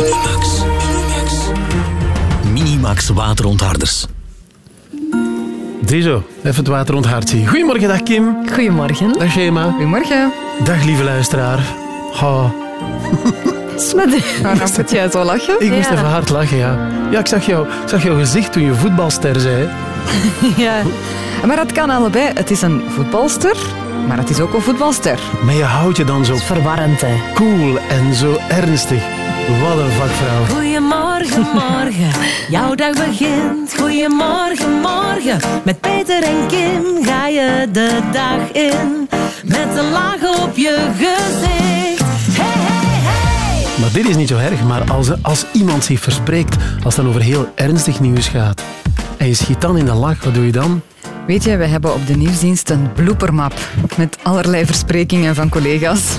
Minimax. Minimax waterontharders. Ziezo, even het water onthard zien. Goedemorgen, dag Kim. Goedemorgen. Dag Shema. Goedemorgen. Dag lieve luisteraar. Oh, Waarom moet jij zo lachen? ik moest Ja. even hard lachen, ja. Ja, ik zag, jou, ik zag jouw gezicht toen je voetbalster zei. Ja. Maar het kan allebei. Het is een voetbalster, maar het is ook een voetbalster. Maar je houdt je dan zo Verwarrend, hè. cool en zo ernstig. Wat een vakvrouw. Goedemorgen, morgen, jouw dag begint. Goedemorgen, morgen, met Peter en Kim ga je de dag in. Met een laag op je gezicht. Hey, hey, hey. Maar dit is niet zo erg, maar als, als iemand zich verspreekt, als het dan over heel ernstig nieuws gaat, en je schiet dan in de lach, wat doe je dan? Weet je, we hebben op de nieuwsdienst een bloopermap met allerlei versprekingen van collega's.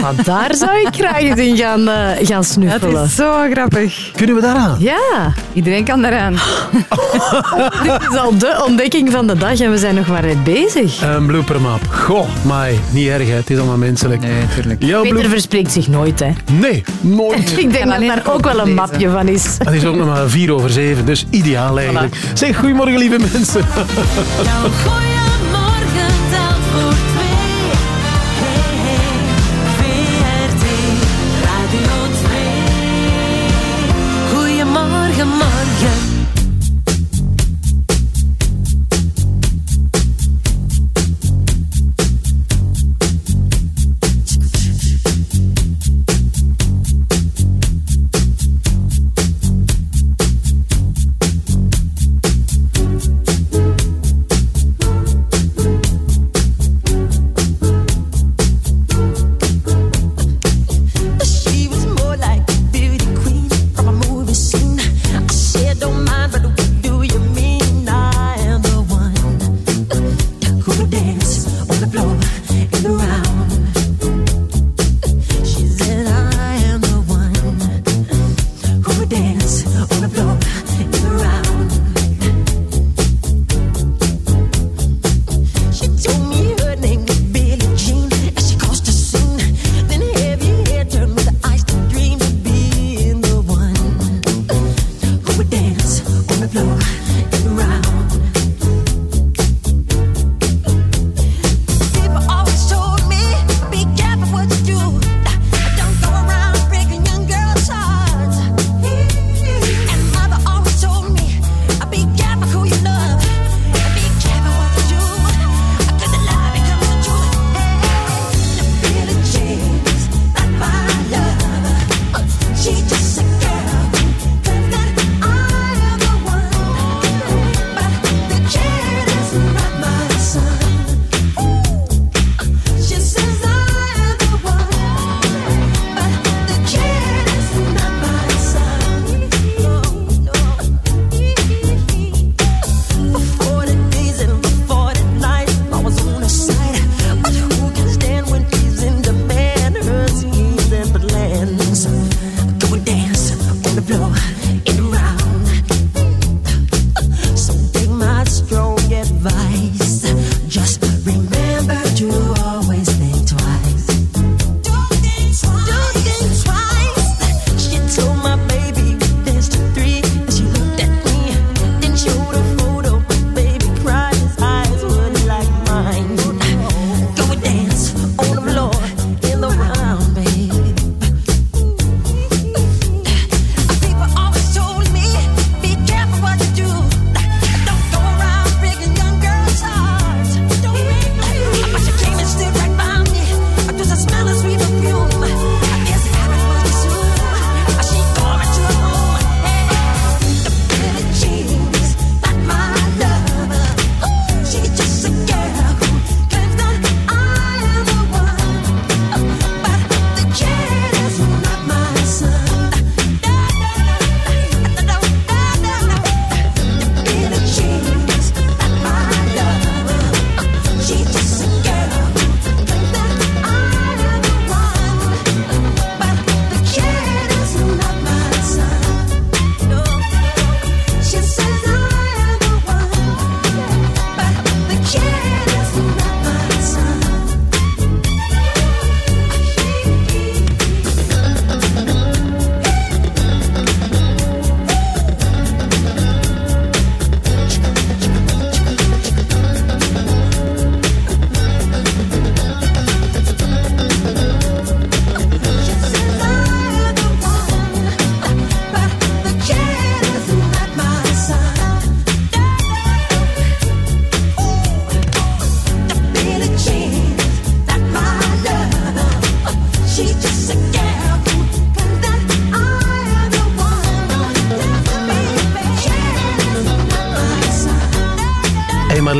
Maar daar zou ik graag eens in gaan, eh, gaan snuffelen. is zo grappig. Kunnen we daaraan? Ja, Iedereen kan eraan. dit is al de ontdekking van de dag en we zijn nog maar net bezig. Een bloopermap. Goh, maar niet erg, hè. het is allemaal menselijk. Nee, tuurlijk. Jouw Peter bloep- verspreekt zich nooit, hè. Nee, nooit. Ik denk dat daar ook wel een lezen. mapje van is. Het is ook nog maar vier over zeven, dus ideaal eigenlijk. Zeg, goedemorgen lieve mensen. Jouw goeiemorgen telt voor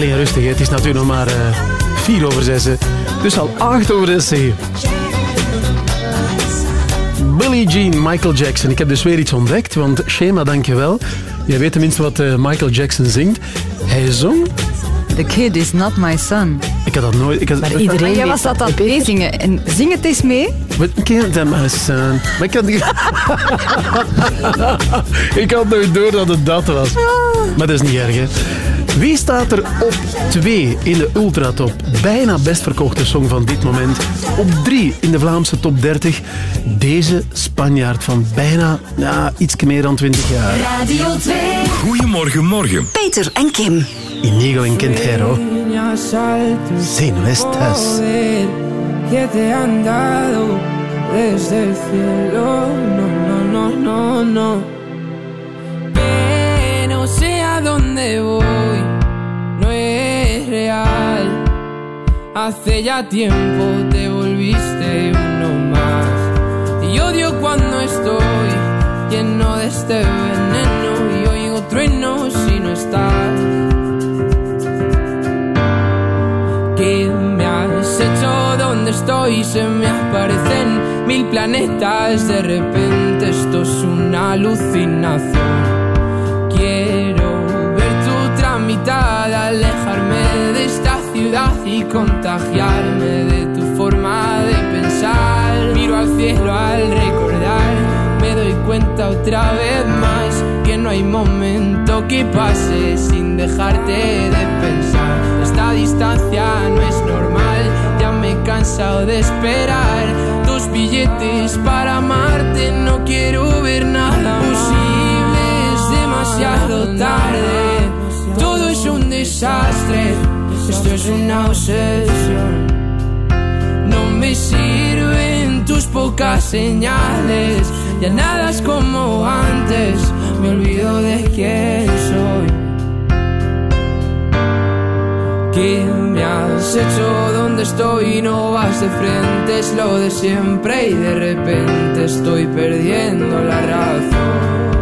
Marleen, rustig. hè. Het is natuurlijk nog maar eh 4 over 6. hè. Dus al 8 over 6 zeggen. Billie Jean, Michael Jackson. Ik heb dus weer iets ontdekt, want Shema, dankjewel. Jij weet tenminste wat eh, Michael Jackson zingt. Hij zong... The kid is not my son. Ik had dat nooit... Ik had, Maar iedereen Maar jij was dat aan het meezingen. En zing het eens mee. What can't that my son? Maar ik had, ik had nooit door dat het dat was. Maar dat is niet erg, hè. Wie staat er op 2 in de Ultratop? Bijna best verkochte song van dit moment. Op 3 in de Vlaamse top 30. Deze Spanjaard van bijna ja, iets meer dan 20 jaar. Radio 2. Goedemorgen, morgen. Peter en Kim. Inigo en Quintero. Si no estás. que te han dado desde el cielo. No, no, no, no, no. Dónde voy, no es real. Hace ya tiempo te volviste uno más. Y odio cuando estoy lleno de este veneno y oigo truenos si no estás. ¿Qué me has hecho? ¿Dónde estoy? Se me aparecen mil planetas. De repente esto es una alucinación. Mitad, alejarme de esta ciudad y contagiarme de tu forma de pensar. Miro al cielo al recordar, me doy cuenta otra vez más que no hay momento que pase sin dejarte de pensar. Esta distancia no es normal, ya me he cansado de esperar. Dos billetes para amarte, no quiero ver nada posible, es demasiado tarde. Es un desastre, esto es una obsesión. No me sirven tus pocas señales, ya nada es como antes, me olvido de quién soy. ¿Qué me has hecho? ¿Dónde estoy? No vas de frente, es lo de siempre y de repente estoy perdiendo la razón.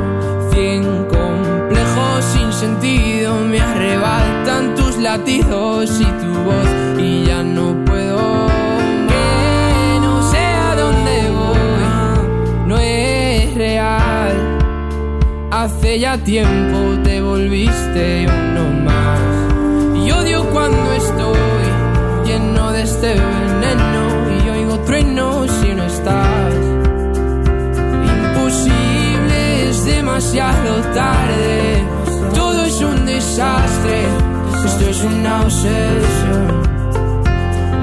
Me arrebatan tus latidos y tu voz y ya no puedo. Que no sé a dónde voy, no es real. Hace ya tiempo te volviste uno más. Y odio cuando estoy lleno de este veneno y oigo truenos si no estás. Imposible, es demasiado tarde. Desastre. Esto es una obsesión.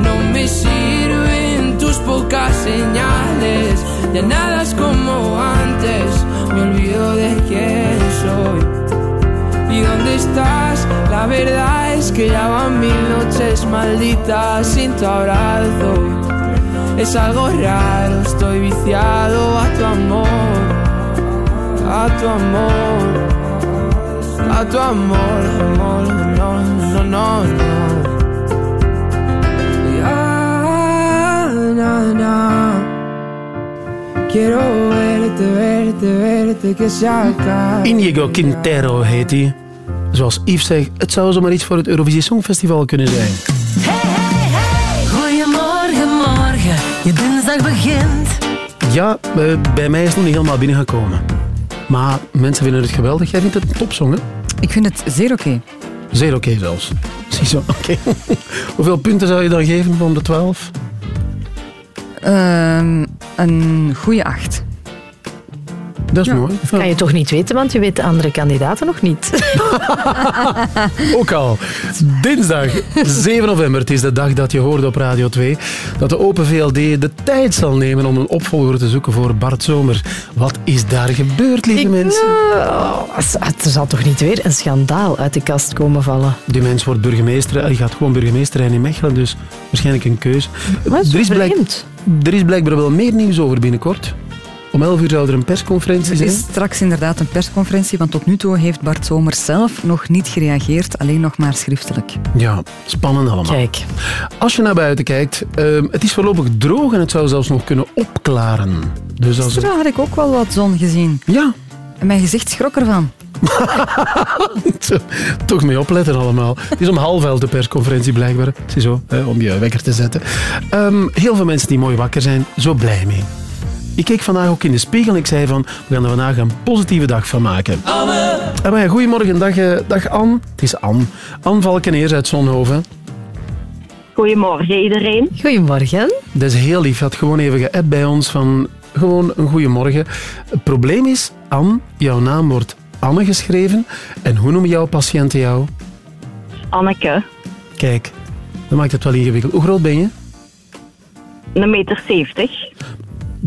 No me sirven tus pocas señales. Ya nada es como antes. Me olvido de quién soy. ¿Y dónde estás? La verdad es que ya van mil noches malditas sin tu abrazo. Es algo raro, estoy viciado a tu amor, a tu amor, a tu amor, amor, no, no, no, no. Ya, na, na. Quiero verte, verte, verte, que se acabe. Inigo Quintero heet hij. Zoals Yves zegt, het zou zomaar iets voor het Eurovisie Songfestival kunnen zijn. Hey, hey, hey. Goedemorgen, morgen. Je dinsdag begint. Ja, eh, bij mij is het nog niet helemaal binnengekomen. Maar mensen vinden het geweldig. Jij vindt het een topsong, hè? Ik vind het zeer oké. Zeer oké zelfs. Ziezo, oké. Hoeveel punten zou je dan geven van de 12? Ehm, een goede acht. Dat is Ja. mooi. Kan je toch niet weten, want je weet de andere kandidaten nog niet. Ook al. Dinsdag 7 november, het is de dag dat je hoorde op Radio 2, dat de Open VLD de tijd zal nemen om een opvolger te zoeken voor Bart Zomer. Wat is daar gebeurd, lieve Ik- mensen? Nou, er zal toch niet weer een schandaal uit de kast komen vallen? Die mens wordt burgemeester, hij gaat gewoon burgemeester zijn in Mechelen, dus waarschijnlijk een keus. Wat is Er is, blijk- er is blijkbaar wel meer nieuws over binnenkort. Om 11 uur zou er een persconferentie zijn. Er is straks inderdaad een persconferentie, want tot nu toe heeft Bart Zomer zelf nog niet gereageerd, alleen nog maar schriftelijk. Ja, spannend allemaal. Kijk. Als je naar buiten kijkt, ehm, het is voorlopig droog en het zou zelfs nog kunnen opklaren. Dus als Gisteren had ik ook wel wat zon gezien. Ja. En mijn gezicht schrok ervan. Toch mee opletten allemaal. Het is om half elf de persconferentie blijkbaar. zo hè, om je wekker te zetten. Ehm, heel veel mensen die mooi wakker zijn, zo blij mee. Ik keek vandaag ook in de spiegel en ik zei van, we gaan er vandaag een positieve dag van maken. Anne! Goedemorgen, dag, eh, dag Anne. Het is Anne. Anne Valkeneers uit Zonhoven. Goedemorgen iedereen. Goedemorgen. Dat is heel lief. Je had gewoon even geappt bij ons van gewoon een goedemorgen. Het probleem is, Anne, jouw naam wordt Anne geschreven. En hoe noemen jouw patiënten jou? Anneke. Kijk, dat maakt het wel ingewikkeld. Hoe groot ben je? Een meter zeventig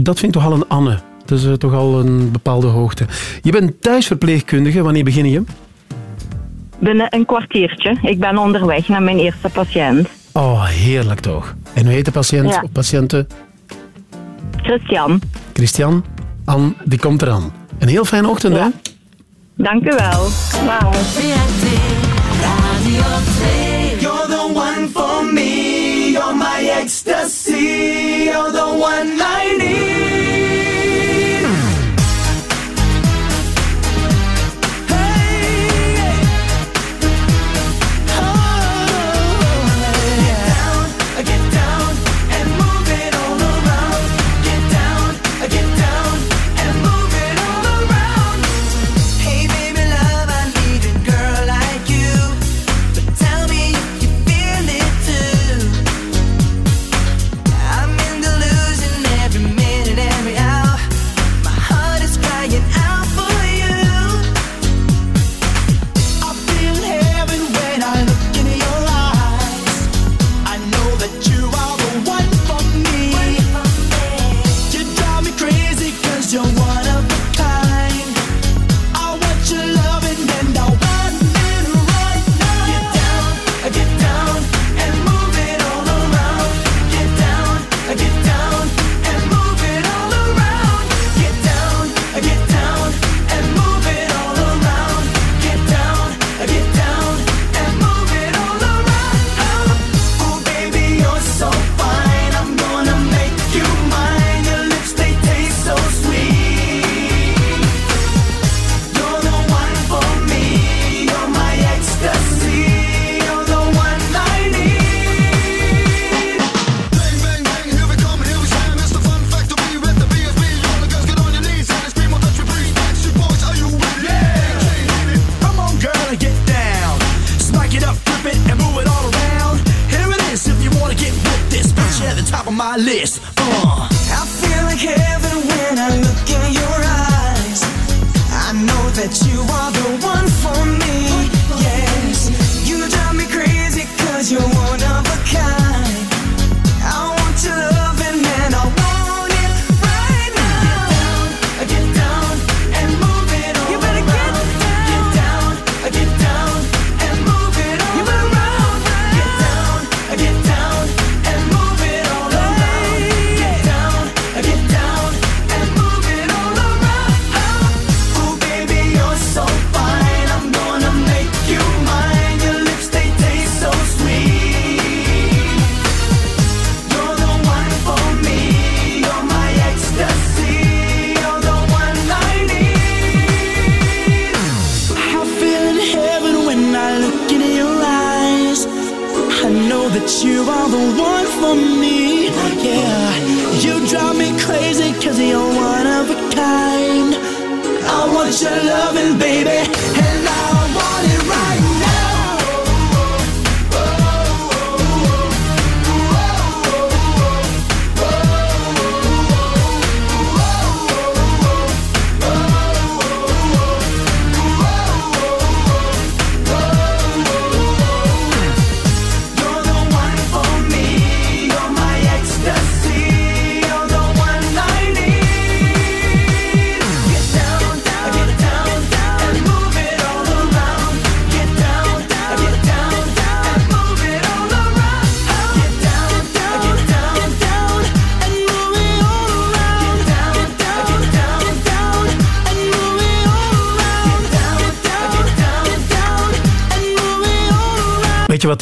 dat vind ik toch al een Anne. Dat is eh, toch al een bepaalde hoogte. Je bent thuisverpleegkundige. Wanneer begin je? Binnen een kwartiertje. Ik ben onderweg naar mijn eerste patiënt. Oh, heerlijk toch. En hoe heet de patiënt ja. of patiënten? Christian. Christian, Anne, die komt eraan. Een heel fijne ochtend, hè? Dank u wel. Wow. You're the one for me, my ecstasy, you're the one I need.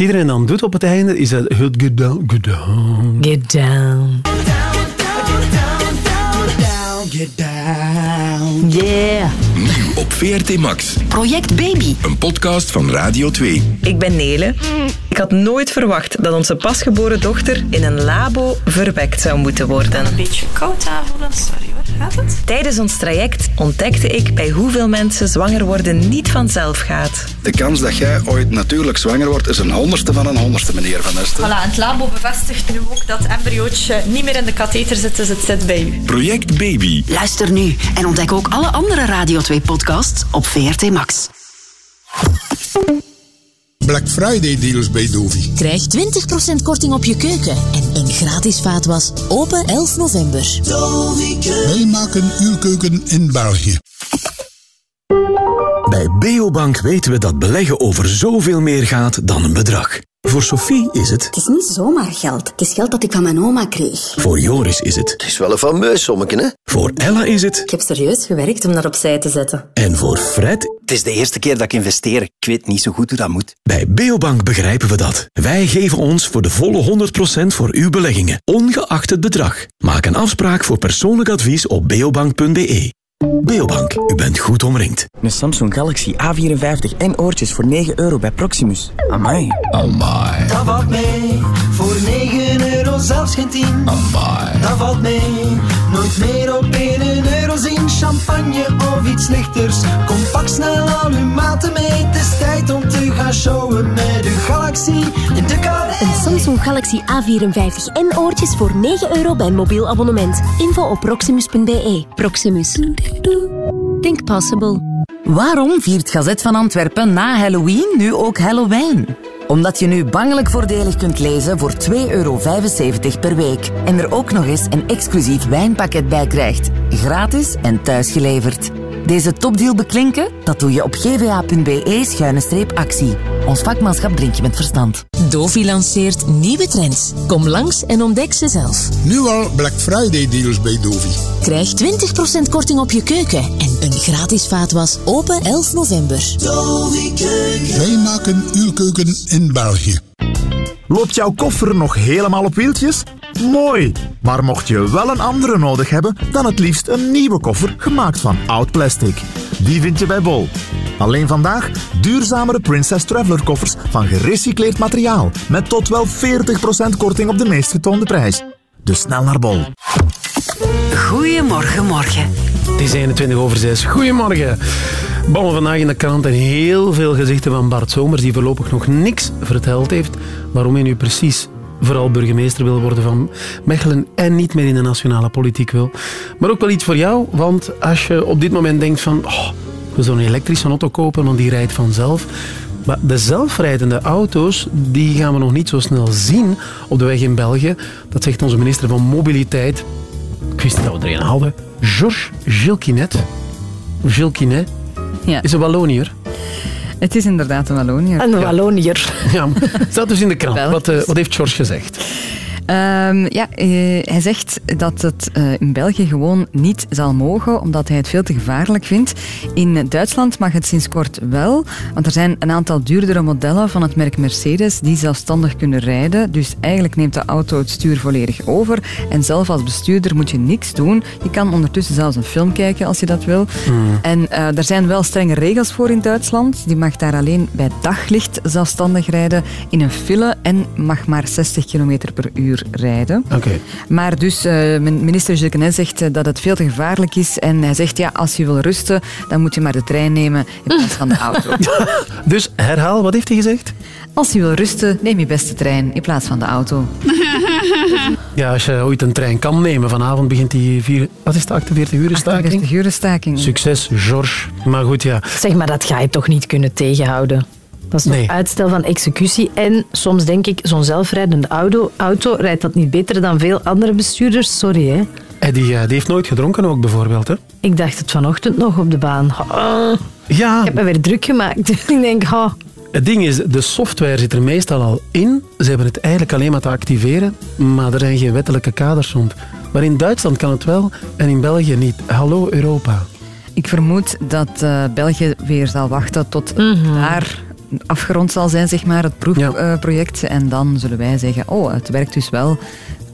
iedereen dan doet op het einde, is dat get down. Get down. Get down. Yeah. Nieuw op VRT Max. Project Baby. Een podcast van Radio 2. Ik ben Nele. Ik had nooit verwacht dat onze pasgeboren dochter in een labo verwekt zou moeten worden. Een beetje koud avond, sorry. Gaat het? Tijdens ons traject ontdekte ik bij hoeveel mensen zwanger worden niet vanzelf gaat. De kans dat jij ooit natuurlijk zwanger wordt is een honderdste van een honderdste, meneer Van Esten. Voilà, het labo bevestigt nu ook dat embryootje niet meer in de katheter zit, dus het zit bij u. Project Baby. Luister nu en ontdek ook alle andere Radio 2 podcasts op VRT Max. Black Friday deals bij Dovi. Krijg 20% korting op je keuken en een gratis vaatwas. Open 11 november. Wij maken uw keuken in België. Bij Beobank weten we dat beleggen over zoveel meer gaat dan een bedrag. Voor Sophie is het, Het is niet zomaar geld. Het is geld dat ik van mijn oma kreeg. voor Joris is het, Het is wel een fameus sommetje, hè? voor Ella is het Ik heb serieus gewerkt om dat opzij te zetten. en voor Fred. Het is de eerste keer dat ik investeer. Ik weet niet zo goed hoe dat moet. Bij Beobank begrijpen we dat. Wij geven ons voor de volle 100% voor uw beleggingen, ongeacht het bedrag. Maak een afspraak voor persoonlijk advies op beobank.be. Beobank, u bent goed omringd. Een Samsung Galaxy A54 en oortjes voor 9 euro bij Proximus. Amai. Amai. Dat valt mee, voor 9 euro zelfs geen 10. Amai. Dat valt mee, nooit meer op 1 euro zien. Champagne of iets lichters. Kom pak snel al uw maten mee. Het is tijd om te gaan showen met uw Galaxy in de car. Een Samsung Galaxy A54 en oortjes voor 9 euro bij mobiel abonnement. Info op proximus.be. Proximus. Think possible. Waarom viert Gazet van Antwerpen na Halloween nu ook Halloween? Omdat je nu bangelijk voordelig kunt lezen voor 2,75 euro per week. En er ook nog eens een exclusief wijnpakket bij krijgt. Gratis en thuisgeleverd. Deze topdeal beklinken? Dat doe je op gva.be-actie. Ons vakmanschap drink je met verstand. Dovi lanceert nieuwe trends. Kom langs en ontdek ze zelf. Nu al Black Friday deals bij Dovi. Krijg 20% korting op je keuken en een gratis vaatwas. Open 11 november. Wij maken uw keuken in België. Loopt jouw koffer nog helemaal op wieltjes? Mooi! Maar mocht je wel een andere nodig hebben, dan het liefst een nieuwe koffer gemaakt van oud plastic. Die vind je bij Bol. Alleen vandaag duurzamere Princess Traveler koffers van gerecycleerd materiaal. Met tot wel 40% korting op de meest getoonde prijs. Dus snel naar Bol. Goedemorgen, morgen. Het is 21 over 6. Goedemorgen. Ballen vandaag in de krant en heel veel gezichten van Bart Somers, die voorlopig nog niks verteld heeft waarom hij nu precies vooral burgemeester wil worden van Mechelen en niet meer in de nationale politiek wil. Maar ook wel iets voor jou, want als je op dit moment denkt van oh, ik wil zo'n elektrische auto kopen, want die rijdt vanzelf. Maar de zelfrijdende auto's, die gaan we nog niet zo snel zien op de weg in België. Dat zegt onze minister van Mobiliteit. Ik wist dat we er een hadden. Georges Gilquinet. Gilquinet. Ja. Is een Walloniër. Het is inderdaad een Walloniër. Een Walloniër. Ja, staat dus in de krant. Wat, eh, wat heeft George gezegd? Ehm, ja, eh, hij zegt dat het eh, in België gewoon niet zal mogen, omdat hij het veel te gevaarlijk vindt. In Duitsland mag het sinds kort wel, want er zijn een aantal duurdere modellen van het merk Mercedes die zelfstandig kunnen rijden. Dus eigenlijk neemt de auto het stuur volledig over. En zelf als bestuurder moet je niks doen. Je kan ondertussen zelfs een film kijken als je dat wil. En eh, er zijn wel strenge regels voor in Duitsland. Die mag daar alleen bij daglicht zelfstandig rijden in een file en mag maar 60 km per uur rijden. Oké. Maar dus eh, min- minister Jurkenet zegt eh, dat het veel te gevaarlijk is. En hij zegt, ja, als je wil rusten, dan moet je maar de trein nemen in plaats van de auto. Dus herhaal, wat heeft hij gezegd? Als je wil rusten, neem je beste trein in plaats van de auto. Ja, als je ooit een trein kan nemen, vanavond begint die vier, wat is de 48 uur staking? 48 uur staking. Succes, George. Maar goed, ja. Zeg maar, dat ga je toch niet kunnen tegenhouden? Dat is nog Nee. uitstel van executie. En soms denk ik, zo'n zelfrijdende auto, auto rijdt dat niet beter dan veel andere bestuurders? Sorry, hè. En die, eh, die heeft nooit gedronken ook, bijvoorbeeld. Hè? Ik dacht het vanochtend nog op de baan. Ja, ik heb me weer druk gemaakt. ik denk, ah, het ding is, de software zit er meestal al in. Ze hebben het eigenlijk alleen maar te activeren, maar er zijn geen wettelijke kaders rond. Maar in Duitsland kan het wel en in België niet. Hallo Europa. Ik vermoed dat eh, België weer zal wachten tot daar afgerond zal zijn, zeg maar, het proefproject. en dan zullen wij zeggen, oh, het werkt dus wel.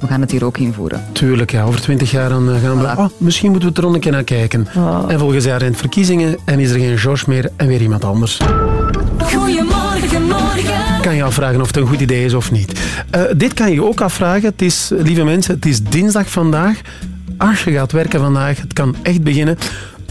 we gaan het hier ook invoeren. Tuurlijk, ja. Over twintig jaar dan eh, gaan we... Oh, misschien moeten we er nog een keer naar kijken. En volgend jaar zijn het verkiezingen en is er geen George meer en weer iemand anders. Goedemorgen, morgen. kan je afvragen of het een goed idee is of niet. Eh, dit kan je ook afvragen. Het is, lieve mensen, het is dinsdag vandaag. Als je gaat werken vandaag, het kan echt beginnen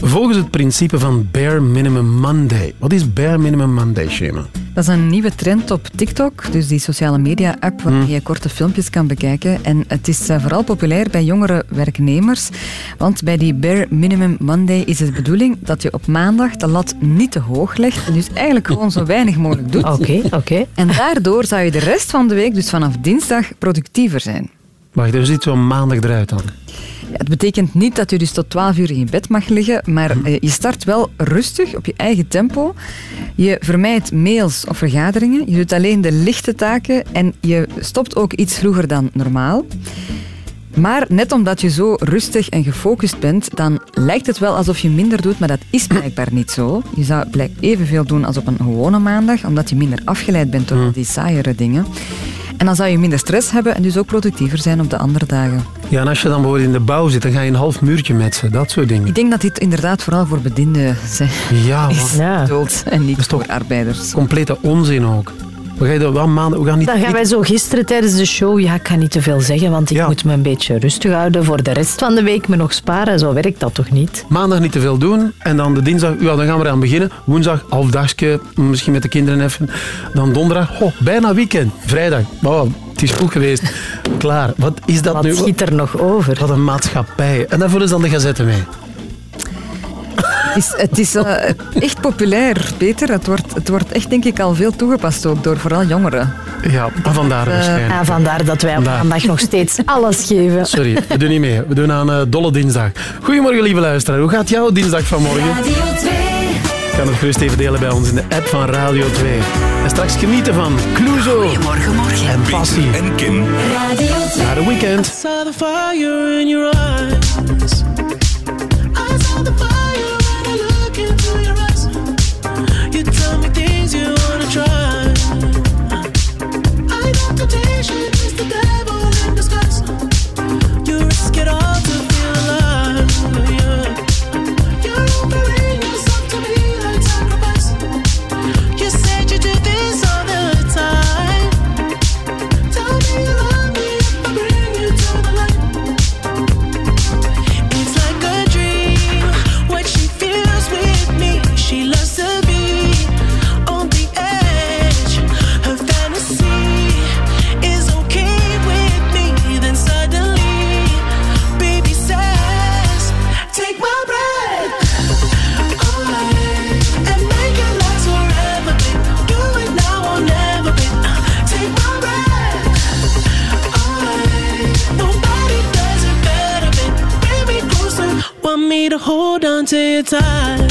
volgens het principe van Bare Minimum Monday. Wat is Bare Minimum Monday, Shema? Dat is een nieuwe trend op TikTok, dus die sociale media-app waar je korte filmpjes kan bekijken. En het is eh, vooral populair bij jongere werknemers, want bij die Bare Minimum Monday is het de bedoeling dat je op maandag de lat niet te hoog legt en dus eigenlijk gewoon zo weinig mogelijk doet. Oké, oké. En daardoor zou je de rest van de week, dus vanaf dinsdag, productiever zijn. Wacht, hoe ziet zo'n maandag eruit dan? Het betekent niet dat je dus tot 12 uur in je bed mag liggen, maar eh, je start wel rustig op je eigen tempo. Je vermijdt mails of vergaderingen, je doet alleen de lichte taken en je stopt ook iets vroeger dan normaal. Maar net omdat je zo rustig en gefocust bent, dan lijkt het wel alsof je minder doet, maar dat is blijkbaar niet zo. Je zou blijk evenveel doen als op een gewone maandag, omdat je minder afgeleid bent door al die saaiere dingen. En dan zou je minder stress hebben en dus ook productiever zijn op de andere dagen. Ja, en als je dan bijvoorbeeld in de bouw zit, dan ga je een half muurtje metsen. Dat soort dingen. Ik denk dat dit inderdaad vooral voor bedienden zijn. Ja, is man. bedoeld en niet voor arbeiders. Complete onzin ook. We gaan wel maanden... We gaan niet... Dan gaan wij zo gisteren tijdens de show, ja, ik kan niet te veel zeggen, want ik moet me een beetje rustig houden voor de rest van de week, me nog sparen. Zo werkt dat toch niet? Maandag niet te veel doen. En dan de dinsdag, ja, dan gaan we eraan beginnen. Woensdag, halfdagje, misschien met de kinderen even. Dan donderdag, oh, bijna weekend. Vrijdag, wow, het is goed geweest. Klaar. Wat is dat Wat nu? schiet er nog over? Wat een maatschappij. En daarvoor is dan de gazette mee. Het is, het is eh, echt populair, Peter. Het wordt, het wordt echt, denk ik, al veel toegepast ook door vooral jongeren. Ja, vandaar waarschijnlijk. Ah, vandaar dat wij op Vandaar. maandag nog steeds alles geven. Sorry, we doen niet mee. We doen aan eh, Dolle Dinsdag. Goedemorgen, lieve luisteraar. Hoe gaat jouw dinsdag vanmorgen? Radio 2. Je kan het gerust even delen bij ons in de app van Radio 2. En straks genieten van Cluzo. Goedemorgen, morgen. En Passie. En Kim. Radio 2. Naar de weekend. saw the fire in your eyes. I saw the fire on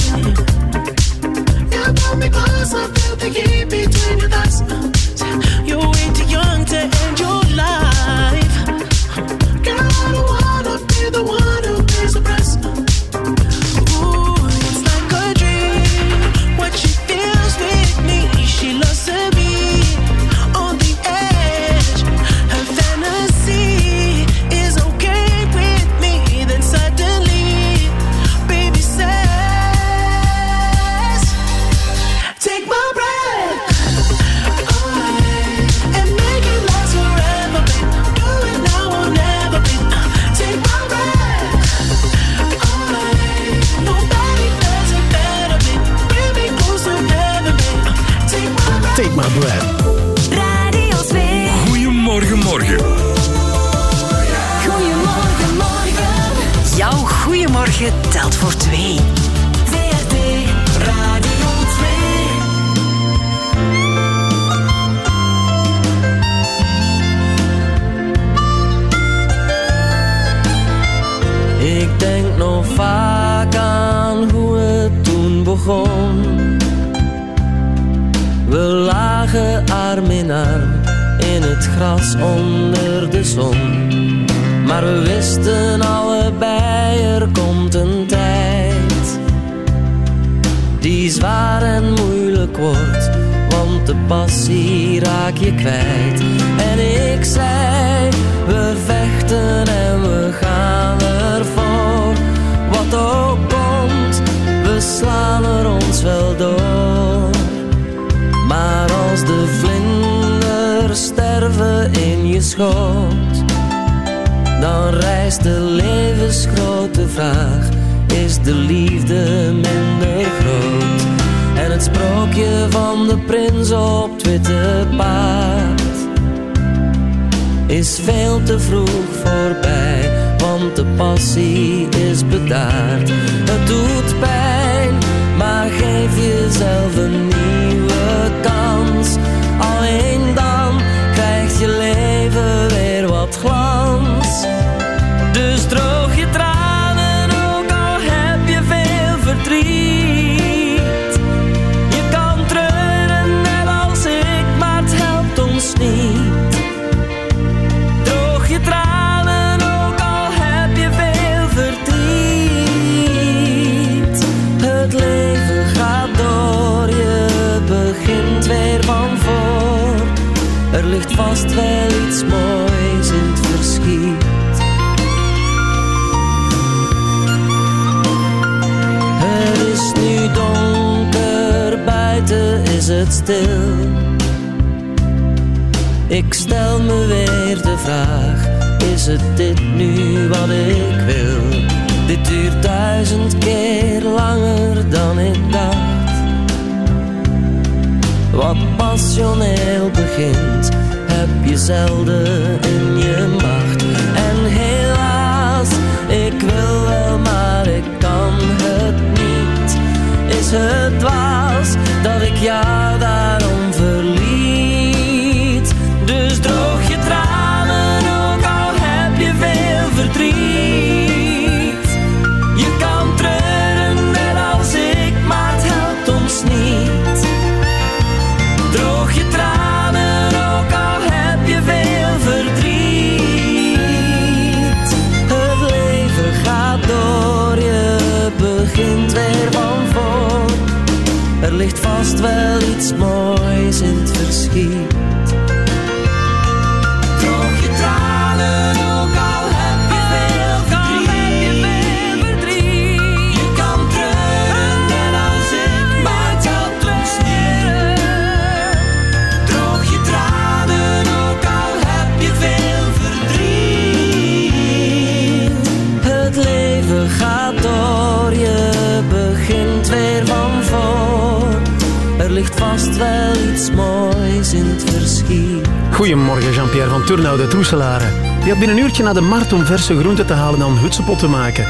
Goedemorgen, Jean-Pierre van Turnhout de Troeselaren. Je had binnen een uurtje naar de markt om verse groenten te halen en dan hutsepot te maken.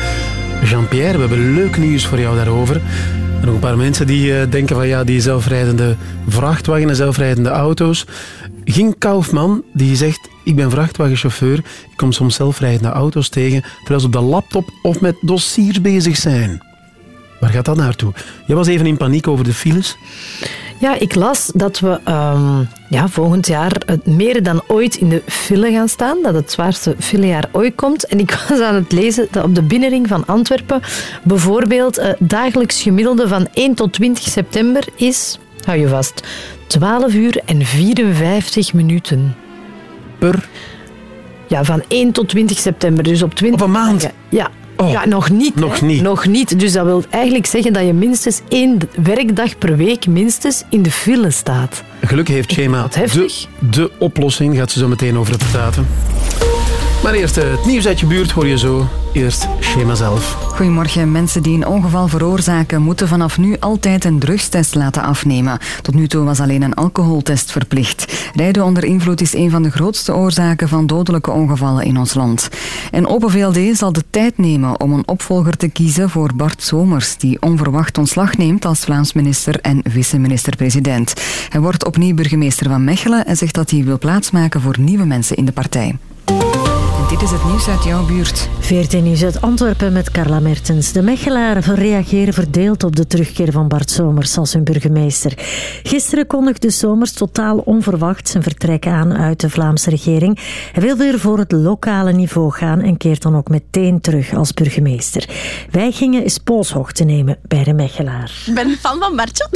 Jean-Pierre, we hebben leuk nieuws voor jou daarover. Er nog een paar mensen die eh, denken van ja, die zelfrijdende vrachtwagen en zelfrijdende auto's. Ging Kaufman, die zegt, ik ben vrachtwagenchauffeur, ik kom soms zelfrijdende auto's tegen, terwijl ze op de laptop of met dossiers bezig zijn. Waar gaat dat naartoe? Jij was even in paniek over de files. Ja, ik las dat we ehm, ja, volgend jaar eh, meer dan ooit in de file gaan staan. Dat het zwaarste filejaar ooit komt. En ik was aan het lezen dat op de binnenring van Antwerpen bijvoorbeeld eh, dagelijks gemiddelde van 1 tot 20 september is, hou je vast, 12 uur en 54 minuten. Per? Ja, van 1 tot 20 september. Dus op 20 Op een maand? dagen. Ja. ja, nog niet. nog niet. Nog niet. Dus dat wil eigenlijk zeggen dat je minstens één werkdag per week minstens in de file staat. Gelukkig heeft Schema de, de oplossing. Gaat ze zo meteen over praten. Maar eerst eh, het nieuws uit je buurt hoor je zo. Eerst Schema zelf. Goedemorgen. Mensen die een ongeval veroorzaken moeten vanaf nu altijd een drugstest laten afnemen. Tot nu toe was alleen een alcoholtest verplicht. Rijden onder invloed is een van de grootste oorzaken van dodelijke ongevallen in ons land. En Open VLD zal de tijd nemen om een opvolger te kiezen voor Bart Somers, die onverwacht ontslag neemt als Vlaams minister en vice-minister-president. Hij wordt opnieuw burgemeester van Mechelen en zegt dat hij wil plaatsmaken voor nieuwe mensen in de partij. Dit is het nieuws uit jouw buurt. 14 Nieuws uit Antwerpen met Carla Mertens. De Mechelaren reageren verdeeld op de terugkeer van Bart Somers als hun burgemeester. Gisteren kondigde Somers totaal onverwacht zijn vertrek aan uit de Vlaamse regering. Hij wil weer voor het lokale niveau gaan en keert dan ook meteen terug als burgemeester. Wij gingen eens polshoogte nemen bij de Mechelaar. Ik ben fan van Bartje.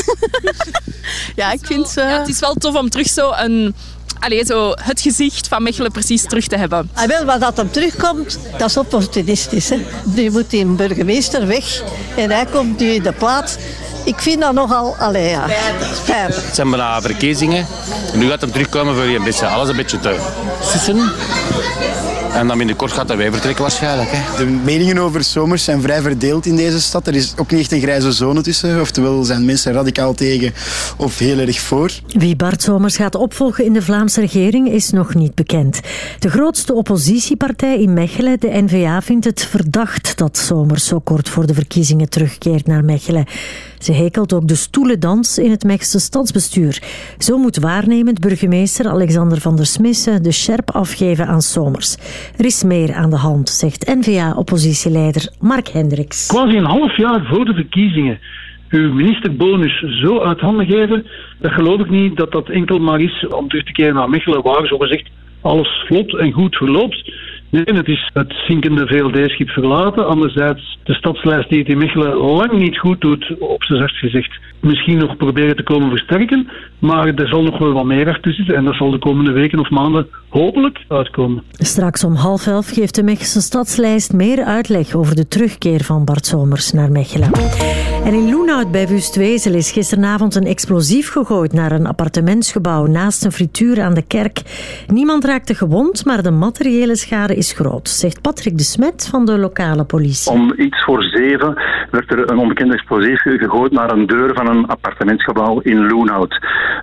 ja, ik vind... eh, het is wel tof om terug zo een, allee, zo het gezicht van Mechelen precies terug te hebben. Ah, wel, wat dat hem terugkomt, dat is opportunistisch. Hè. Nu moet die burgemeester weg en hij komt nu in de plaats. Ik vind dat nogal, allee, ja, spijtig. Het zijn bijna verkiezingen. En nu gaat hem terugkomen voor een beetje, alles een beetje te sussen. En dan binnenkort gaat hij weer vertrekken waarschijnlijk. Hè. De meningen over zomers zijn vrij verdeeld in deze stad. Er is ook niet echt een grijze zone tussen. Oftewel zijn mensen radicaal tegen of heel erg voor. Wie Bart Somers gaat opvolgen in de Vlaamse regering is nog niet bekend. De grootste oppositiepartij in Mechelen, de N-VA, vindt het verdacht dat Somers zo kort voor de verkiezingen terugkeert naar Mechelen. Ze hekelt ook de stoelendans in het Mechelse stadsbestuur. Zo moet waarnemend burgemeester Alexander van der Smissen de scherp afgeven aan Somers. Er is meer aan de hand, zegt N-VA-oppositieleider Mark Hendricks. Quasi een half jaar voor de verkiezingen uw ministerbonus zo uit handen geven, dat geloof ik niet dat dat enkel maar is om terug te keren naar Mechelen, waar zogezegd alles vlot en goed verloopt. Nee, het is het zinkende VLD-schip verlaten. Anderzijds de stadslijst die het in Mechelen lang niet goed doet, op zijn zachtst gezegd. Misschien nog proberen te komen versterken, maar er zal nog wel wat meer achter zitten en dat zal de komende weken of maanden hopelijk uitkomen. Straks om half elf geeft de Mechelse stadslijst meer uitleg over de terugkeer van Bart Somers naar Mechelen. En in Loenhout bij Wustwezel is gisteravond een explosief gegooid naar een appartementsgebouw naast een frituur aan de kerk. Niemand raakte gewond, maar de materiële schade is groot, zegt Patrick de Smet van de lokale politie. Om iets voor zeven werd er een onbekend explosief gegooid naar een deur van een appartementsgebouw in Loenhout.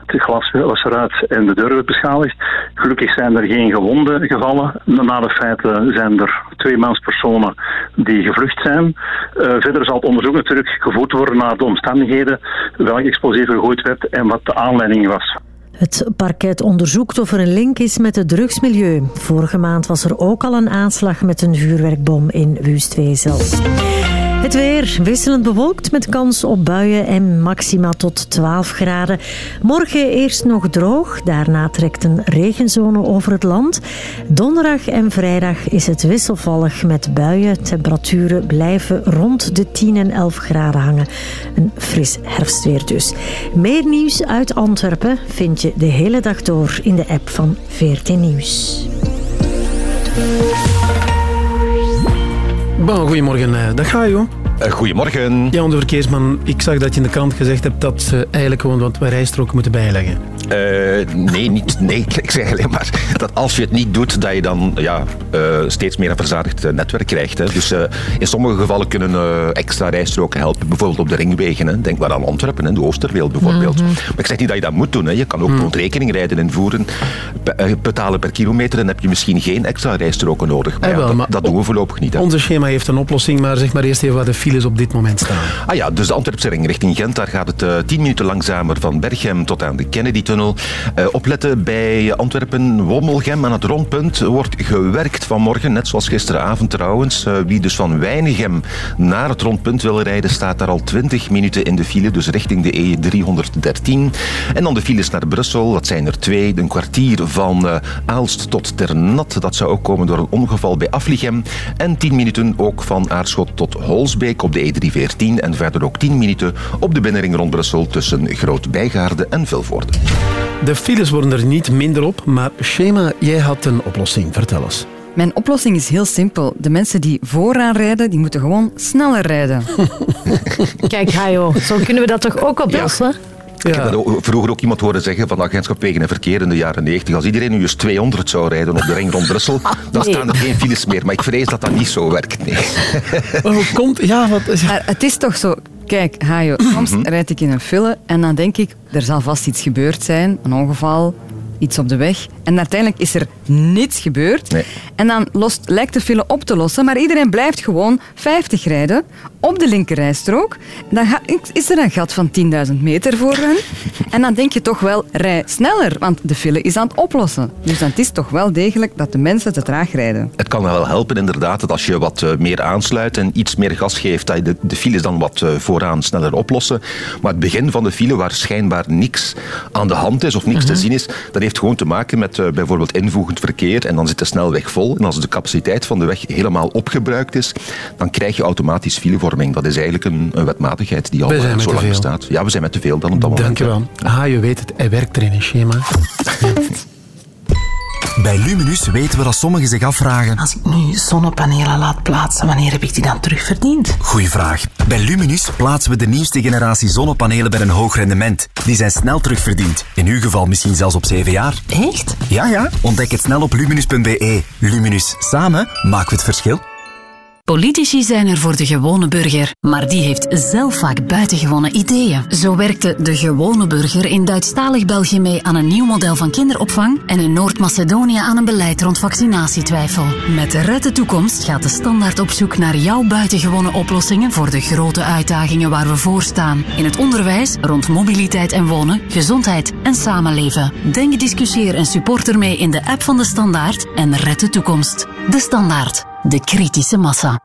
Het glas was eruit en de deur werd beschadigd. Gelukkig zijn er geen gewonden gevallen. Na de feiten zijn er twee manspersonen die gevlucht zijn. Uh, verder zal het onderzoek natuurlijk gevoerd worden naar de omstandigheden, welk explosief gegooid werd en wat de aanleiding was. Het parket onderzoekt of er een link is met het drugsmilieu. Vorige maand was er ook al een aanslag met een vuurwerkbom in Wustwezel. Het weer wisselend bewolkt met kans op buien en maxima tot 12 graden. Morgen eerst nog droog, daarna trekt een regenzone over het land. Donderdag en vrijdag is het wisselvallig met buien. Temperaturen blijven rond de 10 en 11 graden hangen. Een fris herfstweer dus. Meer nieuws uit Antwerpen vind je de hele dag door in de app van VRT Nieuws. Bon, goedemorgen. eh, Dag ga je, hoor. goedemorgen. Ja, de verkeersman. Ik zag dat je in de krant gezegd hebt dat ze eigenlijk gewoon wat rijstroken moeten bijleggen. Eh, nee, niet, nee, ik zeg alleen maar dat als je het niet doet, dat je dan ja, eh, steeds meer een verzadigd eh, netwerk krijgt. Hè. Dus in sommige gevallen kunnen extra rijstroken helpen, bijvoorbeeld op de ringwegen. Hè. Denk maar aan Antwerpen en de Oosterwereld bijvoorbeeld. Mhm. Maar ik zeg niet dat je dat moet doen. Hè. Je kan ook mm. rekeningrijden invoeren, be- eh, betalen per kilometer en heb je misschien geen extra rijstroken nodig. Maar, ja, wel, dat, maar dat doen we voorlopig niet. Hè. Onze schema heeft een oplossing, maar zeg maar eerst even waar de files op dit moment staan. Ah ja, dus de Antwerpse ring richting Gent, daar gaat het 10 minuten langzamer van Berchem tot aan de Kennedy-tunnel. Eh, opletten bij Antwerpen-Wommelgem aan het rondpunt wordt gewerkt vanmorgen, net zoals gisteravond trouwens. Eh, wie dus van Weinigem naar het rondpunt wil rijden, staat daar al 20 minuten in de file, dus richting de E313. En dan de files naar Brussel, dat zijn er twee. Een kwartier van eh, Aalst tot Ternat, dat zou ook komen door een ongeval bij Afligem. En 10 minuten ook van Aarschot tot Holsbeek op de E314 en verder ook 10 minuten op de binnenring rond Brussel tussen Groot-Bijgaarde en Vilvoorde. De files worden er niet minder op, maar Schema, jij had een oplossing. Vertel eens. Mijn oplossing is heel simpel. De mensen die vooraan rijden, die moeten gewoon sneller rijden. Kijk, Hajo, zo kunnen we dat toch ook oplossen? Ik heb dat ook- vroeger ook iemand horen zeggen van de agentschap Wegen en Verkeer in de jaren 90. Als iedereen nu eens 200 zou rijden op de ring rond Brussel, dan Nee. staan er geen files meer. Maar ik vrees dat dat niet zo werkt. Nee. hoe komt... Ja, wat... Maar het is toch zo... Kijk, Hajo, soms Mhm. rijd ik in een file en dan denk ik, er zal vast iets gebeurd zijn. Een ongeval, iets op de weg. En uiteindelijk is er niets gebeurd. En dan lost, lijkt de file op te lossen, maar iedereen blijft gewoon 50 rijden op de linkerrijstrook. Dan ga- is er een gat van 10.000 meter voor hen. En dan denk je toch wel, rij sneller, want de file is aan het oplossen. Dus dan het is toch wel degelijk dat de mensen te traag rijden. Het kan wel helpen inderdaad dat als je wat eh, meer aansluit en iets meer gas geeft, dat je de, de files dan wat eh, vooraan sneller oplossen. Maar het begin van de file, waar schijnbaar niks aan de hand is of niks te zien is, dat heeft gewoon te maken met eh, bijvoorbeeld invoegend verkeer en dan zit de snelweg vol. En als de capaciteit van de weg helemaal opgebruikt is, dan krijg je automatisch Dat is eigenlijk een, een wetmatigheid die al zo lang veel. bestaat. Ja, we zijn met te veel dan op dat moment. Dank je wel. Ah, je weet het, hij werkt er in een schema. Bij Luminus weten we dat sommigen zich afvragen. Als ik nu zonnepanelen laat plaatsen, wanneer heb ik die dan terugverdiend? Goeie vraag. Bij Luminus plaatsen we de nieuwste generatie zonnepanelen bij een hoog rendement. Die zijn snel terugverdiend. In uw geval misschien zelfs op 7 jaar. Echt? Ja, ja. Ontdek het snel op luminus.be. Luminus. Samen maken we het verschil. Politici zijn er voor de gewone burger, maar die heeft zelf vaak buitengewone ideeën. Zo werkte de gewone burger in Duitsstalig België mee aan een nieuw model van kinderopvang en in Noord-Macedonië aan een beleid rond vaccinatietwijfel. Met Red de Toekomst gaat de standaard op zoek naar jouw buitengewone oplossingen voor de grote uitdagingen waar we voor staan. In het onderwijs, rond mobiliteit en wonen, gezondheid en samenleven. Denk, discussieer en support ermee in de app van de Standaard en Red de Toekomst. De Standaard. De kritische massa.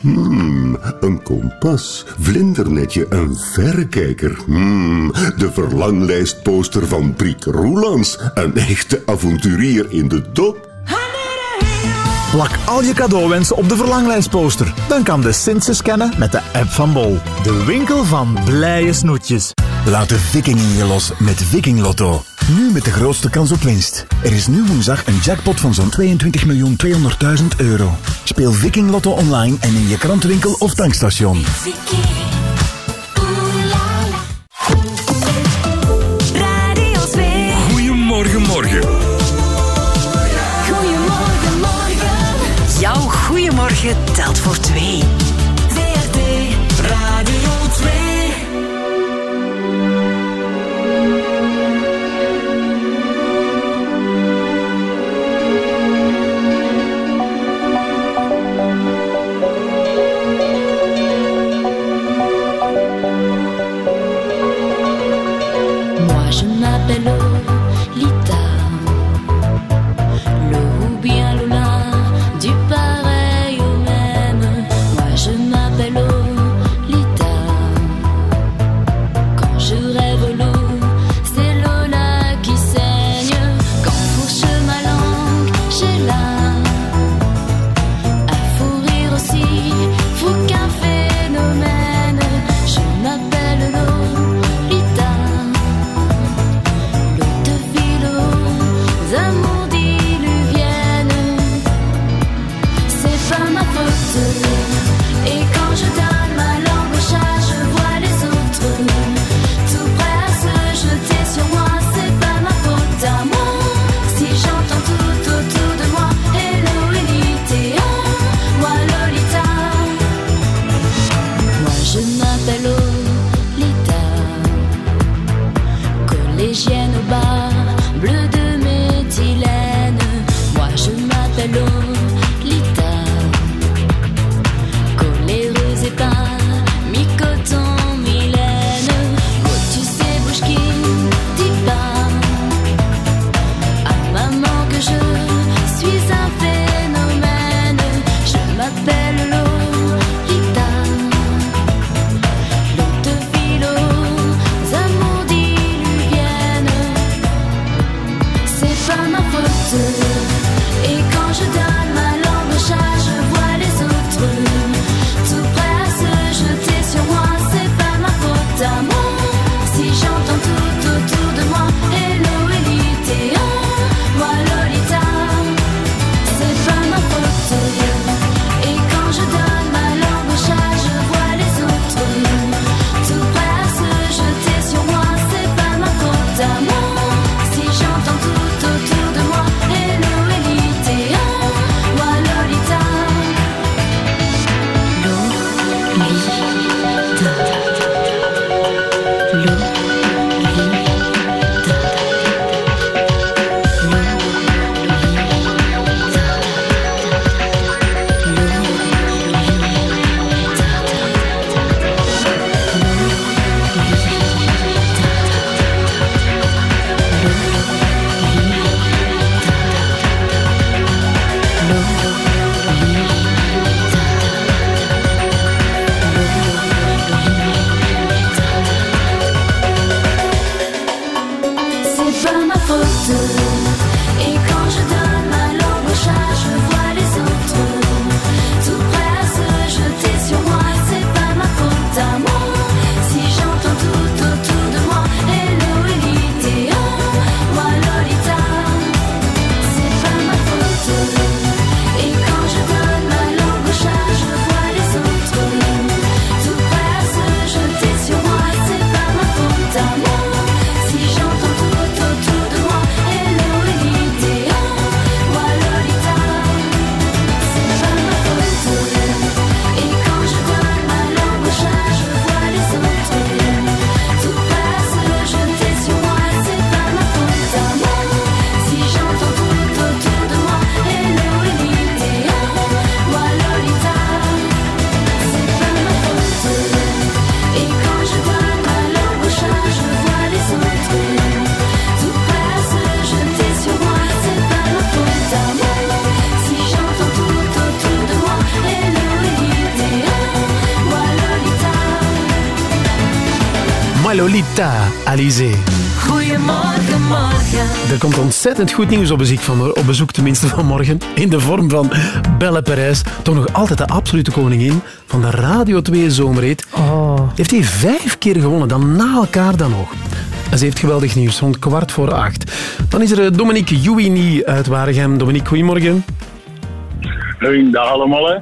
Hmm, een kompas, vlindernetje, een verrekijker. Hmm, de verlanglijstposter van Brik Roelands. Een echte avonturier in de dop. Plak al je cadeauwensen op de verlanglijstposter. Dan kan de Sint ze scannen met de app van Bol. De winkel van blije snoetjes. Laat de viking in je los met Viking Lotto. Nu met de grootste kans op winst. Er is nu woensdag een jackpot van zo'n 22.200.000 euro. Speel Viking Lotto online en in je krantenwinkel of tankstation. Telt voor twee. Alizé. Goedemorgen, morgen. Er komt ontzettend goed nieuws op bezoek, van, op bezoek tenminste vanmorgen. In de vorm van Belle Perez. Toch nog altijd de absolute koningin van de Radio 2 Zomerrit. Heeft hij vijf keer gewonnen, dan na elkaar dan nog. En ze heeft geweldig nieuws, rond kwart voor acht. Dan is er eh, Dominique Jouini uit Waregem. Dominique, goedemorgen. Goedendag allemaal. Hè.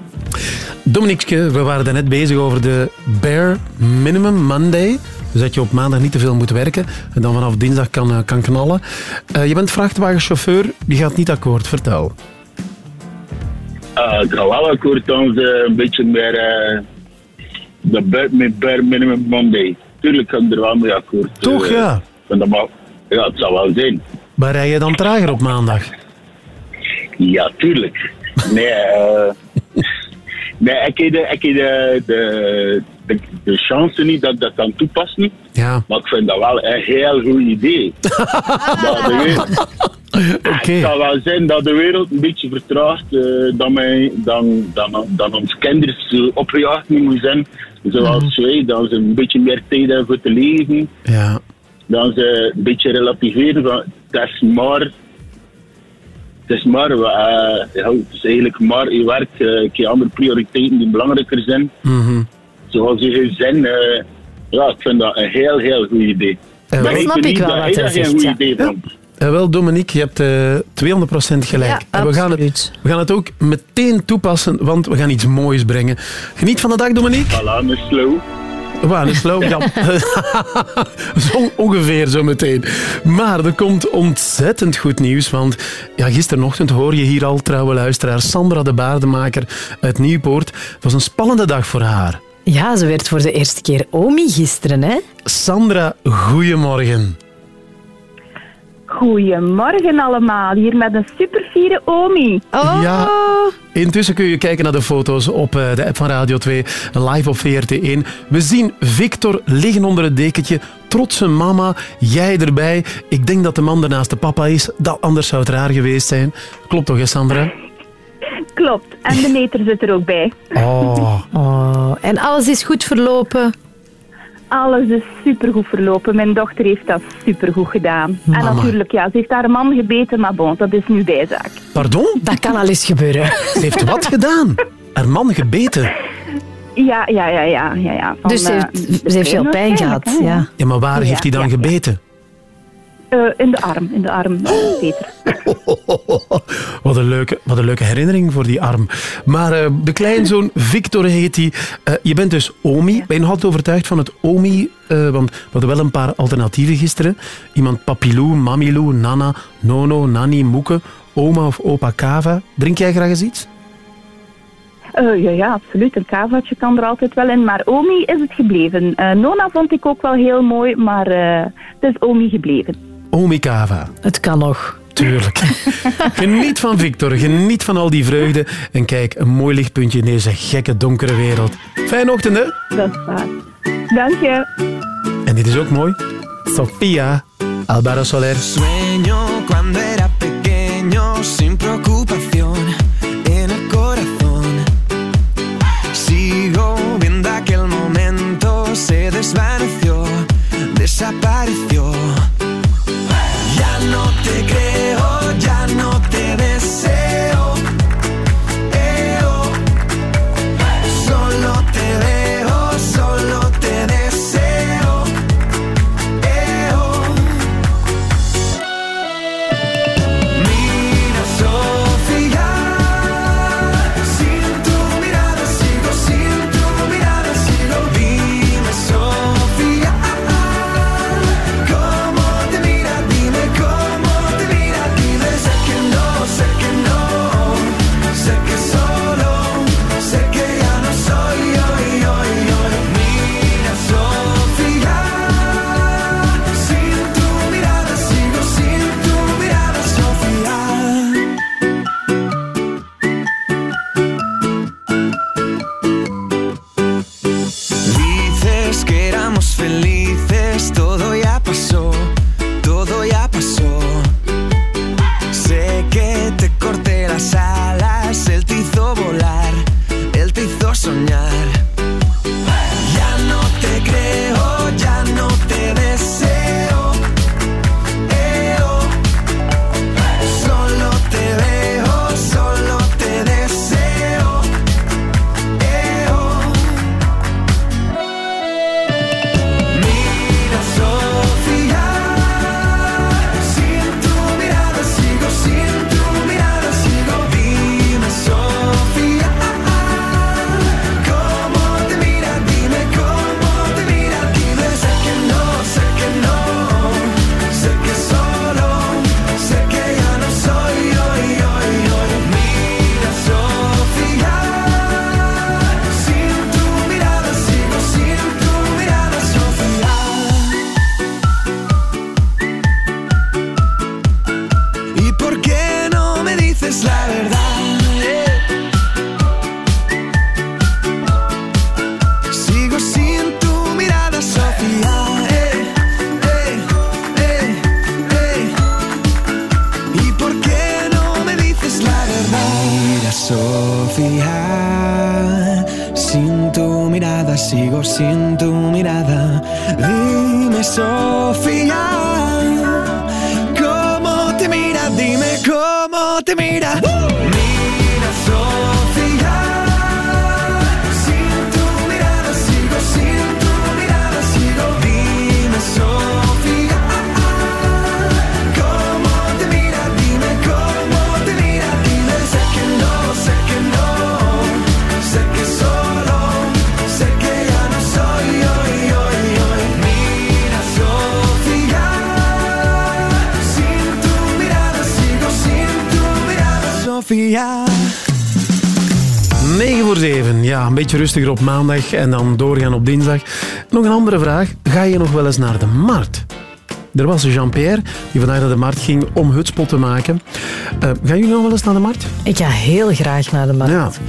Dominique, we waren net bezig over de Bare Minimum Monday. Dus dat je op maandag niet te veel moet werken en dan vanaf dinsdag kan, eh, kan knallen. Eh, je bent vrachtwagenchauffeur, je gaat niet akkoord. Vertel. Uh, ik ga wel akkoord eh, een beetje meer eh, de bare, met bare minimum Monday. Tuurlijk kan ik er wel mee akkoord. Toch, eh, ja? want dat mag- ja, het zal wel zijn. Maar rij je dan trager op maandag? Ja, tuurlijk. Nee, eh nee ik heb de, ik heb de, de, de, de chance niet dat dat kan toepassen. Ja. Maar ik vind dat wel een heel goed idee. dat de wereld, Het kan wel zijn dat de wereld een beetje vertraagt eh, dan, mij, dan, dan, dan ons kinderen zo opgejaagd niet moeten zijn. Zoals wij, dat ze een beetje meer tijd hebben voor te leven. Ja. Dan ze een beetje relativeren van het is maar het is maar, eh, het is eigenlijk maar je werk, heb andere prioriteiten die belangrijker zijn. Mhm. Zoals je gezin, eh ja, ik vind dat een heel, heel goed idee. En Maar wel- ik snap ik wel dat wat hij zegt, ja. idee van. Eh, wel, Dominique, je hebt eh 200% gelijk. Ja, en we gaan, het, we gaan het ook meteen toepassen, want we gaan iets moois brengen. Geniet van de dag, Dominique. Voilà, een slow. Waar, een slow? Ja. zo ongeveer zo meteen. Maar er komt ontzettend goed nieuws, want ja, gisterochtend hoor je hier al, trouwe luisteraar, Sandra de Baardemaker uit Nieuwpoort. Het was een spannende dag voor haar. Ja, ze werd voor de eerste keer Omi gisteren, hè? Sandra, goedemorgen. Goedemorgen allemaal, hier met een superfiere Omi. Ja, intussen kun je kijken naar de foto's op eh, de app van Radio 2, live op VRT1. We zien Victor liggen onder het dekentje, trotse mama, jij erbij. Ik denk dat de man ernaast de papa is, dat anders zou het raar geweest zijn. Klopt toch, hè, Sandra? Klopt, en de meter zit er ook bij. Oh. Oh, en alles is goed verlopen. Alles is supergoed verlopen. Mijn dochter heeft dat supergoed gedaan. En Mama. natuurlijk, ja, ze heeft haar man gebeten, maar bon, dat is nu bijzaak. Pardon? Dat kan al eens gebeuren. Ze heeft wat gedaan? Haar man gebeten. Ja, ja, ja, ja. ja, ja. Van, Dus ze eh, heeft- de ze heeft veel pijn gehad, ja. Ja, maar waar Ja, heeft hij dan gebeten? Eh, in de arm, in de arm, eh, Peter. Wat een, leuke, wat een leuke herinnering voor die arm. Maar eh, de kleinzoon Victor heet hij. Je bent dus Omi. Ben je nog altijd overtuigd van het Omi? want we hadden wel een paar alternatieven gisteren. Iemand Papilou, Mamilou, Nana, Nono, Nani, Moeke, Oma of Opa Kava. Drink jij graag eens iets? Ja, ja, absoluut. Een kavaatje kan er altijd wel in. Maar Omi is het gebleven. Nona vond ik ook wel heel mooi, maar het is Omi gebleven. Omi Kava. Het kan nog. Tuurlijk. geniet van Victor, geniet van al die vreugde. En kijk, een mooi lichtpuntje in deze gekke, donkere wereld. Fijne ochtend, hè? Dat is waar. Dank je. En dit is ook mooi. Sofia Alvaro Soler. Sueño cuando era pequeño sin preocupación en el corazón. Sigo viendo aquel momento, se desvaneció, desapareció. Beetje rustiger op maandag en dan doorgaan op dinsdag. Nog een andere vraag. Ga je nog wel eens naar de markt? Er was Jean-Pierre die vandaag naar de markt ging om hutspot te maken. Eh, gaan jullie nog wel eens naar de markt? Ik ga heel graag naar de markt.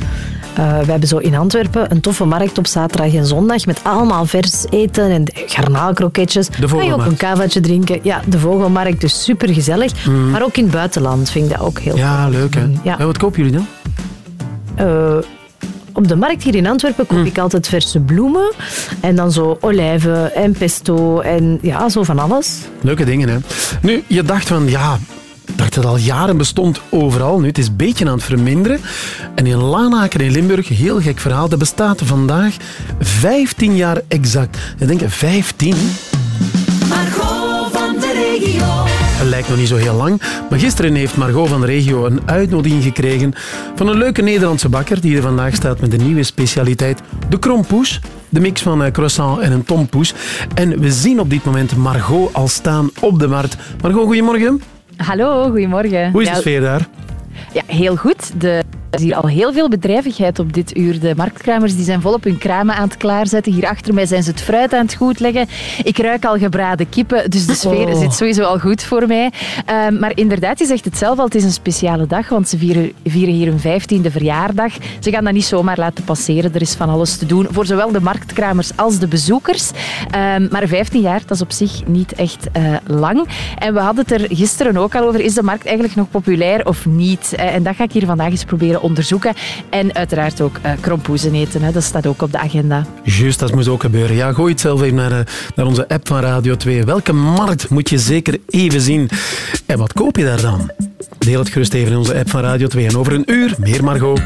Eh, we hebben zo in Antwerpen een toffe markt op zaterdag en zondag met allemaal vers eten en garnaalkroketjes. Ga je ook een kavaatje drinken. Ja, de vogelmarkt, dus super gezellig. Mm. Maar ook in het buitenland vind ik dat ook heel Ja, leuk hè. Ja. En wat kopen jullie dan? Eh, op de markt hier in Antwerpen koop ik altijd verse bloemen. En dan zo olijven en pesto en ja, zo van alles. Leuke dingen, hè. Nu, je dacht van, ja, ik dacht dat het al jaren bestond overal. Nu, het is een beetje aan het verminderen. En in Lanaken in Limburg, heel gek verhaal, dat bestaat vandaag 15 jaar exact. Ik denk, 15? Lijkt nog niet zo heel lang, maar gisteren heeft Margot van de regio een uitnodiging gekregen van een leuke Nederlandse bakker die er vandaag staat met een nieuwe specialiteit, de krompoes. De mix van een croissant en een tompoes. En we zien op dit moment Margot al staan op de markt. Margot, goedemorgen. Hallo, goedemorgen. Hoe is de sfeer daar? Ja, heel goed. De, er is hier al heel veel bedrijvigheid op dit uur. De marktkramers die zijn volop hun kramen aan het klaarzetten. Hier achter mij zijn ze het fruit aan het goedleggen. Ik ruik al gebraden kippen, dus de sfeer Oh. zit sowieso al goed voor mij. Ehm, maar inderdaad, je zegt het zelf al, het is een speciale dag, want ze vieren, vieren hier hun vijftiende verjaardag. Ze gaan dat niet zomaar laten passeren. Er is van alles te doen voor zowel de marktkramers als de bezoekers. Ehm, maar 15 jaar, dat is op zich niet echt eh, lang. En we hadden het er gisteren ook al over, is de markt eigenlijk nog populair of niet? Eh, en dat ga ik hier vandaag eens proberen onderzoeken. En uiteraard ook eh krompoezen eten, hè. dat staat ook op de agenda. Juist, dat moet ook gebeuren. Ja, gooi het zelf even naar, eh, naar onze app van Radio 2. Welke markt moet je zeker even zien? En wat koop je daar dan? Deel het gerust even in onze app van Radio 2. En over een uur meer Margot.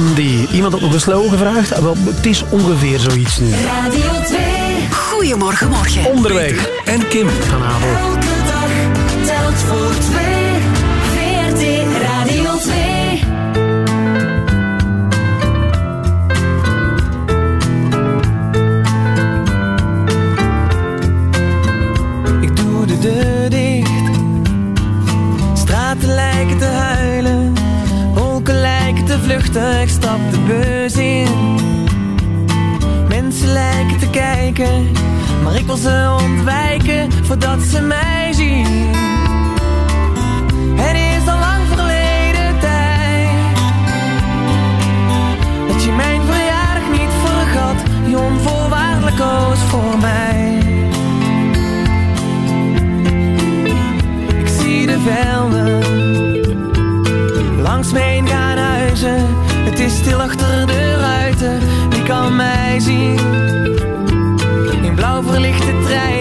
OMD. Iemand had nog een slow gevraagd? Wel, het is ongeveer zoiets nu. Radio 2. Goedemorgen, morgen. Onderweg. En Kim. Vanavond. Elke dag telt voor twee. In blauw verlichte treinen,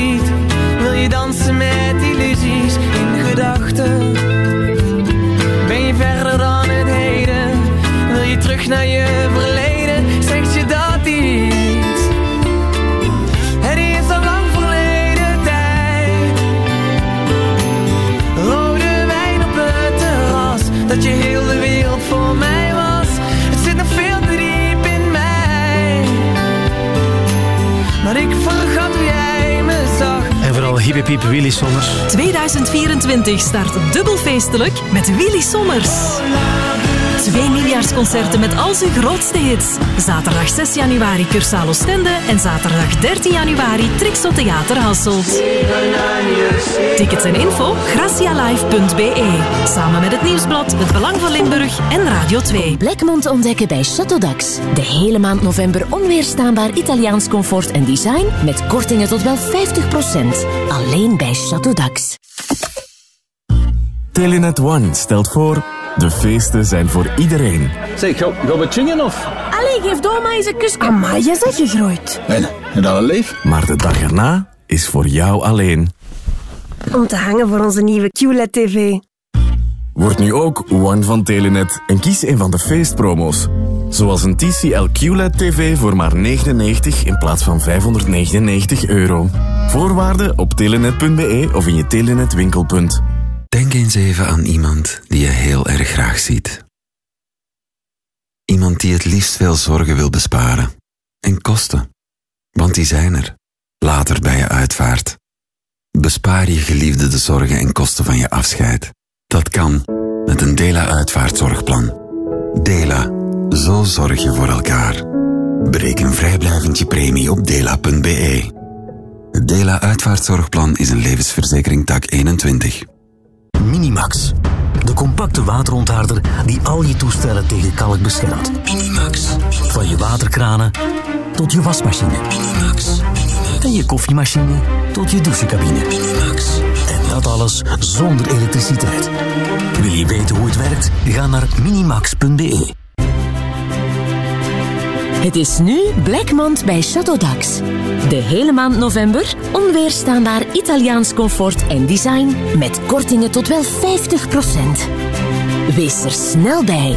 nu Piep Willy Sommers. 2024 start dubbel feestelijk met Willy Sommers. Nieuwjaarsconcerten met al zijn grootste hits. Zaterdag 6 januari Cursaal Oostende en zaterdag 13 januari Trixo Theater Hasselt. Tickets en info gracialive.be. Samen met het Nieuwsblad, het Belang van Limburg en Radio 2. Blackmond ontdekken bij Chateau Dax. De hele maand november onweerstaanbaar Italiaans comfort en design met kortingen tot wel 50%. Alleen bij Chateau Dax. Telenet One stelt voor... De feesten zijn voor iedereen. Zeg, gaan we chingen of? Allee, geef Doma eens een kus. Amai, je zegt gegroeid. En, en dat een leef? Maar de dag erna is voor jou alleen. Om te hangen voor onze nieuwe QLED-tv. Word nu ook One van Telenet en kies een van de feestpromo's. Zoals een TCL QLED TV voor maar 99 in plaats van 599 euro. Voorwaarden op telenet.be of in je Telenet winkelpunt. Denk eens even aan iemand die je heel erg graag ziet. Iemand die het liefst veel zorgen wil besparen. En kosten. Want die zijn er. Later bij je uitvaart. Bespaar je geliefde de zorgen en kosten van je afscheid. Dat kan met een Dela-uitvaartzorgplan. Dela. Zo zorg je voor elkaar. Bereken vrijblijvend je premie op dela.be. Het Dela-uitvaartzorgplan is een levensverzekering tak 21. Minimax. De compacte waterontharder die al je toestellen tegen kalk beschermt. Minimax. Van je waterkranen tot je wasmachine. Minimax. En je koffiemachine tot je douchecabine. Minimax. En dat alles zonder elektriciteit. Wil je weten hoe het werkt? Ga naar minimax.be. Het is nu Blackmond bij Chateau Dax. De hele maand november onweerstaanbaar Italiaans comfort en design met kortingen tot wel 50%. Wees er snel bij.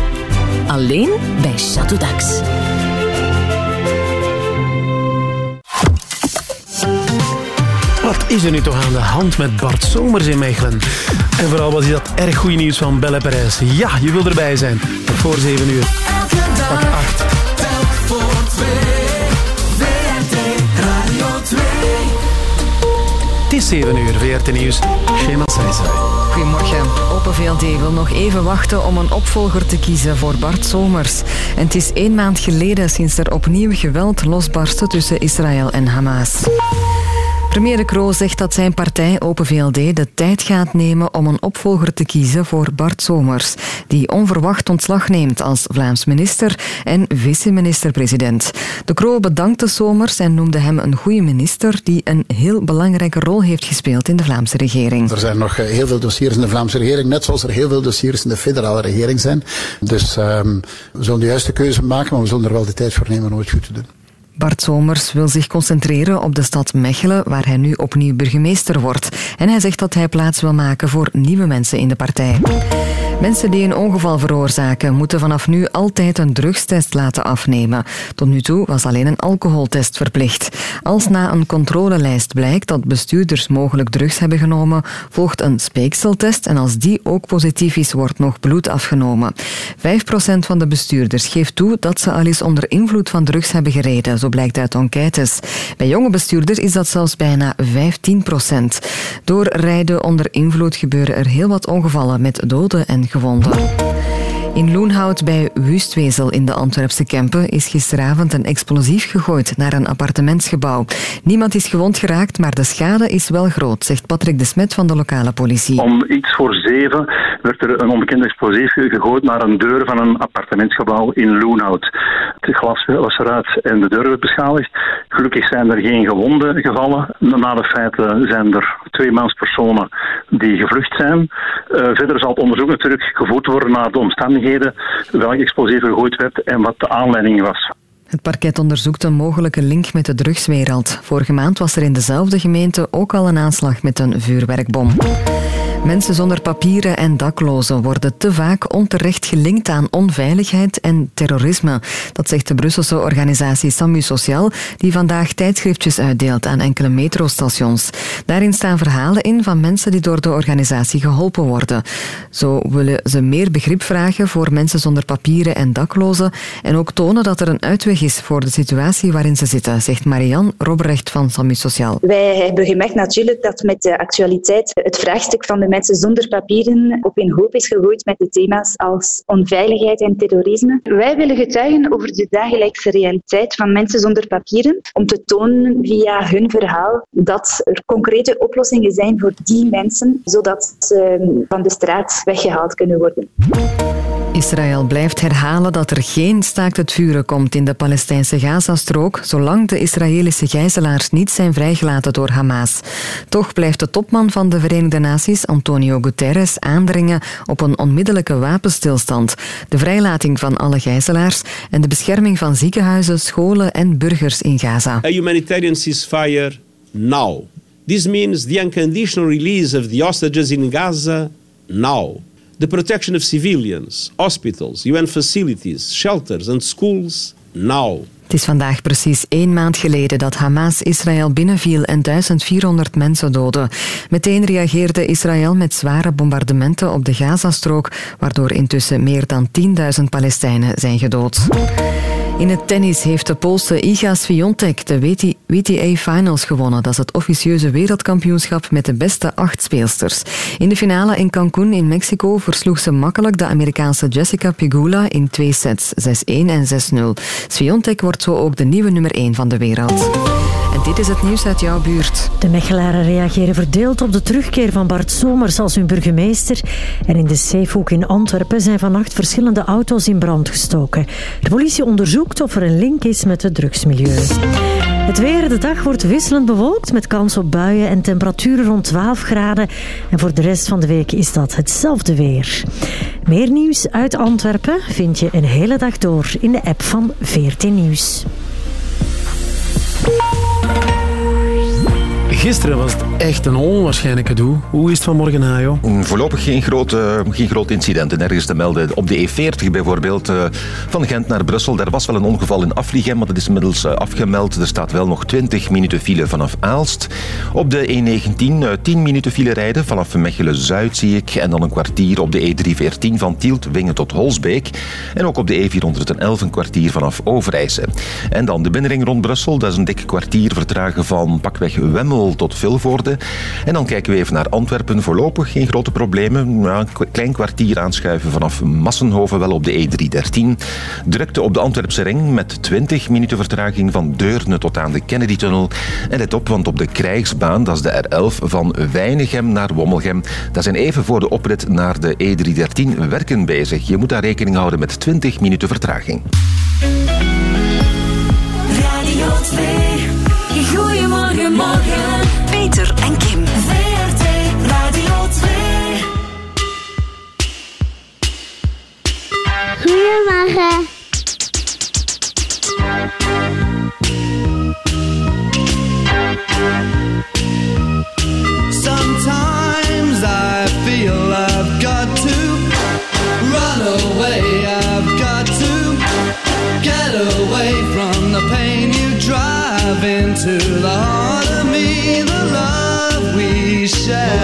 Alleen bij Chateau Dax. Wat is er nu toch aan de hand met Bart Somers in Mechelen? En vooral was dat erg goede nieuws van Belle Perez. Ja, je wil erbij zijn. Tot voor 7 uur. Pak 8. voor twee. VRT Radio 2. Het is 7 uur. VRT Nieuws. Shema Saisai. Goedemorgen. Open VLD wil nog even wachten om een opvolger te kiezen voor Bart Somers. En het is één maand geleden sinds er opnieuw geweld losbarstte tussen Israël en Hamas. Premier De Croo zegt dat zijn partij Open VLD de tijd gaat nemen om een opvolger te kiezen voor Bart Somers, die onverwacht ontslag neemt als Vlaams minister en vice-minister-president. De Croo bedankte Somers en noemde hem een goede minister die een heel belangrijke rol heeft gespeeld in de Vlaamse regering. Er zijn nog eh, heel veel dossiers in de Vlaamse regering, net zoals er heel veel dossiers in de federale regering zijn. Dus ehm, we zullen de juiste keuze maken, maar we zullen er wel de tijd voor nemen om het goed te doen. Bart Somers wil zich concentreren op de stad Mechelen, waar hij nu opnieuw burgemeester wordt. En hij zegt dat hij plaats wil maken voor nieuwe mensen in de partij. Mensen die een ongeval veroorzaken, moeten vanaf nu altijd een drugstest laten afnemen. Tot nu toe was alleen een alcoholtest verplicht. Als na een controlelijst blijkt dat bestuurders mogelijk drugs hebben genomen, volgt een speekseltest en als die ook positief is, wordt nog bloed afgenomen. 5% van de bestuurders geeft toe dat ze al eens onder invloed van drugs hebben gereden, zo blijkt uit enquêtes. Bij jonge bestuurders is dat zelfs bijna 15%. Door rijden onder invloed gebeuren er heel wat ongevallen met doden en gewonden. In Loenhout bij Wustwezel in de Antwerpse Kempen is gisteravond een explosief gegooid naar een appartementsgebouw. Niemand is gewond geraakt, maar de schade is wel groot, zegt Patrick de Smet van de lokale politie. Om iets voor zeven werd er een onbekend explosief gegooid naar een deur van een appartementsgebouw in Loenhout. Het glas was eruit en de deur werd beschadigd. Gelukkig zijn er geen gewonden gevallen. Na de feiten zijn er twee manspersonen die gevlucht zijn. Eh, verder zal het onderzoek natuurlijk gevoerd worden naar de omstandigheden, welk explosief gegooid werd en wat de aanleiding was. Het parket onderzoekt een mogelijke link met de drugswereld. Vorige maand was er in dezelfde gemeente ook al een aanslag met een vuurwerkbom. Mensen zonder papieren en daklozen worden te vaak onterecht gelinkt aan onveiligheid en terrorisme. Dat zegt de Brusselse organisatie Samu Sociaal, die vandaag tijdschriftjes uitdeelt aan enkele metrostations. Daarin staan verhalen in van mensen die door de organisatie geholpen worden. Zo willen ze meer begrip vragen voor mensen zonder papieren en daklozen en ook tonen dat er een uitweg is voor de situatie waarin ze zitten, zegt Marianne Robrecht van Samu Sociaal. Wij hebben gemerkt natuurlijk dat met de actualiteit het vraagstuk van de mensen zonder papieren op een hoop is gegooid met de thema's als onveiligheid en terrorisme. Wij willen getuigen over de dagelijkse realiteit van mensen zonder papieren, om te tonen via hun verhaal dat er concrete oplossingen zijn voor die mensen, zodat ze van de straat weggehaald kunnen worden. Israël blijft herhalen dat er geen staakt het vuren komt in de Palestijnse Gazastrook, zolang de Israëlische gijzelaars niet zijn vrijgelaten door Hamas. Toch blijft de topman van de Verenigde Naties, Antonio Guterres, aandringen op een onmiddellijke wapenstilstand, de vrijlating van alle gijzelaars en de bescherming van ziekenhuizen, scholen en burgers in Gaza. a humanitarian ceasefire now. This means the unconditional release of the hostages in Gaza now. The protection of civilians, hospitals, UN facilities, shelters and schools now. Het is vandaag precies één maand geleden dat Hamas Israël binnenviel en 1400 mensen doodde. Meteen reageerde Israël met zware bombardementen op de Gazastrook, waardoor intussen meer dan 10.000 Palestijnen zijn gedood. In het tennis heeft de Poolse Iga Swiatek de WT WTA Finals gewonnen. Dat is het officieuze wereldkampioenschap met de beste acht speelsters. In de finale in Cancún in Mexico versloeg ze makkelijk de Amerikaanse Jessica Pegula in twee sets, 6-1 en 6-0. Swiatek wordt zo ook de nieuwe nummer 1 van de wereld. Dit is het nieuws uit jouw buurt. De Mechelaren reageren verdeeld op de terugkeer van Bart Somers als hun burgemeester. En in de Zeehoek in Antwerpen zijn vannacht verschillende auto's in brand gestoken. De politie onderzoekt of er een link is met het drugsmilieu. Het weer, de dag wordt wisselend bewolkt met kans op buien en temperaturen rond 12 graden. En voor de rest van de week is dat hetzelfde weer. Meer nieuws uit Antwerpen vind je een hele dag door in de app van 14 Nieuws. Gisteren was het echt een onwaarschijnlijke doel. Hoe is het vanmorgen, Hajo? Voorlopig geen grote, geen grote incidenten ergens te melden. Op de E40 bijvoorbeeld, eh, van Gent naar Brussel, daar was wel een ongeval in Afliegem, maar dat is inmiddels eh, afgemeld. Er staat wel nog 20 minuten file vanaf Aalst. Op de E19 eh, 10 minuten file rijden vanaf Mechelen-Zuid zie ik. En dan een kwartier op de E314 van Tielt, Wingen tot Holsbeek. En ook op de E411 een kwartier vanaf Overijse. En dan de binnenring rond Brussel, dat is een dik kwartier vertragen van pakweg Wemmel Brussel tot Vilvoorde. En dan kijken we even naar Antwerpen. Voorlopig geen grote problemen. Ja, een klein kwartier aanschuiven vanaf Massenhoven wel op de E313. Drukte op de Antwerpse ring met 20 minuten vertraging van Deurne tot aan de Kennedy-tunnel. En let op, want op de Krijgsbaan, dat is de R11 van Weinigem naar Wommelgem, daar zijn even voor de oprit naar de E313 werken bezig. Je moet daar rekening houden met 20 minuten vertraging. Radio 2. Goedemorgen, morgen. Goedemorgen. Sometimes I feel I've got to run away. I've got to get away from the pain you drive into the heart of me. The love we share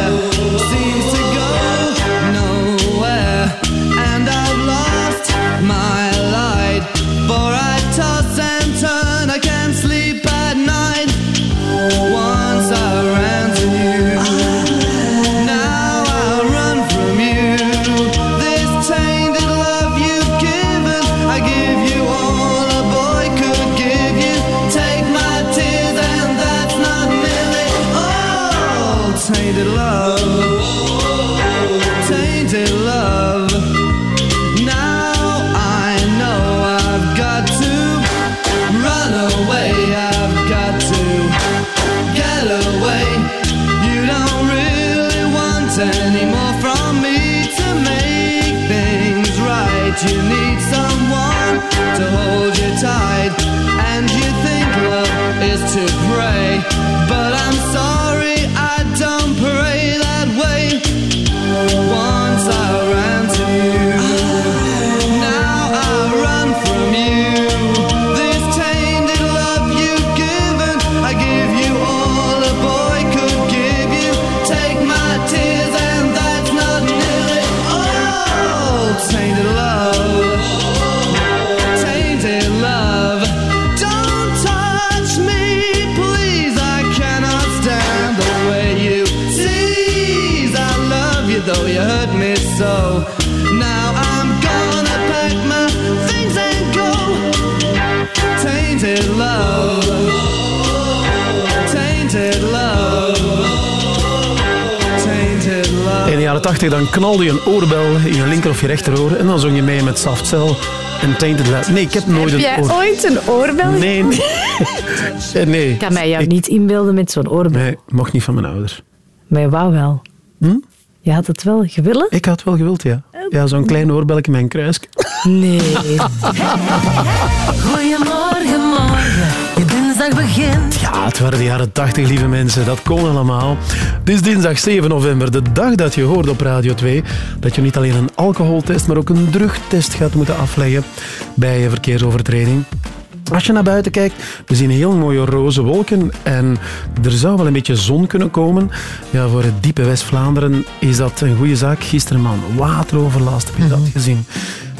80 dan knalde je een oorbel in je linker of je rechteroor en dan zong je mee met Soft Cell en Tainted Love. Nee, ik heb nooit Heb een jij oor- ooit een oorbel? Nee, nee. Eh, nee. Ik kan mij jou niet inbeelden met zo'n oorbel. Nee, mocht niet van mijn ouders. Maar je wou wel. Je had het wel gewild? Ik had wel gewild, ja. Ja, zo'n klein oorbelje met een kruisje. Nee. Goedemorgen, Ja, het waren de jaren 80, lieve mensen. Dat kon allemaal. Het is dinsdag 7 november, de dag dat je hoort op Radio 2 dat je niet alleen een alcoholtest, maar ook een drugtest gaat moeten afleggen bij je verkeersovertreding. Als je naar buiten kijkt, we zien heel mooie roze wolken en er zou wel een beetje zon kunnen komen. Ja, voor het diepe West-Vlaanderen is dat een goede zaak. Gisteren, man, wateroverlast, heb je dat gezien?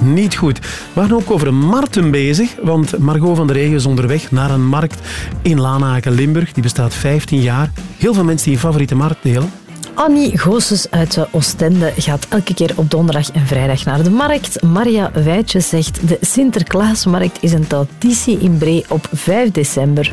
Niet goed. We waren ook over een markten bezig, want Margot van der Regen is onderweg naar een markt in Lanaken, Limburg. Die bestaat 15 jaar. Heel veel mensen die een favoriete markt delen. Annie Goossens uit de Oostende gaat elke keer op donderdag en vrijdag naar de markt. Maria Wijtje zegt de Sinterklaasmarkt is een traditie in Bree op 5 december.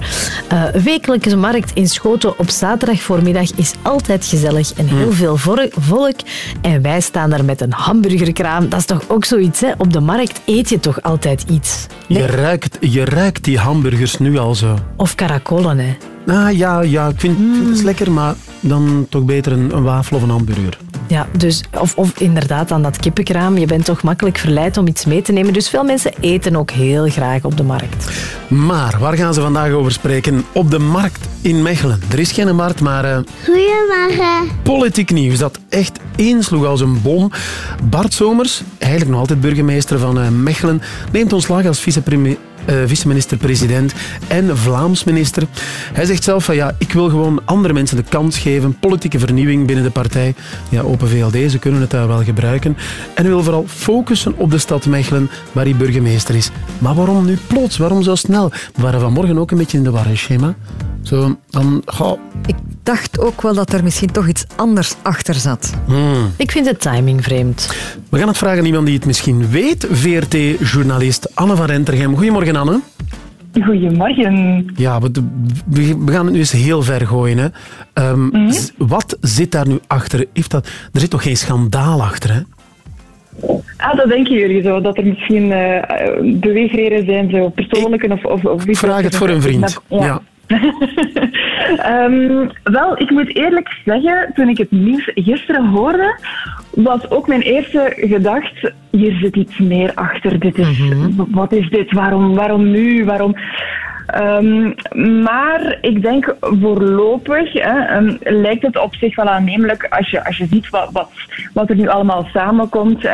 Eh wekelijkse markt in Schoten op zaterdag voormiddag is altijd gezellig en heel veel vor- volk. En wij staan daar met een hamburgerkraam. Dat is toch ook zoiets, hè? Op de markt eet je toch altijd iets? Je, ruikt, je ruikt die hamburgers nu al zo. Of caracolen, hè? Ah, ja, ja, ik vind, het lekker, maar dan toch beter een, een wafel of een hamburger. Ja, dus, of, of inderdaad aan dat kippenkraam. Je bent toch makkelijk verleid om iets mee te nemen. Dus veel mensen eten ook heel graag op de markt. Maar waar gaan ze vandaag over spreken? Op de markt in Mechelen. Er is geen markt, maar eh, Goedemorgen. politiek nieuws dat echt insloeg als een bom. Bart Somers, eigenlijk nog altijd burgemeester van eh, Mechelen, neemt ontslag als vicepremi- eh, vice-minister-president en Vlaams minister. Hij zegt zelf van ja, ik wil gewoon andere mensen de kans geven, politieke vernieuwing binnen de partij. Ja, Open VLD, ze kunnen het daar wel gebruiken. En hij wil vooral focussen op de stad Mechelen, waar hij burgemeester is. Maar waarom nu plots? Waarom zo snel? We waren vanmorgen ook een beetje in de war, Schema. Zo, dan... goh, Ik dacht ook wel dat er misschien toch iets anders achter zat. hmm. Ik vind de timing vreemd. We gaan het vragen aan iemand die het misschien weet. VRT-journalist Anne van Rentergem. Goedemorgen, Anne. Goedemorgen. Ja, we, we we gaan het nu eens heel ver gooien. Hè. Ehm, Mhm. Wat zit daar nu achter? Heeft dat, er zit toch geen schandaal achter, hè? Ah, dat denken jullie zo, dat er misschien eh, eh, beweegreden zijn, zo persoonlijke of... of, of Ik vraag het voor een vriend. Ja. Ehm, wel, ik moet eerlijk zeggen, toen ik het nieuws gisteren hoorde, was ook mijn eerste gedachte, hier zit iets meer achter. Dit is, Wat is dit? Waarom, waarom nu? Waarom... Ehm, maar ik denk voorlopig hè, ehm, lijkt het op zich wel aannemelijk als je, als je ziet wat, wat, wat er nu allemaal samenkomt.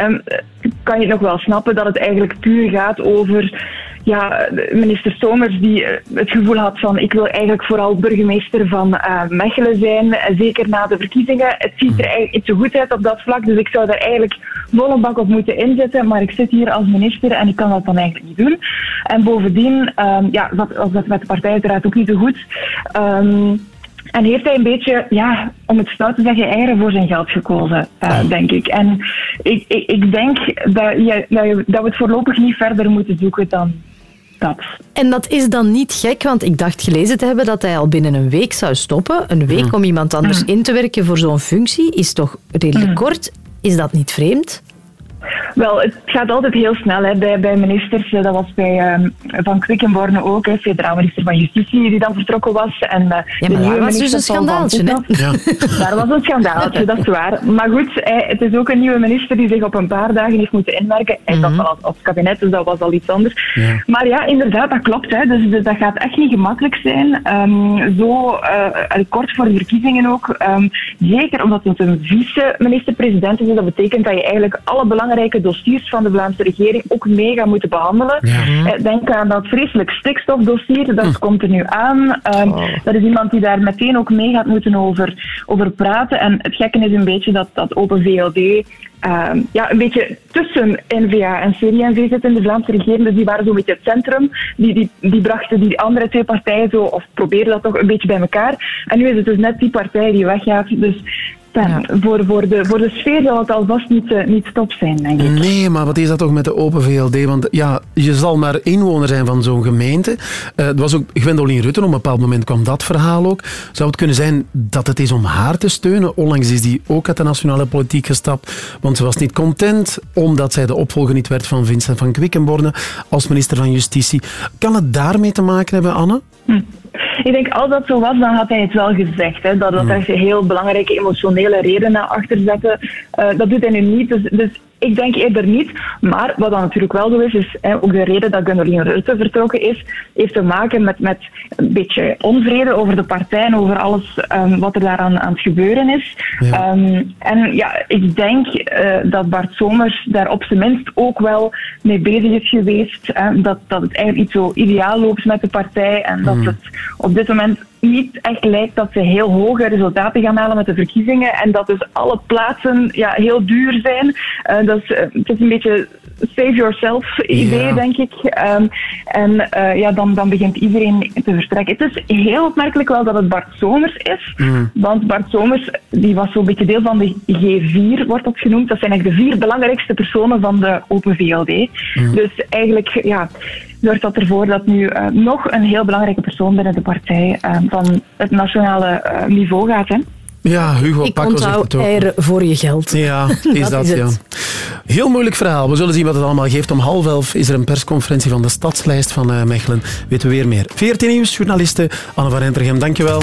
kan je nog wel snappen dat het eigenlijk puur gaat over ja, minister Somers die eh, het gevoel had van ik wil eigenlijk vooral burgemeester van eh, Mechelen zijn, eh, zeker na de verkiezingen. Het ziet er eigenlijk niet zo goed uit op dat vlak, dus ik zou daar eigenlijk volle bak op moeten inzetten, maar ik zit hier als minister en ik kan dat dan eigenlijk niet doen. En bovendien, ehm, ja, was, was dat met de partij uiteraard ook niet zo goed. Ehm, en heeft hij een beetje, ja, om het stout te zeggen, eieren voor zijn geld gekozen, denk ik. En ik, ik, ik denk dat, je- dat we het voorlopig niet verder moeten zoeken dan dat. En dat is dan niet gek, want ik dacht gelezen te hebben dat hij al binnen een week zou stoppen. Een week om iemand anders in te werken voor zo'n functie is toch redelijk kort. Is dat niet vreemd? Wel, het gaat altijd heel snel hè, bij, bij ministers. Eh, Dat was bij ehm, Van Quickenborne ook, hè, federaal minister van Justitie, die dan vertrokken was. En, eh, Ja, de maar nieuwe daar was dus minister een schandaaltje, hè? Putten. Daar was een schandaaltje, dat is waar. Maar goed, hij- het is ook een nieuwe minister die zich op een paar dagen heeft moeten inwerken. Hij zat wel op het kabinet, dus dat was al iets anders. Ja. Maar ja, inderdaad, dat klopt. Hè. Dus, dus dat gaat echt niet gemakkelijk zijn. Ehm, zo eh, kort voor de verkiezingen ook. Ehm, zeker omdat het een vice-minister-president is. Dat betekent dat je eigenlijk alle belangrijke dossiers van de Vlaamse regering ook mee gaat moeten behandelen. Ja. Eh, Denk aan dat vreselijk stikstofdossier. Dat komt er nu aan. Ehm, Dat is iemand die daar meteen ook mee gaat moeten over, over praten. En het gekke is een beetje dat, dat Open VLD ehm, ja, een beetje tussen NVA en CD&V zit in de Vlaamse regering. Dus die waren zo'n beetje het centrum. Die, die, die brachten die andere twee partijen zo, of probeerden dat toch een beetje bij elkaar. En nu is het dus net die partij die weggaat. Dus ja, voor, voor, de, voor de sfeer zal het alvast niet, eh, niet stop zijn, denk ik. Nee, maar wat is dat toch met de Open VLD? Want ja, je zal maar inwoner zijn van zo'n gemeente. Eh het was ook Gwendoline Rutten, op een bepaald moment kwam dat verhaal ook. Zou het kunnen zijn dat het is om haar te steunen? Onlangs is die ook uit de nationale politiek gestapt, want ze was niet content omdat zij de opvolger niet werd van Vincent van Quickenborne als minister van Justitie. Kan het daarmee te maken hebben, Anne? Ik denk, als dat zo was, dan had hij het wel gezegd. Hè, dat dat er heel belangrijke emotionele redenen achter zetten. Eh, dat doet hij nu niet. Dus, dus ik denk eerder niet. Maar wat dan natuurlijk wel zo is, is hè, ook de reden dat Gundoline Rutte vertrokken is, heeft te maken met, met een beetje onvrede over de partij en over alles ehm, wat er daaraan aan het gebeuren is. Ehm, en ja, ik denk eh, dat Bart Somers daar op zijn minst ook wel mee bezig is geweest. hè, dat, dat het eigenlijk niet zo ideaal loopt met de partij en dat het op dit moment niet echt lijkt dat ze heel hoge resultaten gaan halen met de verkiezingen en dat dus alle plaatsen ja, heel duur zijn. Eh, dat is, eh, het is een beetje save yourself idee, Ja. denk ik. Ehm, en eh, ja, dan, dan begint iedereen te vertrekken. Het is heel opmerkelijk wel dat het Bart Somers is, want Bart Somers die was zo'n beetje deel van de G4, wordt dat genoemd. Dat zijn eigenlijk de vier belangrijkste personen van de Open VLD. Dus eigenlijk ja, zorgt dat ervoor dat nu nog een heel belangrijke persoon binnen de partij eh, van het nationale eh, niveau gaat. Hè. Ja, Hugo Ik Paco zegt onthoud het ook. eieren voor je geld. Ja, is dat, Dat is ja. Heel moeilijk verhaal. We zullen zien wat het allemaal geeft. Om half elf is er een persconferentie van de stadslijst van eh, Mechelen. Weten we weer meer. 14 Nieuws, journaliste Anne van Rentergem, dankjewel.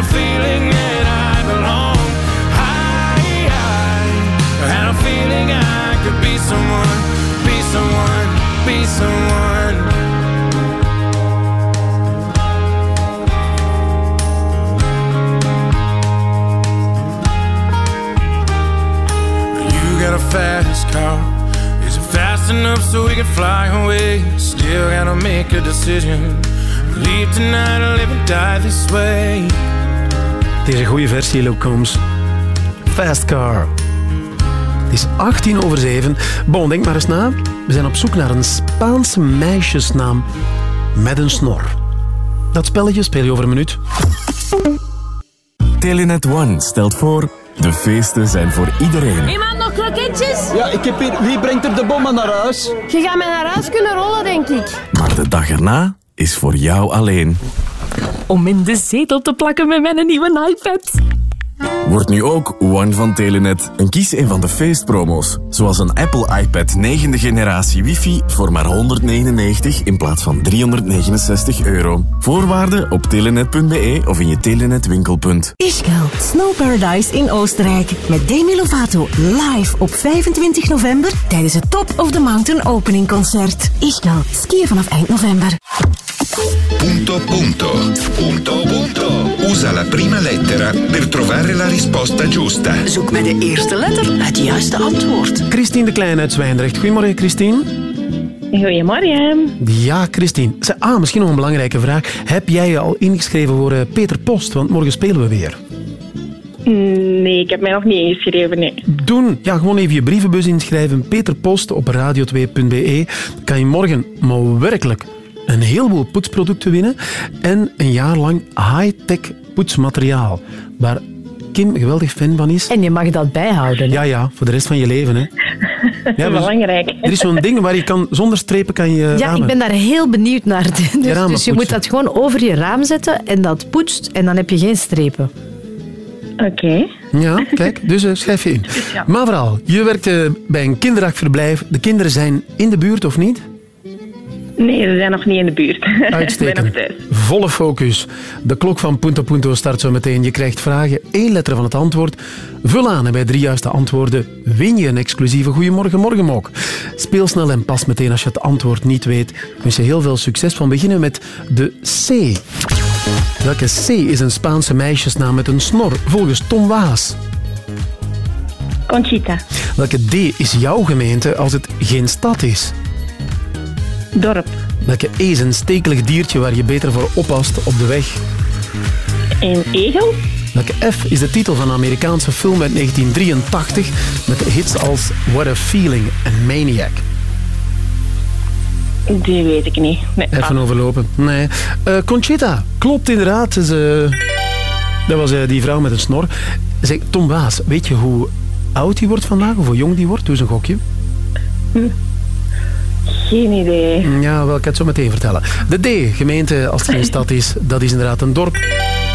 And a feeling that I belonged. I, had a feeling I could be someone, be someone, be someone. You got a fast car. Is it fast enough so we can fly away? Still gotta make a decision. Leave tonight or live or die this way. Het is een goede versie, Luke Combs. Fast Car. Het is 18 over 7. Bon, denk maar eens na. We zijn op zoek naar een Spaanse meisjesnaam met een snor. Dat spelletje speel je over een minuut. Telenet One stelt voor... De feesten zijn voor iedereen. Iemand nog kroketjes? Ja, ik heb hier... Wie brengt er de bommen naar huis? Je gaat mij naar huis kunnen rollen, denk ik. Maar de dag erna is voor jou alleen. Om in de zetel te plakken met mijn nieuwe iPad. Word nu ook One van Telenet en kies een van de feestpromo's. Zoals een Apple iPad 9e generatie wifi voor maar 199 in plaats van 369 euro. Voorwaarden op telenet.be of in je Telenet winkelpunt. Ischgl, Snow Paradise in Oostenrijk. Met Demi Lovato live op 25 november tijdens het Top of the Mountain Opening Concert. Ischgl, skiën vanaf eind november. Punto punto. Punto punto. Usa la prima lettera per trovare la risposta giusta. Zoek met de eerste letter het juiste antwoord. Christine de Klein uit Zwijndrecht. Goedemorgen, Christine. Goedemorgen. Ja, Christine. Ah, misschien nog een belangrijke vraag. Heb jij je al ingeschreven voor eh, Peter Post? Want morgen spelen we weer. Nee, ik heb mij nog niet ingeschreven, nee. Doen. Ja, gewoon even je brievenbus inschrijven. Peter Post op radio2.be. Dan kan je morgen maar werkelijk een heleboel poetsproducten winnen. En een jaar lang high-tech poetsmateriaal. Waar Kim geweldig fan van is. En je mag dat bijhouden. Ja, ja, voor de rest van je leven. Hè. Ja, dus- Belangrijk. Er is zo'n ding waar je kan, zonder strepen kan je Ja, ramen. ik ben daar heel benieuwd naar. Dus, ramen dus je moet dat gewoon over je raam zetten en dat poetst en dan heb je geen strepen. Oké. Ja, kijk, dus eh, schrijf je in. Maar vooral, je werkt eh, bij een kinderdagverblijf. De kinderen zijn in de buurt of niet? Nee, ze zijn nog niet in de buurt. Uitstekend. Volle focus. De klok van Punto Punto start zo meteen. Je krijgt vragen, één letter van het antwoord. Vul aan en bij drie juiste antwoorden win je een exclusieve Goeiemorgen Morgenmok. Speel snel en pas meteen als je het antwoord niet weet. Ik wens je heel veel succes. Van beginnen met de C. Welke C is een Spaanse meisjesnaam met een snor, volgens Tom Waas? Conchita. Welke D is jouw gemeente als het geen stad is? Dorp. Welke E is een stekelig diertje waar je beter voor oppast op de weg? Een egel. Welke F is de titel van een Amerikaanse film uit 1983 met hits als What a Feeling en Maniac? Die weet ik niet. Nee, Even ah. overlopen. Nee. Eh, Conchita, klopt inderdaad. Ze, dat was eh, die vrouw met een snor. Zeg, Tom Waas, weet je hoe oud die wordt vandaag? Of hoe jong die wordt? Doe eens een gokje. Geen idee. Ja, wel, ik ga het zo meteen vertellen. De D, gemeente, als het geen stad is, dat is inderdaad een dorp.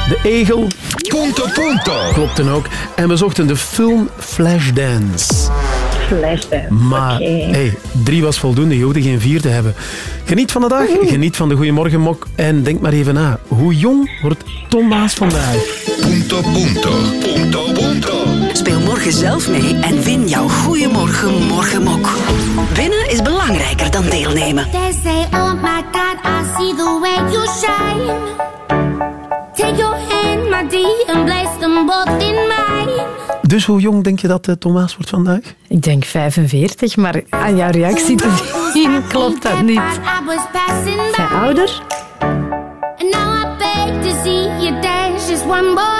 De egel. Punto, punto. Klopt dan ook. En we zochten de film Flashdance. Flashdance. Maar Oké. hey, drie was voldoende, je hoefde geen vier te hebben. Geniet van de dag, geniet van de Goeiemorgenmok en denk maar even na. Hoe jong wordt Tom Waas vandaag? Punto, punto. Punto, punto. Speel morgen zelf mee en win jouw Goeiemorgen Morgenmok. Winnen is belangrijker dan deelnemen. They say, oh my God, I see the way you shine. Take your hand, my dear, and place them both in. Dus hoe jong denk je dat eh, Tom Waas wordt vandaag? Ik denk 45, maar aan jouw reactie te zien klopt dat niet. I was passing Zij by, ouder? and now I beg to see you dance just one more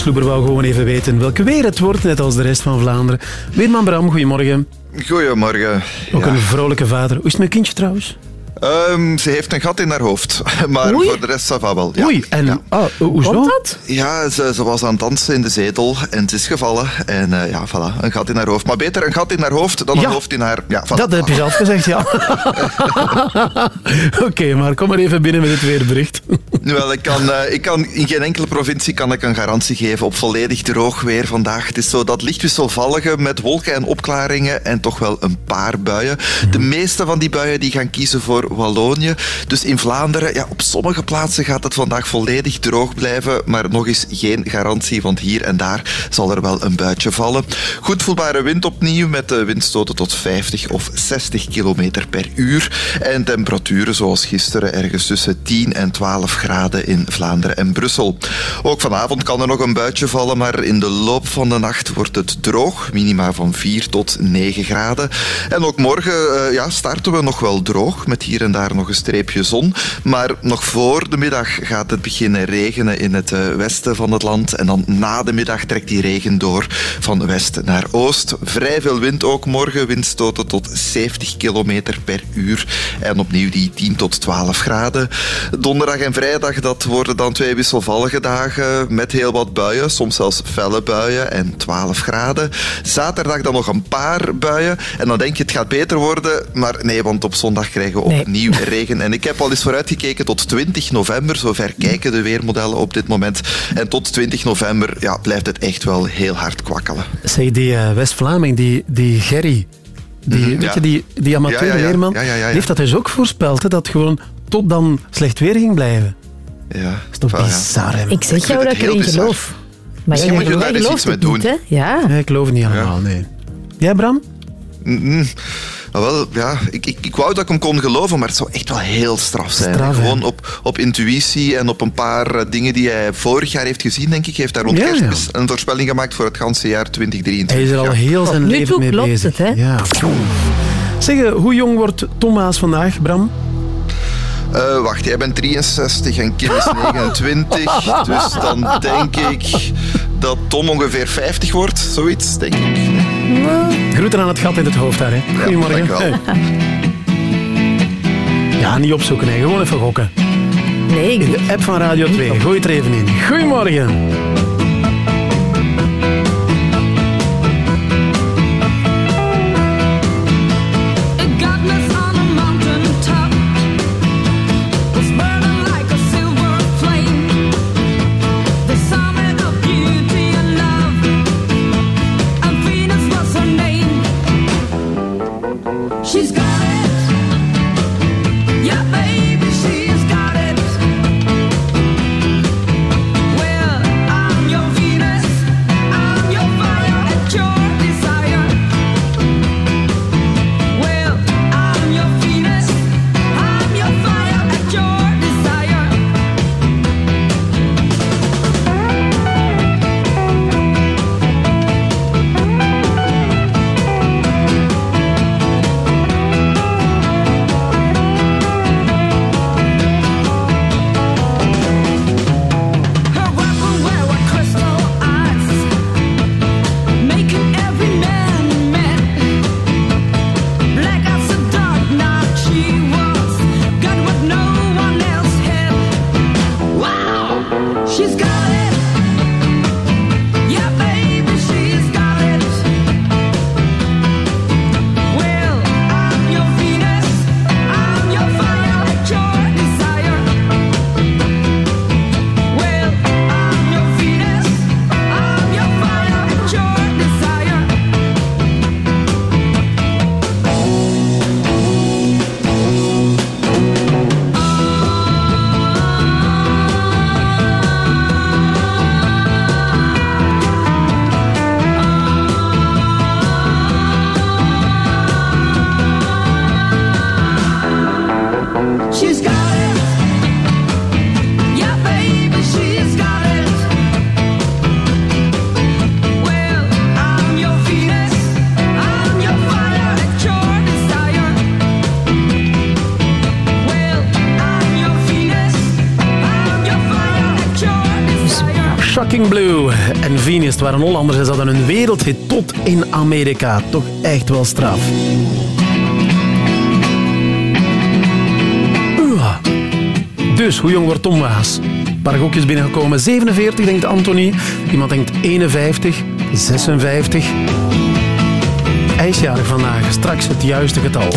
sloeber wou gewoon even weten welk weer het wordt, net als de rest van Vlaanderen. Weerman Bram, goedemorgen. Goedemorgen. Ook Ja. een vrolijke vader. Hoe is het met kindje trouwens? Ehm, ze heeft een gat in haar hoofd, maar Oei. voor de rest va wel. Ja. Oei, en oh, hoezo? Komt dat? Ja, ze, ze was aan het dansen in de zetel en het is gevallen. En eh, ja, voilà, een gat in haar hoofd. Maar beter een gat in haar hoofd dan een Ja. hoofd in haar... Ja, voilà. Dat heb je zelf gezegd, ja. Oké, maar kom maar even binnen met het weerbericht. Nu wel, ik kan, eh, ik kan in geen enkele provincie kan ik een garantie geven op volledig droog weer vandaag. Het is zo dat licht wisselvallige met wolken en opklaringen en toch wel een paar buien. De meeste van die buien die gaan kiezen voor Wallonië. Dus in Vlaanderen, ja, op sommige plaatsen gaat het vandaag volledig droog blijven, maar nog eens geen garantie, want hier en daar zal er wel een buitje vallen. Goed voelbare wind opnieuw met windstoten tot 50 of 60 kilometer per uur. En temperaturen zoals gisteren ergens tussen 10 en 12 graden in Vlaanderen en Brussel. Ook vanavond kan er nog een buitje vallen, maar in de loop van de nacht wordt het droog. Minima van 4 tot 9 graden. En ook morgen eh, ja, starten we nog wel droog, met hier en daar nog een streepje zon. Maar nog voor de middag gaat het beginnen regenen in het eh, westen van het land. En dan na de middag trekt die regen door van west naar oost. Vrij veel wind ook morgen, windstoten tot 70 kilometer per uur. En opnieuw die 10 tot 12 graden. Donderdag en vrijdag, dat worden dan twee wisselvallige dagen met heel wat buien, soms zelfs felle buien en 12 graden. Zaterdag dan nog een paar buien en dan denk je het gaat beter worden, maar nee, want op zondag krijgen we opnieuw regen. En ik heb al eens vooruitgekeken tot 20 november, zover kijken de weermodellen op dit moment. En tot 20 november ja, blijft het echt wel heel hard kwakkelen. Zeg, die eh, West-Vlaming, die, die Gerry, die, Mhm, weet ja. je, die, die amateur Ja, ja, ja. weerman, Ja, ja, ja, ja. die heeft dat dus ook voorspeld, hè, dat gewoon tot dan slecht weer ging blijven. Ja. Dat is toch bizar, hè? Ik zeg jou dat ik erin geloof. Maar Misschien jij moet je daar eens iets mee niet, doen. hè? Ja. Nee, ik geloof het niet allemaal, nee. Jij, Bram? Mm, ah, wel, ja, ik, ik, ik wou dat ik hem kon geloven, maar het zou echt wel heel straf zijn. Straf? Gewoon op, op intuïtie en op een paar eh, dingen die hij vorig jaar heeft gezien, denk ik. Hij heeft daar rond Ja, een voorspelling gemaakt voor het ganse jaar 2023. Hij is er al ja. heel zijn nu leven toe mee klopt bezig. het, hè? Ja. Zeg, eh, hoe jong wordt Thomas vandaag, Bram? Eh, wacht, jij bent 63 en Kim is 29. dus dan denk ik dat Tom ongeveer 50 wordt. Zoiets, denk ik. Groeten aan het gat in het hoofd daar, hè. Goedemorgen. Ja, niet opzoeken, hè. gewoon even gokken. Nee, In de app van Radio 2. Gooi het er even in. Goedemorgen. Blue en Venus het waren Hollanders en ze hadden een wereldhit tot in Amerika. Toch echt wel straf. Dus, hoe jong wordt Tom Waas? Een paar gokjes binnengekomen. 47 denkt Anthony. Iemand denkt 51, 56. Hij is jarig vandaag. Straks het juiste getal.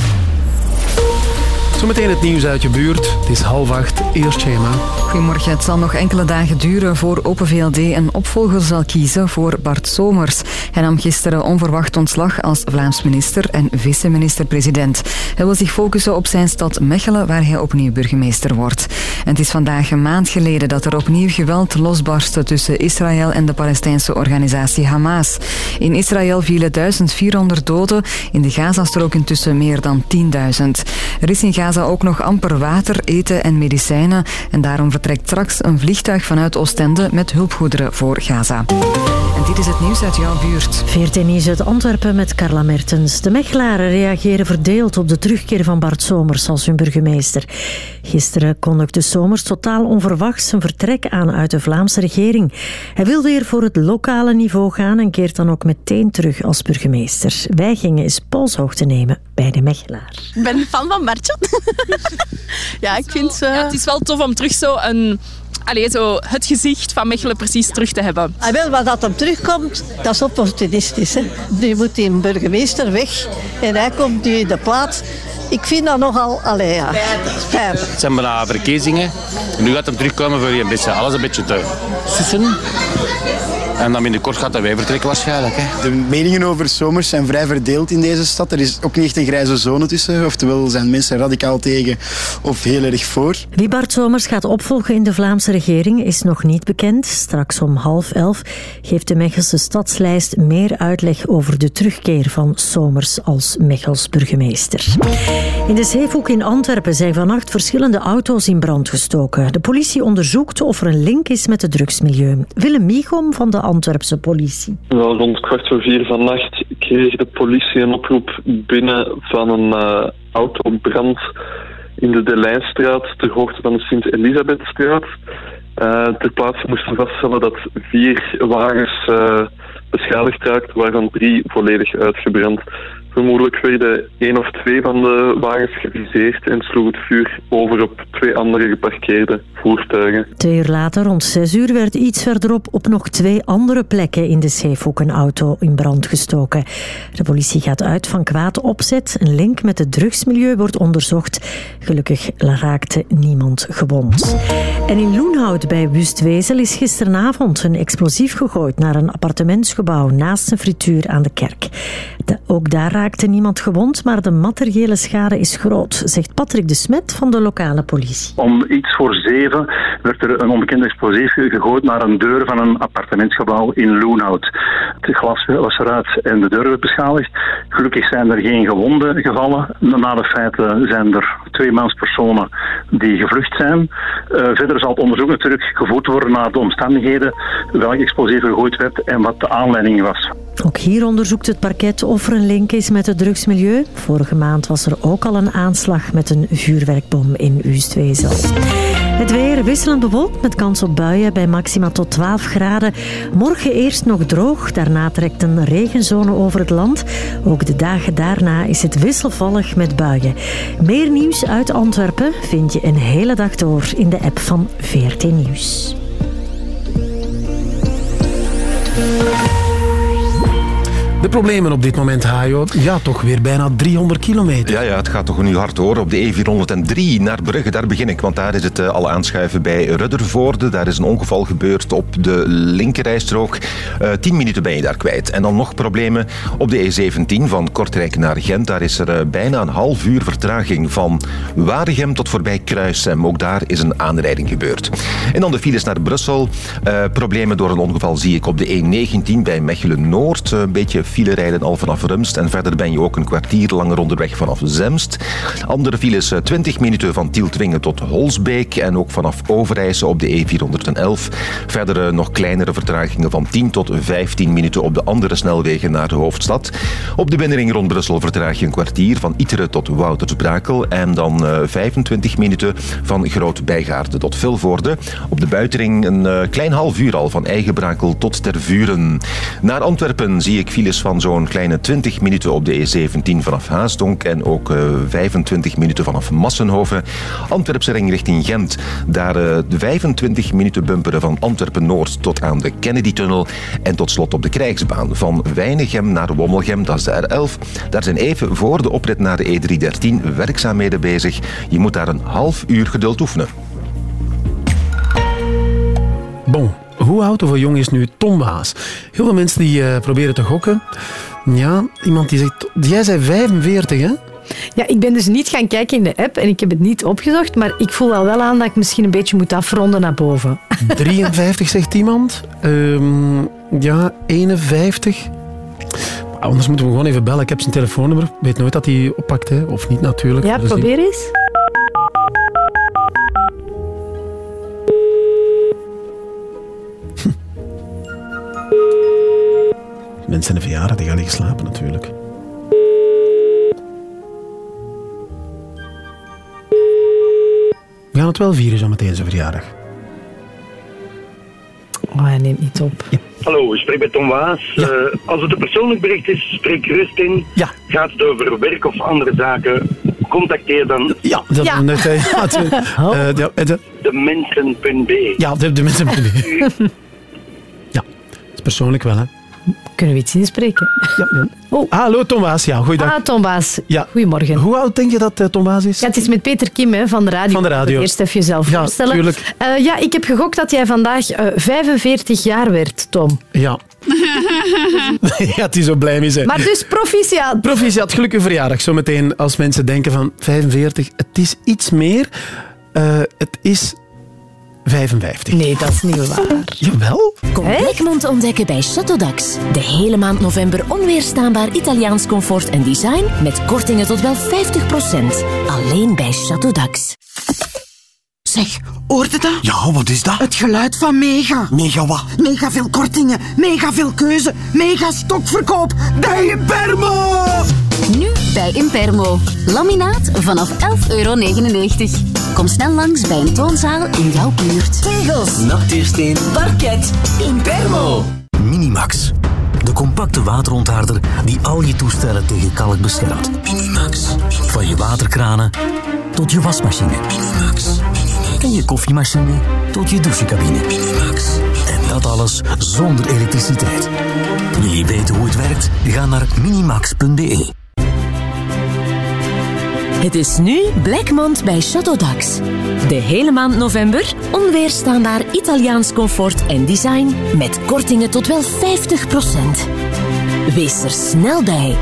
Zometeen het nieuws uit je buurt. Het is half acht. Eerst schema. Goedemorgen. Het zal nog enkele dagen duren voor Open VLD een opvolger zal kiezen voor Bart Somers. Hij nam gisteren onverwacht ontslag als Vlaams minister en vice-minister-president. Hij wil zich focussen op zijn stad Mechelen, waar hij opnieuw burgemeester wordt. En het is vandaag een maand geleden dat er opnieuw geweld losbarstte tussen Israël en de Palestijnse organisatie Hamas. In Israël vielen 1400 doden, in de Gazastrook intussen meer dan 10.000. Er is in Gaza ook nog amper water, eten en medicijnen. En daarom vertrekt straks een vliegtuig vanuit Oostende met hulpgoederen voor Gaza. En dit is het nieuws uit jouw buurt. 14 is uit Antwerpen met Carla Mertens. De Mechelaren reageren verdeeld op de terugkeer van Bart Somers als hun burgemeester. Gisteren kondigde Somers totaal onverwachts zijn vertrek aan uit de Vlaamse regering. Hij wil weer voor het lokale niveau gaan en keert dan ook meteen terug als burgemeester. Wij gingen eens polshoogte nemen bij de Mechelaar. Ik ben fan van Bartje. ja, ik vind... Ja, het is wel tof om terug zo een... Allee, zo het gezicht van Mechelen precies terug te hebben. Ah, wel, wat dat hem terugkomt, dat is opportunistisch. Hè. Nu moet die burgemeester weg en hij komt nu in de plaats. Ik vind dat nogal... Allee, ja, spijtig. Het zijn bijna verkiezingen. En nu gaat hem terugkomen voor een beetje, alles een beetje te sussen. En dan binnenkort gaat hij weer vertrekken waarschijnlijk. Hè. De meningen over zomers zijn vrij verdeeld in deze stad. Er is ook niet echt een grijze zone tussen. Oftewel zijn mensen radicaal tegen of heel erg voor. Wie Bart Somers gaat opvolgen in de Vlaamse regering is nog niet bekend. Straks om half elf geeft de Mechelse stadslijst meer uitleg over de terugkeer van Somers als Mechels burgemeester. In de Zeehoek in Antwerpen zijn vannacht verschillende auto's in brand gestoken. De politie onderzoekt of er een link is met het drugsmilieu. Willem Michom van de Antwerpse politie. Rond kwart voor vier vannacht kreeg de politie een oproep binnen van een eh, autobrand in de Delijnstraat ter hoogte van de Sint-Elisabethstraat. Eh, ter plaatse moesten vaststellen dat vier wagens eh, beschadigd raakten, waarvan drie volledig uitgebrand. Vermoedelijk werden één of twee van de wagens geviseerd en sloeg het vuur over op twee andere geparkeerde voertuigen. Twee uur later, rond zes uur, werd iets verderop op nog twee andere plekken in de Zeehoek een auto in brand gestoken. De politie gaat uit van kwaad opzet. Een link met het drugsmilieu wordt onderzocht. Gelukkig raakte niemand gewond. En in Loenhout bij Wustwezel is gisteravond een explosief gegooid naar een appartementsgebouw naast een frituur aan de kerk. Ook daar raakte niemand gewond, maar de materiële schade is groot, zegt Patrick de Smet van de lokale politie. Om iets voor zeven werd er een onbekend explosief gegooid naar een deur van een appartementsgebouw in Loenhout. Het glas was eruit en de deur werd beschadigd. Gelukkig zijn er geen gewonden gevallen. Na de feiten zijn er twee manspersonen die gevlucht zijn. Eh, verder zal het onderzoek natuurlijk gevoerd worden naar de omstandigheden, welk explosief gegooid werd en wat de aanleiding was. Ook hier onderzoekt het parket of er een link is met het drugsmilieu. Vorige maand was er ook al een aanslag met een vuurwerkbom in Oostwezel. Het weer wisselend bewolkt met kans op buien bij maxima tot 12 graden. Morgen eerst nog droog, daarna trekt een regenzone over het land. Ook de dagen daarna is het wisselvallig met buien. Meer nieuws uit Antwerpen vind je een hele dag door in de app van VRT Nieuws. De problemen op dit moment, Hajo. Ja, toch weer bijna 300 kilometer. Ja, ja, het gaat toch nu hard hoor. Op de E403 naar Brugge, daar begin ik. Want daar is het eh, al aanschuiven bij Ruddervoorde. Daar is een ongeval gebeurd op de linkerrijstrook. Eh 10 minuten ben je daar kwijt. En dan nog problemen op de E17 van Kortrijk naar Gent. Daar is er eh, bijna een half uur vertraging van Waregem tot voorbij Kruisem. Ook daar is een aanrijding gebeurd. En dan de files naar Brussel. Eh, problemen door een ongeval zie ik op de E19 bij Mechelen-Noord. Een beetje file rijden al vanaf Rumst. En verder ben je ook een kwartier langer onderweg vanaf Zemst. Andere files eh, 20 minuten van Tieltwingen tot Holsbeek. En ook vanaf Overijse op de E411. Verder eh, nog kleinere vertragingen van 10 tot 15 minuten op de andere snelwegen naar de hoofdstad. Op de binnenring rond Brussel vertraag je een kwartier van Iteren tot Woutersbrakel. En dan eh, 25 minuten van Groot Bijgaarde tot Vilvoorde. Op de buitenring een eh, klein half uur al van Eigenbrakel tot Tervuren. Naar Antwerpen zie ik files van zo'n kleine 20 minuten op de E17 vanaf Haasdonk en ook eh, 25 minuten vanaf Massenhoven. Antwerpse ring richting Gent. Daar eh, de 25 minuten bumperen van Antwerpen Noord tot aan de Kennedy-tunnel. En tot slot op de krijgsbaan van Weinigem naar Wommelgem, dat is de R11. Daar zijn even voor de oprit naar de E313 werkzaamheden bezig. Je moet daar een half uur geduld oefenen. Bon, hoe oud of hoe jong is nu Tom Waas? Heel veel mensen die eh, proberen te gokken. Ja, iemand die zegt... Jij zei 45, hè? Ja, ik ben dus niet gaan kijken in de app en ik heb het niet opgezocht, maar ik voel al wel aan dat ik misschien een beetje moet afronden naar boven. 53 zegt iemand. Ehm, ja, 51. Maar Anders moeten we gewoon even bellen. Ik heb zijn telefoonnummer. Weet nooit dat hij oppakt, hè? of niet natuurlijk. Ja, probeer eens. Mensen een verjaardag, die gaan liggen slapen natuurlijk. We gaan het wel vieren zo meteen zijn verjaardag. Oh, hij neemt niet op. Hallo, ik spreek met Tom Waas. Eh, als het een persoonlijk bericht is, spreek gerust in. Gaat het over werk of andere zaken, contacteer dan Ja, dat Ja. net. Ja, eh, ja, het, eh, de mensen.b. ja, de, de mensen. ja, het is persoonlijk wel, hè? Kunnen we iets inspreken? Ja. Oh. Hallo Thomas, ja, goeiedag. Ah, Tom. Ja. Goedemorgen. Hoe oud denk je dat uh, Tom is? Ja, het is met Peter Kim hè, van de radio. Van de radio. Eerst even jezelf Ja, voorstellen. tuurlijk. Eh, ja, ik heb gegokt dat jij vandaag eh, 45 jaar werd, Tom. Ja. ja, het is zo blij mee zijn. Maar dus proficiat. Proficiat, gelukkige verjaardag. Zometeen als mensen denken van 45, het is iets meer. Eh, het is 55. Nee, dat is niet waar. Jawel. Kom Blijkmond ontdekken bij Chateau Dax. De hele maand november onweerstaanbaar Italiaans comfort en design met kortingen tot wel 50%. Alleen bij Chateau Dax. Zeg, hoorde dat? Ja, wat is dat? Het geluid van Mega. Mega wat? Mega veel kortingen, mega veel keuze, mega stokverkoop. Bij Impermo! Nu bij Impermo. Laminaat vanaf 11,99 euro. Kom snel langs bij een toonzaal in jouw buurt. Tegels, nachtuursteen, parket, Impermo. Minimax. De compacte waterontharder die al je toestellen tegen kalk beschermt. Minimax. Van je waterkranen tot je wasmachine. Minimax. En je koffiemachine tot je douchecabine. Minimax. En dat alles zonder elektriciteit. Wil je weten hoe het werkt? Ga naar minimax.be. Het is nu Blackmond bij Chateau Dax. De hele maand november onweerstaanbaar Italiaans comfort en design met kortingen tot wel 50%. Wees er snel bij.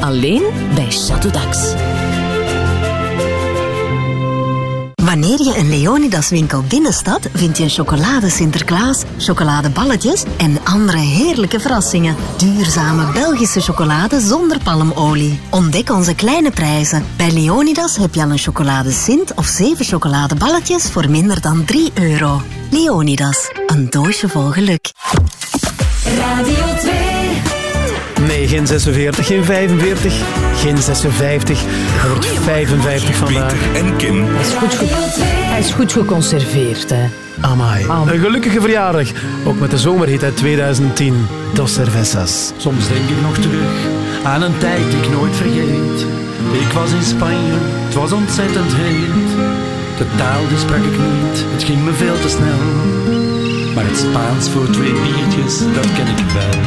Alleen bij Chateau Dax. Wanneer je een Leonidas winkel binnenstapt, vind je chocolade Sinterklaas, chocoladeballetjes en andere heerlijke verrassingen. Duurzame Belgische chocolade zonder palmolie. Ontdek onze kleine prijzen. Bij Leonidas heb je al een chocolade Sint of 7 chocoladeballetjes voor minder dan 3 euro. Leonidas, een doosje vol geluk. Radio 2. Nee, geen 46, geen 45, geen 56. Hij wordt 55 vandaag. en Kim. Hij is goed, hij is goed geconserveerd. Hè. Amai. Een gelukkige verjaardag. Ook met de zomerhit uit 2010. Dos Cervezas. Soms denk ik nog terug aan een tijd die ik nooit vergeet. Ik was in Spanje, het was ontzettend heet. De taal die sprak ik niet, het ging me veel te snel. Maar het Spaans voor twee biertjes, dat ken ik wel.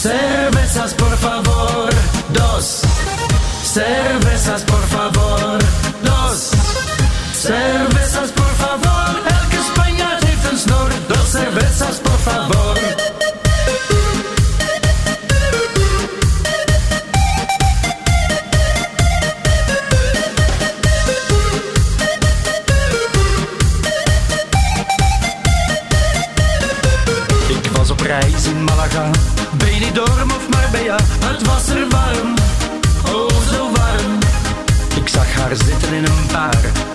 Cervezas por favor, dos. Cervezas por favor, dos. Cervezas por favor. Elke Spanjaard heeft een snor, dos cervezas por favor.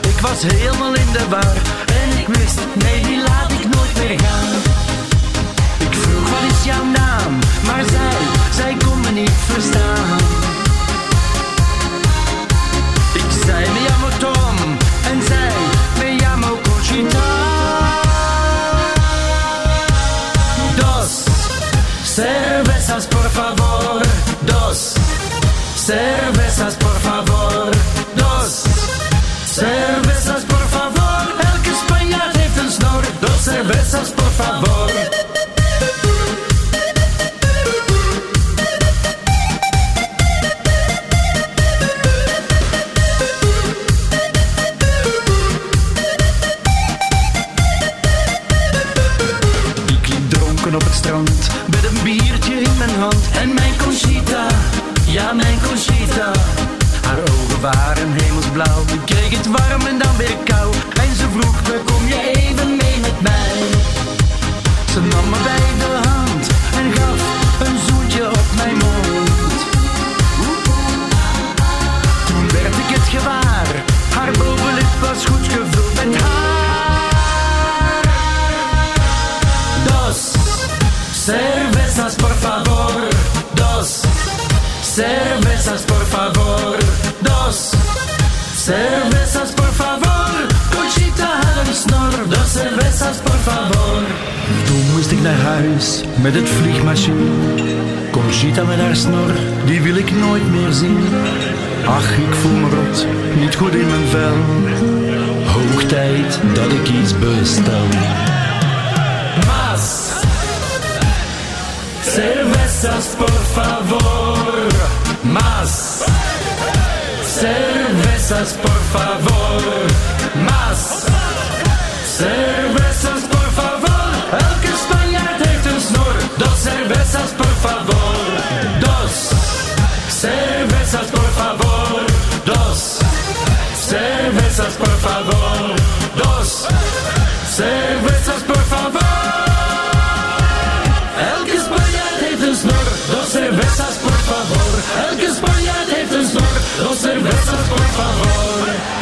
Ik was helemaal in de war. En ik wist, nee, die laat ik nooit meer gaan.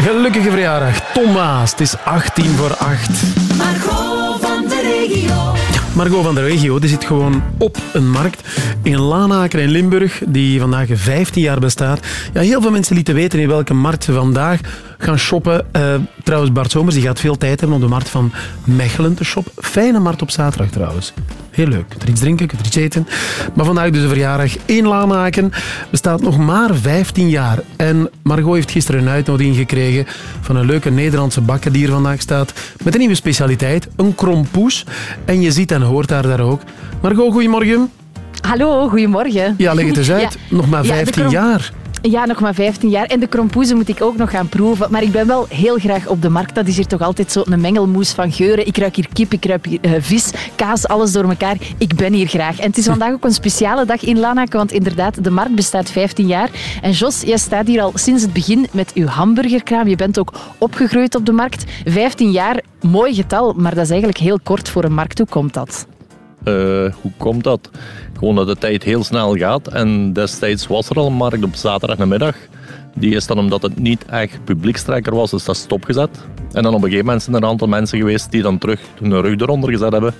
Gelukkige verjaardag, Thomas. Het is 18 voor 8. Margot van de regio. Margot van der Regio die zit gewoon op een markt in Lanaker in Limburg, die vandaag 15 jaar bestaat. Ja, heel veel mensen lieten weten in welke markt ze vandaag gaan shoppen. Eh, trouwens, Bart Somers die gaat veel tijd hebben om de markt van Mechelen te shoppen. Fijne markt op zaterdag trouwens. Heel leuk. Je kunt er iets drinken, je kunt er iets eten. Maar vandaag dus de verjaardag in Lanaken. Bestaat nog maar 15 jaar. En Margot heeft gisteren een uitnodiging gekregen van een leuke Nederlandse bakker die hier vandaag staat. Met een nieuwe specialiteit, een krompoes. En je ziet en hoort haar daar ook. Margot, goedemorgen. Hallo, goedemorgen. Ja, leg het eens uit. Ja. Nog maar Ja, de 15 krom- jaar. Ja, nog maar 15 jaar. En de krompoezen moet ik ook nog gaan proeven. Maar ik ben wel heel graag op de markt. Dat is hier toch altijd zo'n mengelmoes van geuren. Ik ruik hier kip, ik ruik hier eh, vis, kaas, alles door elkaar. Ik ben hier graag. En het is vandaag ook een speciale dag in Lanaken, want inderdaad, de markt bestaat 15 jaar. En Jos, jij staat hier al sinds het begin met uw hamburgerkraam. Je bent ook opgegroeid op de markt. 15 jaar, mooi getal, maar dat is eigenlijk heel kort voor een markt. Hoe komt dat? Eh, hoe komt dat? Gewoon dat de tijd heel snel gaat. En destijds was er al een markt op zaterdagmiddag. Die is dan, omdat het niet echt publiekstrekker was, is dat stopgezet. En dan op een gegeven moment zijn er een aantal mensen geweest die dan terug hun rug eronder gezet hebben.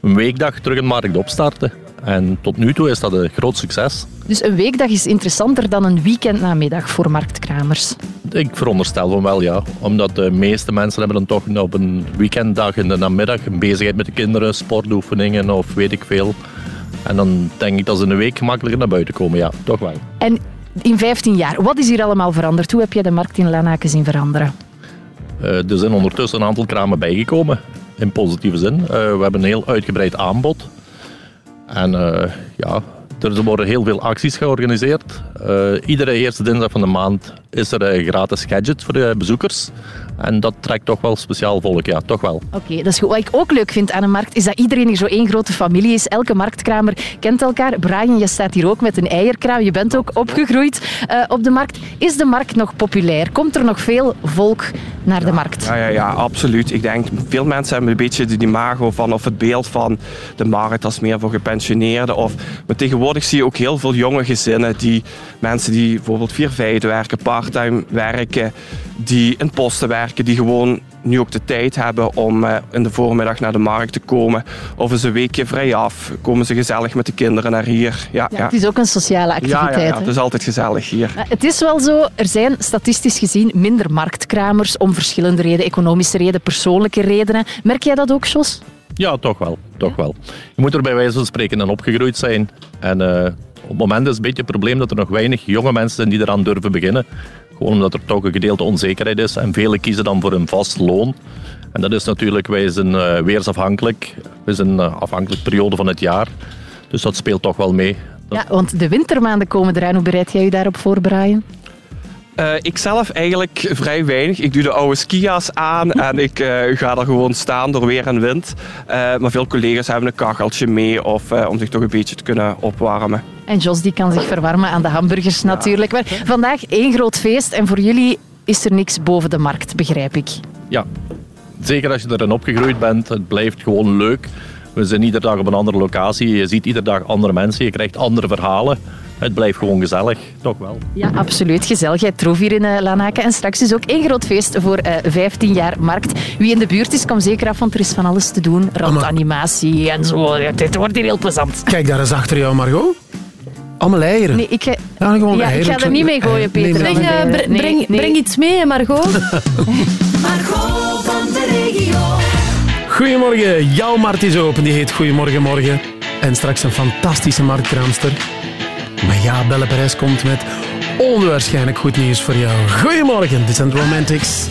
Een weekdag terug een markt opstarten. En tot nu toe is dat een groot succes. Dus een weekdag is interessanter dan een weekendnamiddag voor marktkramers. Ik veronderstel van wel, ja. Omdat de meeste mensen hebben dan toch op een weekenddag in de namiddag een bezigheid met de kinderen, sportoefeningen of weet ik veel. En dan denk ik dat ze in de week gemakkelijker naar buiten komen, ja, toch wel. En in 15 jaar, wat is hier allemaal veranderd? Hoe heb je de markt in Lanaken zien veranderen? Eh, er zijn ondertussen een aantal kramen bijgekomen, in positieve zin. Eh, we hebben een heel uitgebreid aanbod. En eh, ja, er worden heel veel acties georganiseerd. Iedere eerste dinsdag van de maand is er een gratis gadget voor de bezoekers. En dat trekt toch wel speciaal volk, ja, toch wel. Oké, dat is goed. Wat ik ook leuk vind aan een markt, is dat iedereen hier zo één grote familie is. Elke marktkramer kent elkaar. Brian, je staat hier ook met een eierkraam. Je bent ook opgegroeid eh, op de markt. Is de markt nog populair? Komt er nog veel volk naar de markt? Ja, ja, ja, absoluut. Ik denk, veel mensen hebben een beetje de imago van, of het beeld van de markt als meer voor gepensioneerden. Of, maar tegenwoordig zie je ook heel veel jonge gezinnen, die, mensen die bijvoorbeeld vier vijf werken, parttime werken, die in posten werken, die gewoon nu ook de tijd hebben om eh, in de voormiddag naar de markt te komen. Of eens een weekje vrij af. Komen ze gezellig met de kinderen naar hier. Ja, Ja, Het is ook een sociale activiteit. Ja, ja, ja, het is altijd gezellig hier. Maar Het is wel zo, er zijn statistisch gezien minder marktkramers om verschillende redenen, economische redenen, persoonlijke redenen. Merk jij dat ook, Jos? Ja, toch wel. Toch wel. Je moet er bij wijze van spreken in opgegroeid zijn. En eh, op het moment is het een beetje het probleem dat er nog weinig jonge mensen zijn die eraan durven beginnen. Gewoon omdat er toch een gedeelte onzekerheid is. En velen kiezen dan voor een vast loon. En dat is natuurlijk, wij zijn eh, weersafhankelijk. We zijn een afhankelijk periode van het jaar. Dus dat speelt toch wel mee. Ja, want de wintermaanden komen eraan. Hoe bereid jij je daarop voor, Brian? Eh, ik zelf eigenlijk vrij weinig. Ik doe de oude skia's aan en ik eh, ga er gewoon staan door weer en wind. Eh, maar veel collega's hebben een kacheltje mee of, eh, om zich toch een beetje te kunnen opwarmen. En Jos die kan zich verwarmen aan de hamburgers natuurlijk. Maar vandaag één groot feest en voor jullie is er niks boven de markt, begrijp ik. Ja, zeker als je erin opgegroeid bent. Het blijft gewoon leuk. We zijn iedere dag op een andere locatie. Je ziet iedere dag andere mensen. Je krijgt andere verhalen. Het blijft gewoon gezellig, toch wel. Ja, absoluut. Gezelligheid troef hier in uh, Lanaken. En straks is ook één groot feest voor eh 15 jaar markt. Wie in de buurt is, kom zeker af, want er is van alles te doen. Rond animatie en zo. Ja, Dit wordt hier heel plezant. Kijk daar eens achter jou, Margot. Allemaal eieren. Nee, ik, ga- Ja, gewoon ja, ik eieren. ga er niet mee gooien, Peter. nee, Breng, nee, eh, nee. br- breng, breng iets mee, Margot. Margot van de regio. Goedemorgen, jouw markt is open. Die heet Goedemorgen Morgen. En straks een fantastische marktkraamster. Maar ja, Belle Perez komt met onwaarschijnlijk goed nieuws voor jou. Goedemorgen, dit zijn Romantics.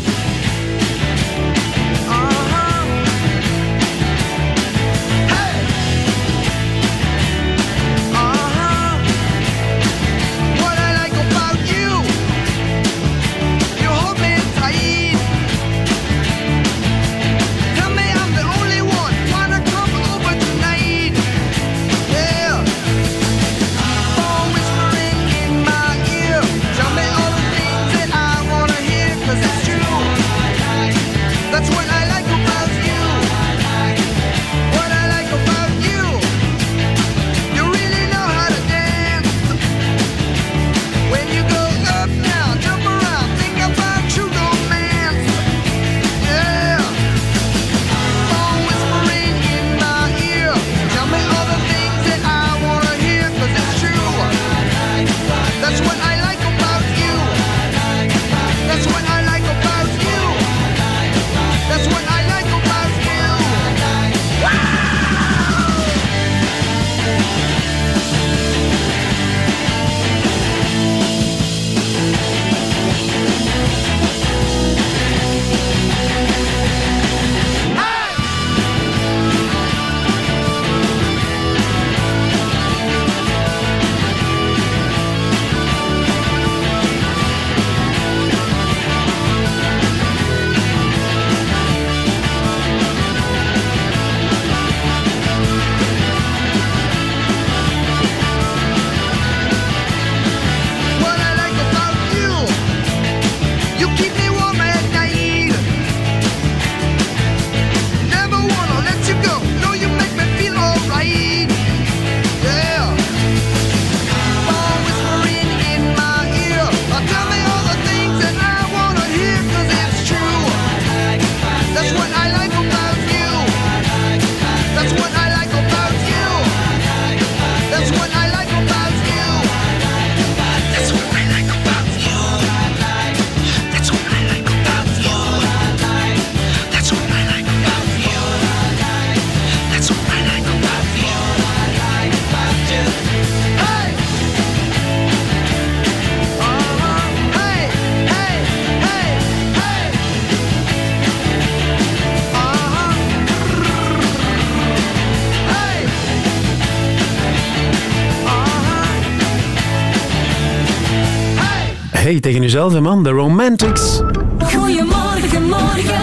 Hey, tegen uzelf, hè, man. The Romantics. Goedemorgen.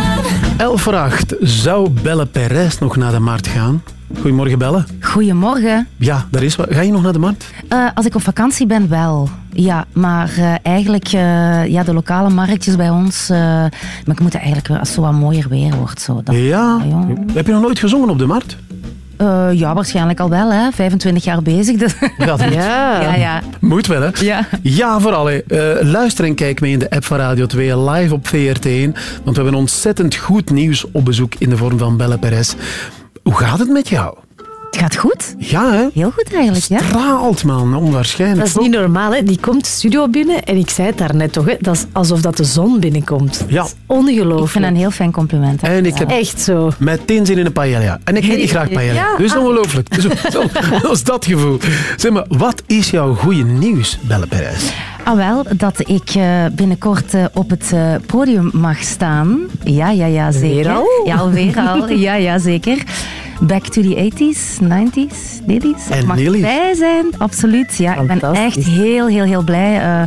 11 voor 8. Zou Belle Perez nog naar de markt gaan? Goedemorgen, Belle. Goedemorgen. Ja, daar is wat. Ga je nog naar de markt? Eh, als ik op vakantie ben, wel. Ja, maar eh, eigenlijk, eh, ja, de lokale marktjes bij ons. eh, maar ik moet eigenlijk wel als het zo wat mooier weer wordt. Zo. Dat, Ja. ja. Heb je nog nooit gezongen op de markt? Eh, ja, waarschijnlijk al wel, hè. 25 jaar bezig. Dus. Ja, dat moet. ja, ja. Moet wel, hè? Ja. Ja, vooral. hè. Eh, luister en kijk mee in de app van Radio 2 live op VRT1. Want we hebben ontzettend goed nieuws op bezoek in de vorm van Belle Perez. Hoe gaat het met jou? Het gaat goed. Ja, hè? Heel goed eigenlijk, ja. Straalt, man. Onwaarschijnlijk. Dat is niet normaal, hè? Die komt de studio binnen en ik zei het daarnet toch, hè? dat is alsof dat de zon binnenkomt. Ja. Ongelooflijk. Ik vind dat een heel fijn compliment. hè. En ik heb Echt zo. meteen zin in een paella. En ik eet niet graag paella. Ja. Dus ongelooflijk. Dus, zo, dat is dat gevoel. Zeg maar, wat is jouw goede nieuws, Belle Perez? Ah, wel, dat ik eh, binnenkort eh, op het eh, podium mag staan. Ja, ja, ja, zeker. Weer al? Ja, alweer al. Ja, ja, zeker. Back to the 80s, 90s, 80s. En mag Nelly. bij zijn, absoluut. Ja, ik ben echt heel, heel, heel blij. Eh,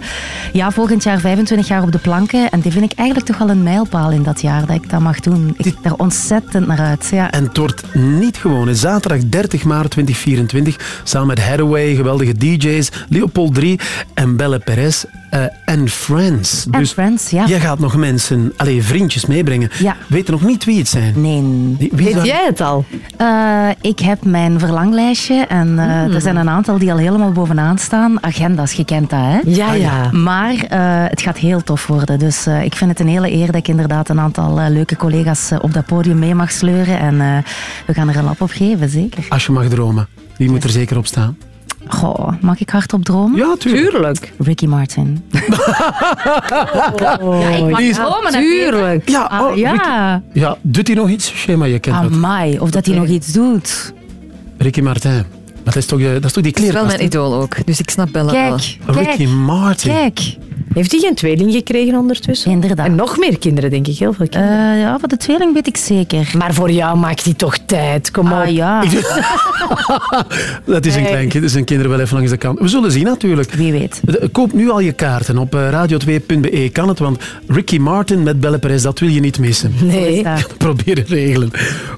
ja, volgend jaar 25 jaar op de planken. En die vind ik eigenlijk toch wel een mijlpaal in dat jaar dat ik dat mag doen. Ik kijk daar ontzettend naar uit. Ja. En het wordt niet gewoon. hè. Zaterdag 30 maart 2024, samen met Hathaway, geweldige DJ's, Leopold 3 en Belle Perez eh, en Friends. En Friends, ja. Jij gaat nog mensen, allee, vriendjes meebrengen. Ja. Weet je nog niet wie het zijn? Nee. Wie, Weet jij het al? Eh, ik heb mijn verlanglijstje en eh, Hmm. er zijn een aantal die al helemaal bovenaan staan. Agenda's, je kent dat, hè? Ja, ja. Maar eh, het gaat heel tof worden. Dus eh, ik vind het een hele eer dat ik inderdaad een aantal eh, leuke collega's eh, op dat podium mee mag sleuren. En eh, we gaan er een lap op geven, zeker. Als je mag dromen. Wie moet er zeker op staan? Goh, mag ik hardop dromen? Ja, tuurlijk. Tuurlijk. Ricky Martin. ja, ik mag Die is- dromen Tuurlijk. Ja, Ah, oh, ja. Ricky, ja, doet hij nog iets? Schema, je kent dat. Amai, of dat hij nog iets doet. Ricky Martin. Dat is toch, eh, dat is toch die Dat is wel mijn idool ook, dus ik snap wel. Kijk, Ricky kijk, Martin. kijk. Heeft hij geen tweeling gekregen ondertussen? Inderdaad. En nog meer kinderen, denk ik. Heel veel kinderen. Eh, ja, voor de tweeling weet ik zeker. maar voor jou maakt hij toch tijd. Kom op. Ah ja, Dat is een klein kind, dat zijn kinderen wel even langs de kant. We zullen zien natuurlijk. wie weet. Koop nu al je kaarten op eh, radio2.be. Kan het, want Ricky Martin met Belle Perez, dat wil je niet missen. Nee. Probeer het regelen.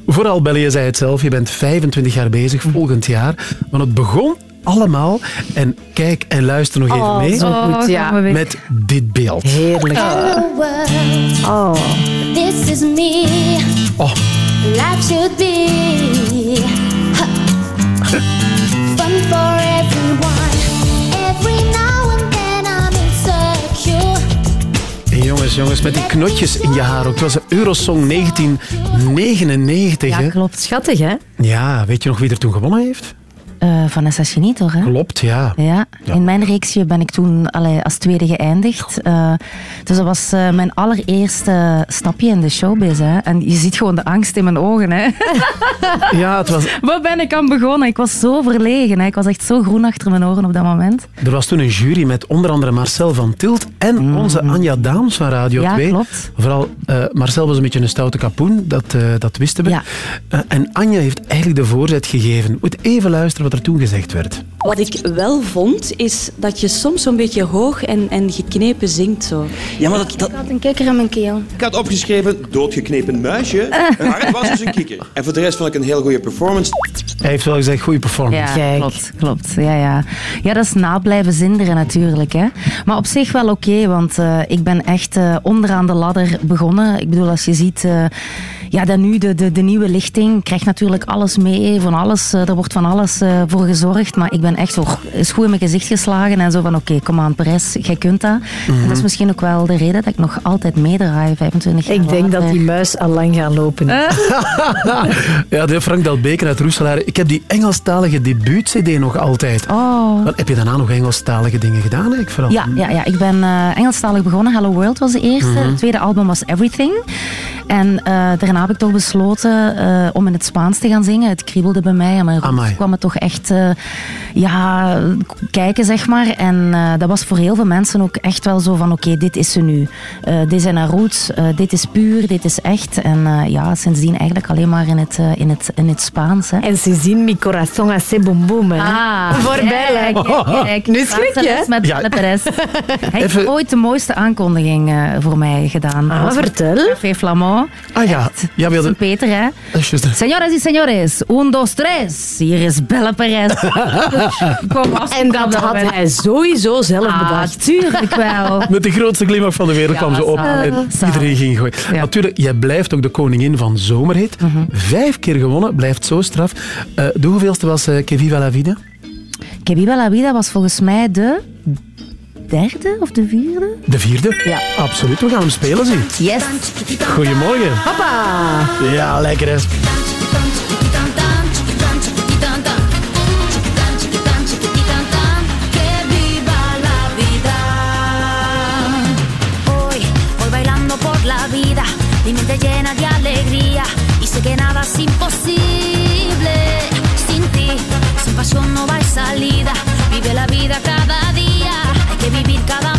Vooral Belle, je zei het zelf, je bent 25 jaar bezig volgend jaar. Want het begon allemaal, en kijk en luister nog even Oh, mee, zo goed, gaan ja. met dit beeld. Heerlijk. Oh. this is me. Oh, Life should be fun for everyone. Every now and then I'm insecure. en jongens, jongens, met die knotjes in je haar ook. Het was een Eurosong 1999, Ja, klopt. Schattig, hè? Ja, weet je nog wie er toen gewonnen heeft? Eh, Vanessa Chinito, hè? Klopt, ja. Ja, in mijn reeksje ben ik toen allee, als tweede geëindigd. Eh, dus dat was eh, mijn allereerste stapje in de showbiz. Hè. En je ziet gewoon de angst in mijn ogen. Hè. Ja, het was, Waar ben ik aan begonnen? Ik was zo verlegen. Hè. Ik was echt zo groen achter mijn oren op dat moment. er was toen een jury met onder andere Marcel van Tilt en onze Anja Daams van Radio Mm. Ja, 2. klopt. Vooral, Marcel was een beetje een stoute kapoen, dat, dat wisten we. Ja. En Anja heeft eigenlijk de voorzet gegeven. Moet even luisteren wat er toen gezegd werd. Wat ik wel vond, is dat je soms zo'n beetje hoog en, en geknepen zingt. Zo. Ja, maar dat, dat... Ik had een kikker in mijn keel. Ik had opgeschreven, doodgeknepen muisje. Maar het was dus een kikker. En voor de rest vond ik een heel goede performance. Hij heeft wel gezegd, goede performance. Ja, klopt. klopt. Ja, ja. ja, dat is na blijven zinderen natuurlijk. Hè. Maar op zich wel oké, want eh, ik ben echt eh, onderaan de ladder begonnen. Ik bedoel, als je ziet... eh, ja, dan nu de, de, de nieuwe lichting krijgt natuurlijk alles mee, van alles, eh, er wordt van alles eh, voor gezorgd, maar ik ben echt zo is goed in mijn gezicht geslagen en zo van oké, kom aan Perez, jij kunt dat. En dat is misschien ook wel de reden dat ik nog altijd meedraai, 25 jaar Ik denk dat later. die muis al lang gaat lopen. ja, de Frank Delbeke uit Roeselaar. Ik heb die Engelstalige debuut-cd nog altijd. Oh. Wat, heb je daarna nog Engelstalige dingen gedaan? Eigenlijk, vooral? Ja, ja, ja, ik ben eh Engelstalig begonnen. Hello World was de eerste. Mhm. Het tweede album was Everything. En eh, daarna daarna heb ik toch besloten eh, om in het Spaans te gaan zingen. Het kriebelde bij mij en mijn roots Amai. kwam het toch echt eh, ja, kijken, zeg maar. En eh, dat was voor heel veel mensen ook echt wel zo van oké, dit is ze nu. Eh, dit zijn haar roots, eh, dit is puur, dit is echt. En eh, ja, sindsdien eigenlijk alleen maar in het, in het, in het Spaans. Hè. En sindsdien mi corazón hace boom boom. hè. Ah, Voorbij. kijk, kijk, kijk. Nu schrik je, hè? Met Ja. Hij heeft ooit de mooiste aankondiging voor mij gedaan. Ah, vertel. Café Flamand. Ah ja, ja wilde... Sint-Peter, hè? Señoras y señores, un, dos, tres. Hier is Belle Perez. Kom af. En dat had hij sowieso zelf Ah, bedacht. tuurlijk wel. Met de grootste glimlach van de wereld Ja, kwam ze op en iedereen ging gooien. Natuurlijk, jij blijft ook de koningin van Zomerhit. Mhm. Vijf keer gewonnen, blijft zo straf. Eh, de hoeveelste was eh Que Viva la Vida? Que Viva la Vida was volgens mij de derde of de vierde. De vierde? Ja. Absoluut, we gaan hem spelen, zie. Yes. Goedemorgen. Papa. Ja, lekker hè. Que viva la vida. Hoy voy bailando por la vida, mi mente llena de alegría y sé que nada es imposible. Sin ti, sin pasión no hay salida. Vive la vida cada día, cada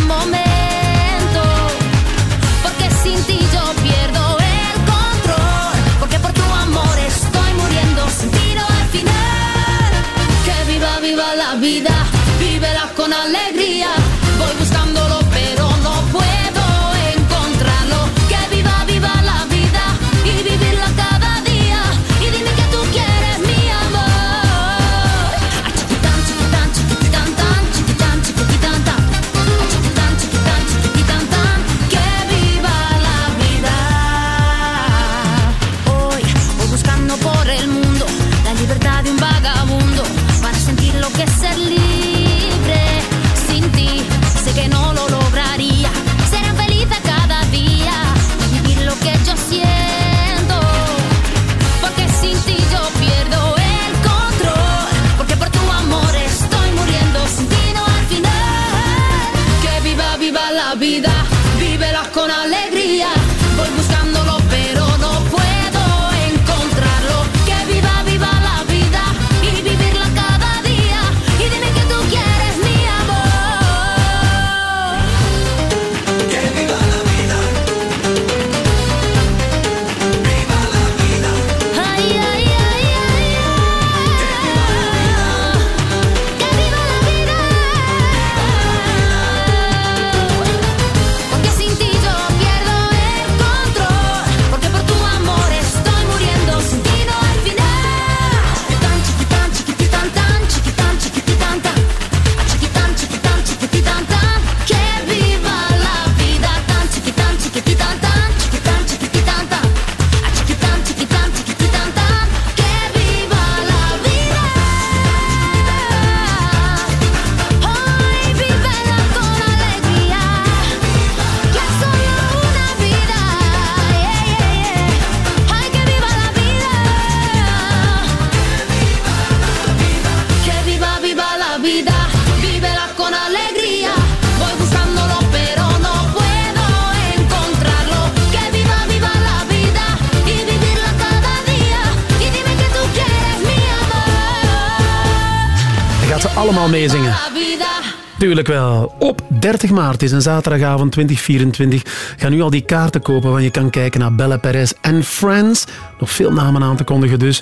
30 maart is een zaterdagavond 2024. Ga nu al die kaarten kopen, want je kan kijken naar Bella Perez en Friends. Nog veel namen aan te kondigen dus.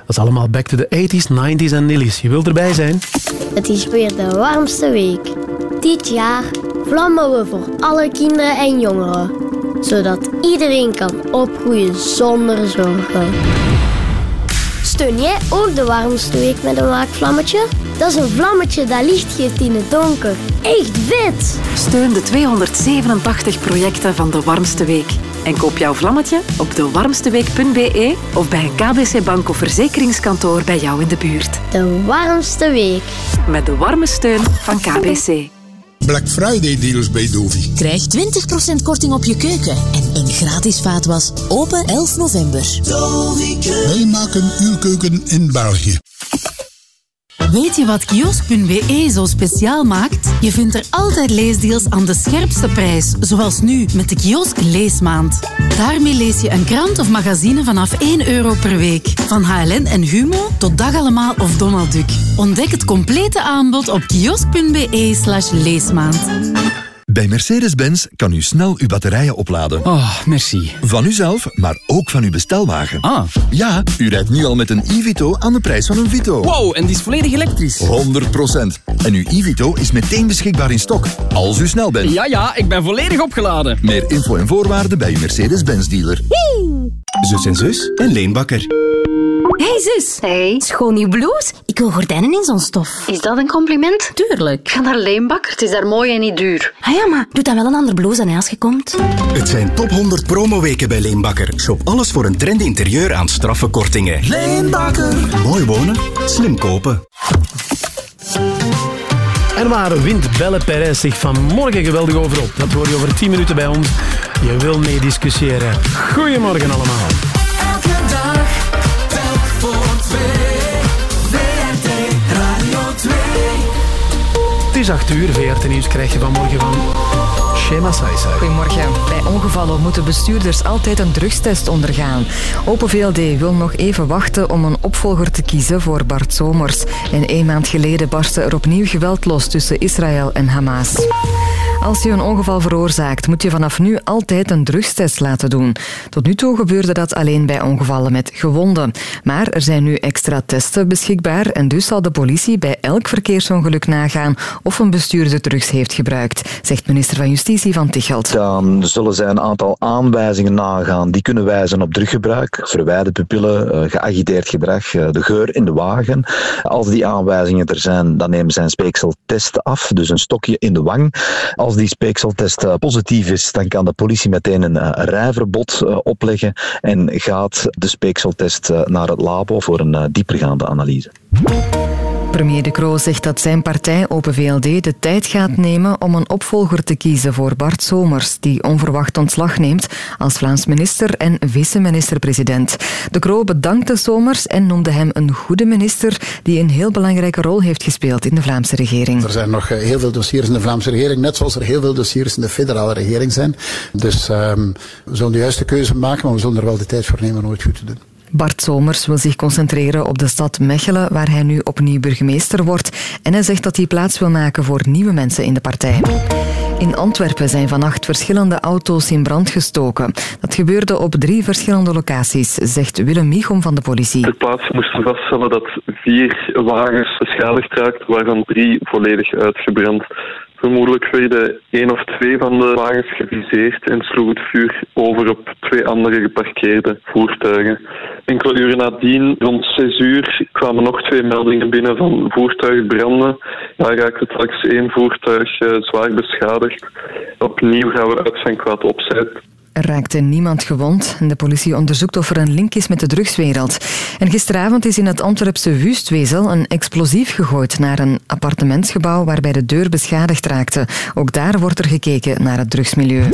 Dat is allemaal back to the 80s, 90s en nillies. Je wilt erbij zijn? Het is weer de warmste week. Dit jaar vlammen we voor alle kinderen en jongeren, zodat iedereen kan opgroeien zonder zorgen. Steun jij ook de warmste week met een waakvlammetje? Dat is een vlammetje dat licht geeft in het donker. Echt vet! Steun de 287 projecten van De Warmste Week. En koop jouw vlammetje op dewarmsteweek.be of bij een KBC Bank of verzekeringskantoor bij jou in de buurt. De warmste week. Met de warme steun van KBC. Black Friday deals bij Dovi. Krijg 20% korting op je keuken en een gratis vaatwas. Open 11 november. Wij maken uw keuken in België. Weet je wat kiosk.be zo speciaal maakt? Je vindt er altijd leesdeals aan de scherpste prijs, zoals nu met de kiosk Leesmaand. Daarmee lees je een krant of magazine vanaf 1 euro per week. Van HLN en Humo tot Dag Allemaal of Donald Duck. Ontdek het complete aanbod op kiosk.be slash leesmaand. Bij Mercedes-Benz kan u snel uw batterijen opladen. Oh, merci. Van uzelf, maar ook van uw bestelwagen. Ah. Ja, u rijdt nu al met een e-Vito aan de prijs van een Vito. Wow, en die is volledig elektrisch. 100%. En uw e-Vito is meteen beschikbaar in stok, als u snel bent. Ja, ja, ik ben volledig opgeladen. Meer info en voorwaarden bij uw Mercedes-Benz dealer. Zus en zus en Leen Bakker. Hey zus. Hey. Schoon nieuw blouse. Ik wil gordijnen in zo'n stof. Is dat een compliment? Tuurlijk. Ga naar Leenbakker. Het is daar mooi en niet duur. Ah ja, maar doe dan wel een ander blouse aan als je komt. Het zijn top 100 promoweken bij Leenbakker. Shop alles voor een trendy interieur aan straffe kortingen. Leenbakker. Mooi wonen, slim kopen. En waar wint Belle Perez zich vanmorgen geweldig over op? Dat hoor je over 10 minuten bij ons. Je wil mee discussiëren. Goedemorgen allemaal. Is 8 uur. VRT Nieuws krijg je vanmorgen van Shema Saisa. Goedemorgen. Bij ongevallen moeten bestuurders altijd een drugstest ondergaan. Open VLD wil nog even wachten om een opvolger te kiezen voor Bart Somers. En een maand geleden barstte er opnieuw geweld los tussen Israël en Hamas. Als je een ongeval veroorzaakt, moet je vanaf nu altijd een drugstest laten doen. Tot nu toe gebeurde dat alleen bij ongevallen met gewonden. Maar er zijn nu extra testen beschikbaar en dus zal de politie bij elk verkeersongeluk nagaan of een bestuurder drugs heeft gebruikt, zegt minister van Justitie Van Tichelt. Dan zullen zij een aantal aanwijzingen nagaan die kunnen wijzen op druggebruik, verwijderde pupillen, eh, geagiteerd gedrag, eh, de geur in de wagen. Als die aanwijzingen er zijn, dan nemen zij een speekseltest af, dus een stokje in de wang. Als die speekseltest eh, positief is, dan kan de politie meteen een eh, rijverbod eh, opleggen en gaat de speekseltest naar het labo voor een diepergaande analyse. Premier De Croo zegt dat zijn partij Open VLD de tijd gaat nemen om een opvolger te kiezen voor Bart Somers, die onverwacht ontslag neemt als Vlaams minister en vice-minister-president. De Croo bedankte Somers en noemde hem een goede minister die een heel belangrijke rol heeft gespeeld in de Vlaamse regering. Er zijn nog eh, heel veel dossiers in de Vlaamse regering, net zoals er heel veel dossiers in de federale regering zijn. Dus ehm, we zullen de juiste keuze maken, maar we zullen er wel de tijd voor nemen om het goed te doen. Bart Somers wil zich concentreren op de stad Mechelen, waar hij nu opnieuw burgemeester wordt. En hij zegt dat hij plaats wil maken voor nieuwe mensen in de partij. In Antwerpen zijn vannacht verschillende auto's in brand gestoken. Dat gebeurde op drie verschillende locaties, zegt Willem Michom van de politie. Ter plaatse moesten vaststellen dat vier wagens beschadigd raakten, waarvan drie volledig uitgebrand. Vermoedelijk werden één of twee van de wagens geviseerd en sloeg het vuur over op twee andere geparkeerde voertuigen. Enkele uren nadien, rond zes uur, kwamen nog twee meldingen binnen van voertuigbranden. Daar raakte straks één voertuig eh, zwaar beschadigd. Opnieuw gaan we uit zijn kwaad opzet. Er raakte niemand gewond en de politie onderzoekt of er een link is met de drugswereld. En gisteravond is in het Antwerpse Wustwezel een explosief gegooid naar een appartementsgebouw waarbij de deur beschadigd raakte. Ook daar wordt er gekeken naar het drugsmilieu.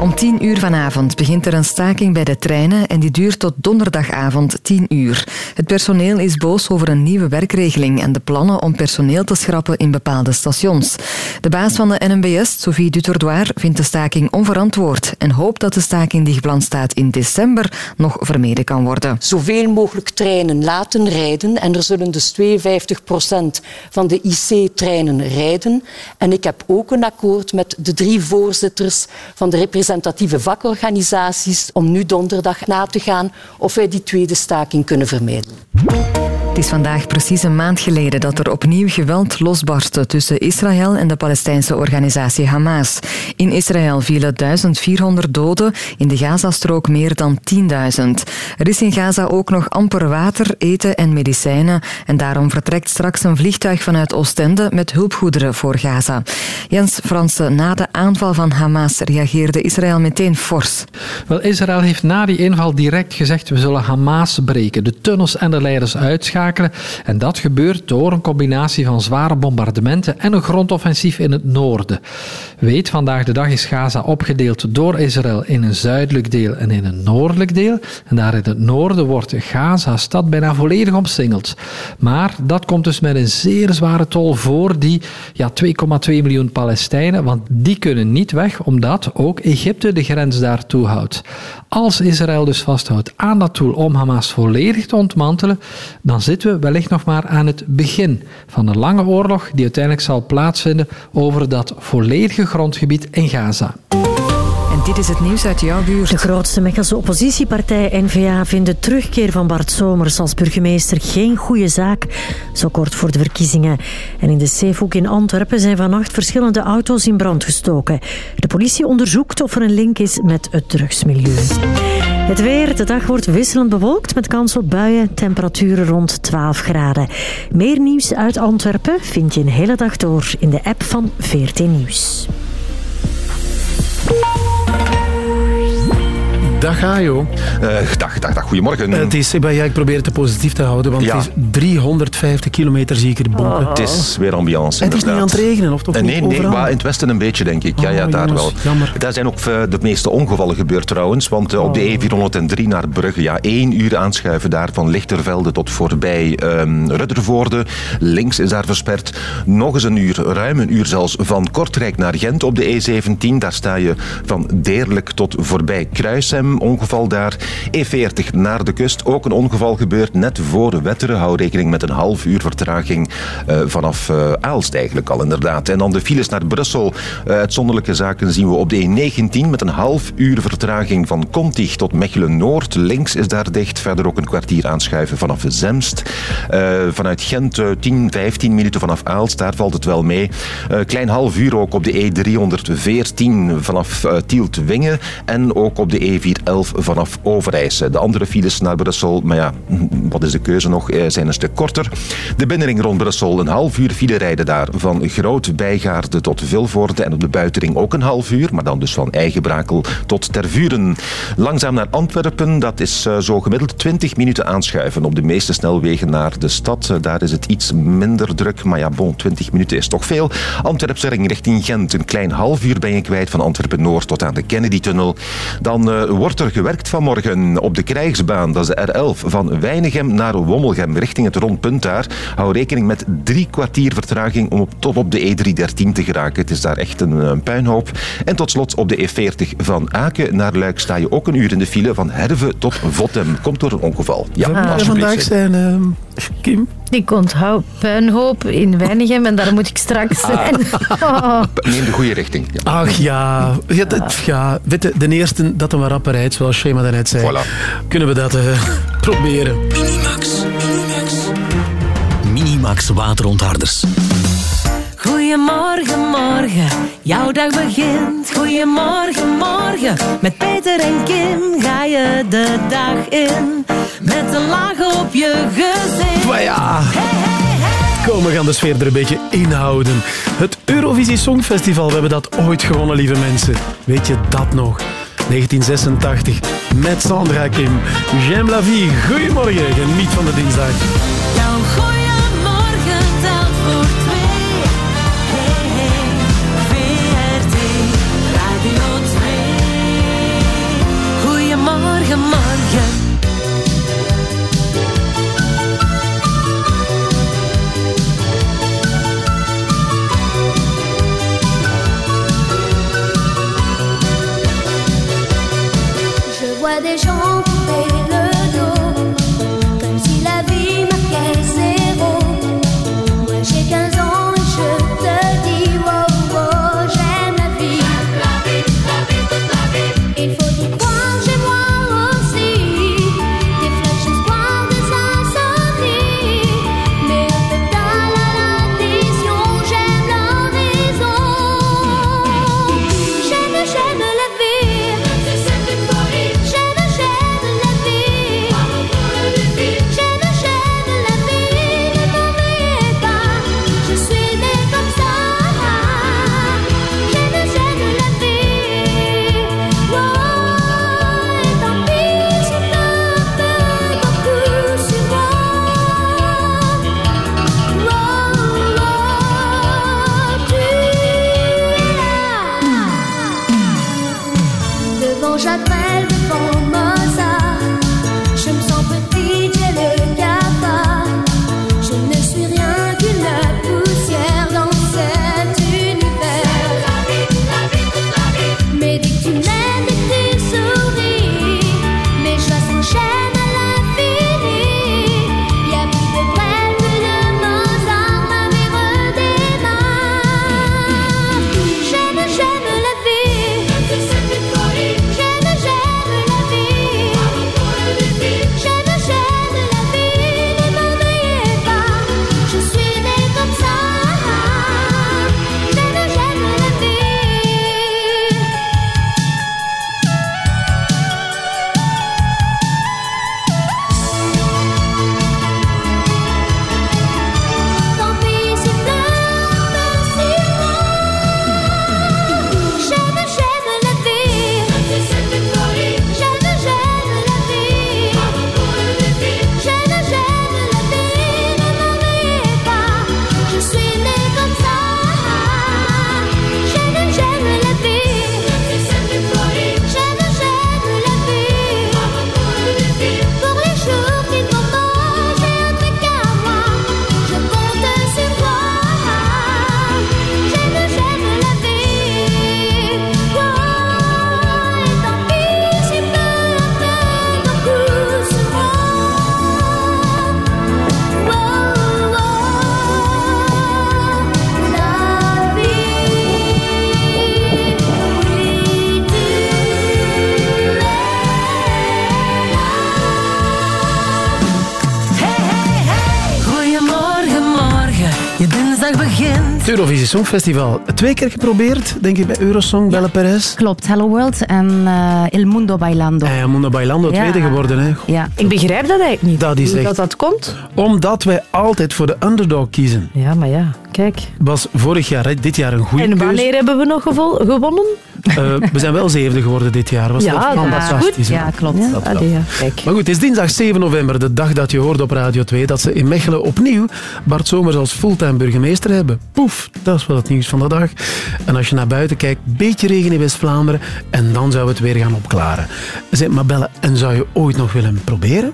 Om 10 uur vanavond begint er een staking bij de treinen en die duurt tot donderdagavond 10 uur. Het personeel is boos over een nieuwe werkregeling en de plannen om personeel te schrappen in bepaalde stations. De baas van de NMBS, Sophie Dutordoir, vindt de staking onverantwoord en hoopt dat de staking die gepland staat in december nog vermeden kan worden. zoveel mogelijk treinen laten rijden. En er zullen dus 52% van de IC-treinen rijden. En ik heb ook een akkoord met de drie voorzitters van de representatieve vakorganisaties om nu donderdag na te gaan of wij die tweede staking kunnen vermijden. Het is vandaag precies een maand geleden dat er opnieuw geweld losbarstte tussen Israël en de Palestijnse organisatie Hamas. In Israël vielen 1400 doden, in de Gazastrook meer dan 10.000. Er is in Gaza ook nog amper water, eten en medicijnen en daarom vertrekt straks een vliegtuig vanuit Oostende met hulpgoederen voor Gaza. Jens Fransen, na de aanval van Hamas reageerde Israël meteen fors. Wel, Israël heeft na die inval direct gezegd we zullen Hamas breken, de tunnels en de leiders uitschakelen En dat gebeurt door een combinatie van zware bombardementen en een grondoffensief in het noorden. Weet, vandaag de dag is Gaza opgedeeld door Israël in een zuidelijk deel en in een noordelijk deel. En daar in het noorden wordt Gaza-stad bijna volledig omsingeld. Maar dat komt dus met een zeer zware tol voor die ja, 2,2 miljoen Palestijnen, want die kunnen niet weg omdat ook Egypte de grens daar toehoudt. Als Israël dus vasthoudt aan dat doel om Hamas volledig te ontmantelen, dan zitten we wellicht nog maar aan het begin van een lange oorlog die uiteindelijk zal plaatsvinden over dat volledige grondgebied in Gaza. En dit is het nieuws uit jouw buurt. De grootste Mechelse oppositiepartij N-VA vindt de terugkeer van Bart Somers als burgemeester geen goede zaak, zo kort voor de verkiezingen. En in de Zeehoek in Antwerpen zijn vannacht verschillende auto's in brand gestoken. De politie onderzoekt of er een link is met het drugsmilieu. Het weer, de dag wordt wisselend bewolkt met kans op buien, temperaturen rond 12 graden. Meer nieuws uit Antwerpen vind je een hele dag door in de app van VRT Nieuws. Dag Ajo. dag, dag, dag. Goedemorgen. Het is, ja, ik probeer het positief te houden, want Ja. het is 350 kilometer zie ik er bonken. Het is weer ambiance, En het is niet aan inderdaad. het regenen, of toch Eh, Nee, nee, maar in het westen een beetje, denk ik. Ja, ja Oh, daar jongens, wel. jammer. Daar zijn ook eh, de meeste ongevallen gebeurd trouwens. Want eh, op de E403 naar Brugge, ja, één uur aanschuiven daar van Lichtervelde tot voorbij ehm Ruddervoorde. Links is daar versperd. Nog eens een uur, ruim een uur zelfs, van Kortrijk naar Gent op de E17. Daar sta je van Deerlijk tot voorbij Kruishem. Ongeval daar. E40 naar de kust. Ook een ongeval gebeurd net voor Wetteren. Hou rekening met een half uur vertraging eh, vanaf eh, Aalst eigenlijk al inderdaad. En dan de files naar Brussel. Eh, uitzonderlijke zaken zien we op de E19 met een half uur vertraging van Contig tot Mechelen-Noord. Links is daar dicht. Verder ook een kwartier aanschuiven vanaf Zemst. Vanuit Gent eh, 10, 15 minuten vanaf Aalst. Daar valt het wel mee. Klein half uur ook op de E314 vanaf Tielt-Wingen. En ook op de E411 vanaf Overijse. De andere files naar Brussel, maar ja, wat is de keuze nog, eh, zijn een stuk korter. De binnenring rond Brussel, een half uur file rijden daar. Van Groot Bijgaarde tot Vilvoorde. En op de buitenring ook een half uur, maar dan dus van Eigenbrakel tot Tervuren. Langzaam naar Antwerpen, dat is eh, zo gemiddeld 20 minuten aanschuiven. Op de meeste snelwegen naar de stad, eh, daar is het iets minder druk. Maar ja, bon, 20 minuten is toch veel. Antwerpse richting Gent, een klein half uur ben je kwijt van Antwerpen-Noord tot aan de Kennedy-tunnel. Dan eh, wordt er gewerkt vanmorgen op de krijgsbaan. Dat is de R11 van Weinigem naar Wommelgem richting het rondpunt daar. Hou rekening met drie kwartier vertraging om op, tot op de E313 te geraken. Het is daar echt een, puinhoop. En tot slot op de E40 van Aken naar Luik sta je ook een uur in de file van Herve tot Votem. Komt door een ongeval. Ja, Ah. Vandaag zijn, ehm, Kim? Ik onthoud puinhoop in Weinigem en daar moet ik straks zijn. Oh. Neem de goede richting. Ja. Ach ja, ja, dat- ja weet je, de eerste dat hem maar rapper rijdt, zoals Shema daarnet zei. Kunnen we dat eh, proberen? Minimax. Minimax waterontharders. Goedemorgen, morgen, jouw dag begint. Goedemorgen, morgen, met Peter en Kim ga je de dag in. Met een laag op je gezicht. Maar ja. Kom, we gaan de sfeer er een beetje inhouden. Het Eurovisie Songfestival, we hebben dat ooit gewonnen, lieve mensen. Weet je dat nog? 1986, met Sandra Kim. J'aime la vie. Goedemorgen, geniet van de dinsdag. Eurovisie Songfestival. Twee keer geprobeerd, denk ik, bij Eurosong, Belle Perez. Klopt, Hello World en eh El Mundo Bailando. Eh, Mundo Bailando, Ja. tweede geworden. Hè. Ja. Ik begrijp dat eigenlijk niet. Dat is hoe echt- dat, dat komt. Omdat wij altijd voor de underdog kiezen. Ja, maar ja, kijk. Was vorig jaar, dit jaar een goede En keuze. wanneer hebben we nog gewonnen? Eh, we zijn wel zevende geworden dit jaar. Was Ja, dat dat is fantastisch, goed. Ja, klopt. Dat Ja, wel. allee, ja, kijk. Maar goed, het is dinsdag 7 november, de dag dat je hoorde op Radio 2 dat ze in Mechelen opnieuw Bart Somers als fulltime burgemeester hebben. Poef, dat is wel het nieuws van de dag. En als je naar buiten kijkt, beetje regen in West-Vlaanderen en dan zou het weer gaan opklaren. Zeg, maar Belle, en zou je ooit nog willen proberen?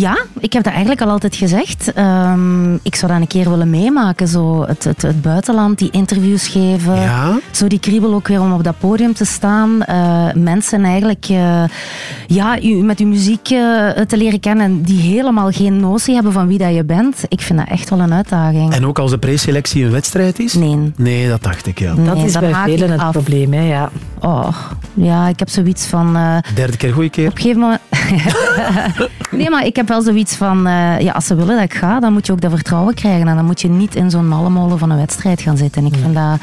Ja, ik heb dat eigenlijk al altijd gezegd. Ehm, ik zou dat een keer willen meemaken. Zo het, het, het buitenland, die interviews geven. Ja. Zo die kriebel ook weer om op dat podium te staan. Eh, mensen eigenlijk eh, ja, u, met uw muziek eh, te leren kennen die helemaal geen notie hebben van wie dat je bent. Ik vind dat echt wel een uitdaging. En ook als de preselectie een wedstrijd is? Nee. Nee, dat dacht ik, ja. Dat is bij velen het af. probleem, hè, ja. Oh, ja, ik heb zoiets van... eh, Derde keer goede keer. Op een gegeven moment... nee, maar ik heb wel zoiets van... eh, ja, als ze willen dat ik ga, dan moet je ook dat vertrouwen krijgen. En dan moet je niet in zo'n mallemolen van een wedstrijd gaan zitten. En ik vind dat...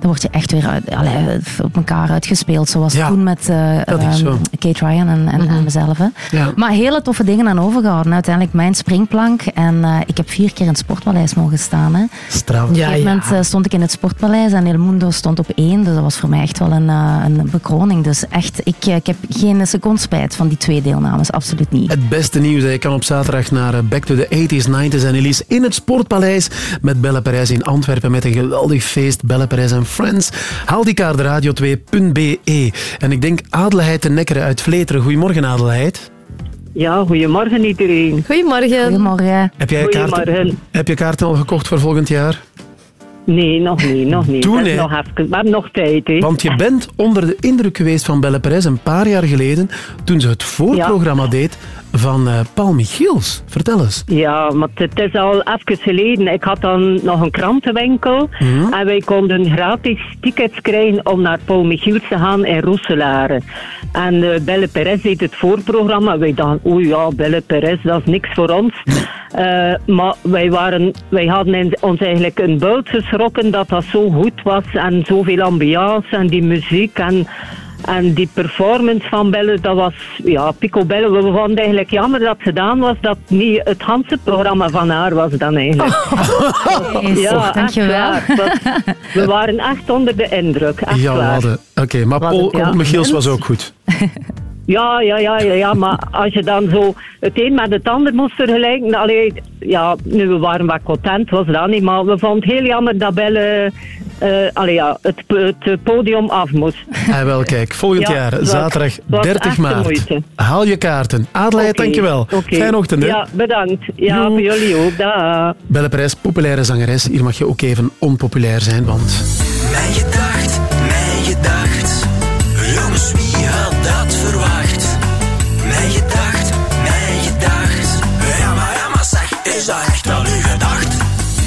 Dan word je echt weer uit, allee, op elkaar uitgespeeld. Zoals Ja, toen met eh, ehm, zo. Kate Ryan en, en, en mezelf. Hè. Ja. Maar hele toffe dingen aan overgehouden. Uiteindelijk mijn springplank. En eh, ik heb vier keer in het Sportpaleis mogen staan. Hè. Straf. Op een gegeven moment stond ik in het Sportpaleis en El Mundo stond op één. Dus dat was voor mij echt wel een, eh, een bekroning. Dus echt, ik, eh, ik heb geen seconde spijt van die twee deelnames. Absoluut niet. Het beste nieuws, je kan op zaterdag naar eh, Back to the 80s, 90s en Elise in het Sportpaleis met Belle Perez in Antwerpen met een geweldig feest. Belle Perez en Friends. Haal die kaart radio2.be. En ik denk Adelheid de Nekkeren uit Vleteren. Goedemorgen Adelheid. Ja, goedemorgen iedereen. Goedemorgen. Goedemorgen. Heb jij kaarten, Goedemorgen. heb je kaarten al gekocht voor volgend jaar? Nee, nog niet, nog niet. Toen, nog even, maar nog tijd, hè. Want je bent onder de indruk geweest van Belle Perez een paar jaar geleden toen ze het voorprogramma deed van eh, Paul Michiels. Vertel eens. Ja, maar het is al even geleden. Ik had dan nog een krantenwinkel Mhm. en wij konden gratis tickets krijgen om naar Paul Michiels te gaan in Roeselare. En eh, Belle Perez deed het voorprogramma. Wij dachten, oeh ja, Belle Perez, dat is niks voor ons. Eh, maar wij, waren, wij hadden ons eigenlijk een buit geschrokken dat dat zo goed was en zoveel ambiance en die muziek en... En die performance van Belle, dat was, ja, Pico Belle, we vonden het eigenlijk jammer dat het gedaan was, dat niet het Hanse programma van haar was dan eigenlijk. Waar. Dat- we waren echt onder de indruk, echt Ja, we waar. hadden. Oké, maar Paul het, ja. Michiels was ook goed. Ja, ja, ja, ja, ja, maar als je dan zo het een met het ander moest vergelijken, allee, ja, nu we waren wat content, was dat niet, maar we vonden het heel jammer dat Belle eh, allee, ja, het, het podium af moest. Ah, wel, kijk, volgend Ja, jaar, was- zaterdag het was 30 echt de maart. Haal je kaarten. Adelheid, dankjewel. Fijne ochtend, hè? Ja, bedankt. Ja, voor jullie ook. Dag. Belle populaire zangeres. Hier mag je ook even onpopulair zijn, want... Mijn gedacht,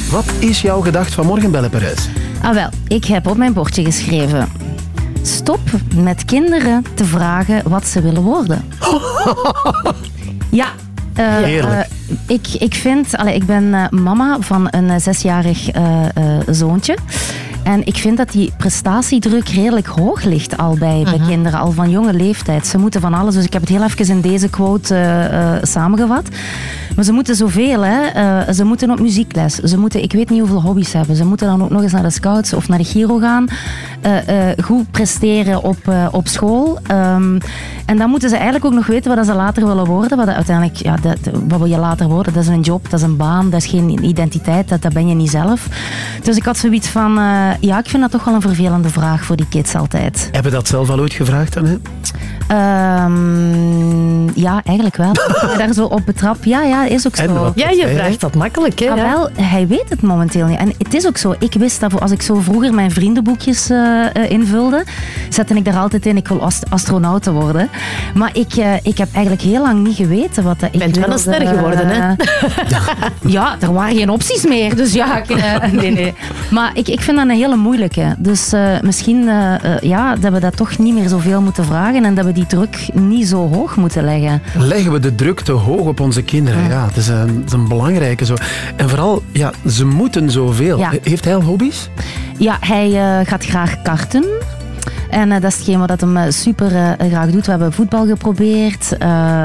Wat is jouw gedacht vanmorgen, Belle Perez? Ah wel, ik heb op mijn bordje geschreven. Stop met kinderen te vragen wat ze willen worden. Ja. eh, ik, ik vind, allee, ik ben eh, mama van een zesjarig zoontje. En ik vind dat die prestatiedruk redelijk hoog ligt al bij, bij kinderen, al van jonge leeftijd. Ze moeten van alles, dus ik heb het heel even in deze quote eh, eh, samengevat. Maar ze moeten zoveel, hè. Eh, ze moeten op muziekles. Ze moeten, ik weet niet hoeveel hobby's hebben. Ze moeten dan ook nog eens naar de scouts of naar de Giro gaan. Goed presteren op, op school. Ehm, en dan moeten ze eigenlijk ook nog weten wat ze later willen worden. Wat, uiteindelijk, ja, dat, wat wil je later worden? Dat is een job, dat is een baan, dat is geen identiteit, dat, dat ben je niet zelf. Dus ik had zoiets van, ja, ik vind dat toch wel een vervelende vraag voor die kids altijd. Heb je dat zelf al ooit gevraagd? Hè? Ehm, ja, eigenlijk wel. Daar zo op betrap. Ja, ja, is ook En zo. wat Ja, je vraagt dat makkelijk, hè? Ah, ja. wel, hij weet het momenteel niet. En het is ook zo. Ik wist dat als ik zo vroeger mijn vriendenboekjes eh, eh, invulde, zette ik daar altijd in, ik wil ast- astronaut worden. Maar ik, eh, ik heb eigenlijk heel lang niet geweten wat dat ik bent wel een ster geworden, hè? ja, er waren geen opties meer. Dus ja, ik, nee, nee. Maar ik, ik vind dat een hele moeilijke. Dus eh, misschien ja, dat we dat toch niet meer zoveel moeten vragen en dat we die die druk niet zo hoog moeten leggen. Leggen we de druk te hoog op onze kinderen? Ja, het is een, het is een belangrijke zo. En vooral, ja, ze moeten zoveel. Ja. Heeft hij al hobby's? Ja, hij eh, gaat graag karten. En eh, dat is hetgeen wat hem eh, super graag doet. We hebben voetbal geprobeerd.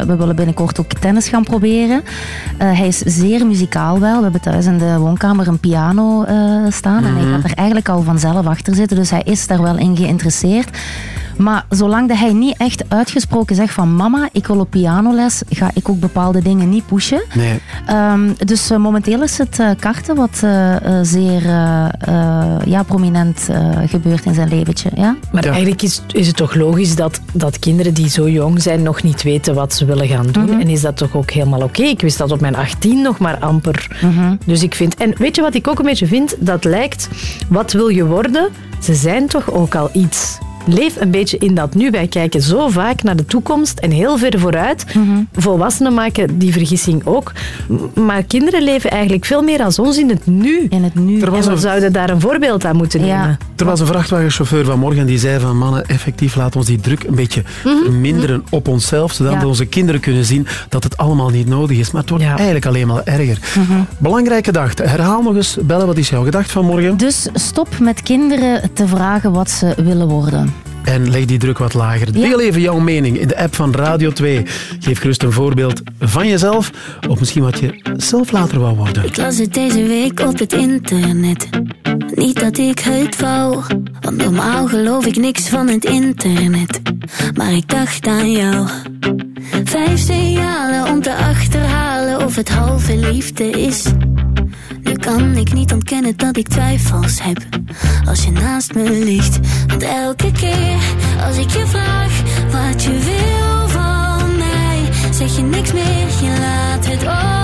We willen binnenkort ook tennis gaan proberen. Hij is zeer muzikaal wel. We hebben thuis in de woonkamer een piano staan. En hij Mhm. gaat er eigenlijk al vanzelf achter zitten. Dus hij is daar wel in geïnteresseerd. Maar zolang dat hij niet echt uitgesproken zegt van mama, ik wil op pianoles, ga ik ook bepaalde dingen niet pushen. Nee. Ehm, dus eh, momenteel is het eh, karten wat eh, eh, zeer ja, prominent eh, gebeurt in zijn leventje. Ja? Maar eigenlijk is, is het toch logisch dat, dat kinderen die zo jong zijn nog niet weten wat ze willen gaan doen. En is dat toch ook helemaal oké? Ik wist dat op mijn 18 nog maar amper. Dus ik vind... En weet je wat ik ook een beetje vind? Dat lijkt, wat wil je worden? Ze zijn toch ook al iets. Leef een beetje in dat nu. Wij kijken zo vaak naar de toekomst en heel ver vooruit. Volwassenen maken die vergissing ook. Maar kinderen leven eigenlijk veel meer als ons in het nu. In het nu. En we een- zouden daar een voorbeeld aan moeten nemen. Er was een vrachtwagenchauffeur vanmorgen die zei van mannen, effectief laat ons die druk een beetje Mhm. minderen op onszelf, zodat Ja. onze kinderen kunnen zien dat het allemaal niet nodig is. Maar het wordt eigenlijk alleen maar erger. Mhm. Belangrijke dag. Herhaal nog eens, Belle, wat is jouw gedacht vanmorgen? Dus stop met kinderen te vragen wat ze willen worden. En leg die druk wat lager. Deel even jouw mening in de app van Radio 2. Geef gerust een voorbeeld van jezelf, of misschien wat je zelf later wou worden. Ik las het deze week op het internet. Niet dat ik het wou, want normaal geloof ik niks van het internet. Maar ik dacht aan jou. Vijf signalen om te achterhalen of het halve liefde is. Nu kan ik niet ontkennen dat ik twijfels heb als je naast me ligt. Want elke keer als ik je vraag wat je wil van mij, zeg je niks meer, je laat het open.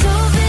nooit. We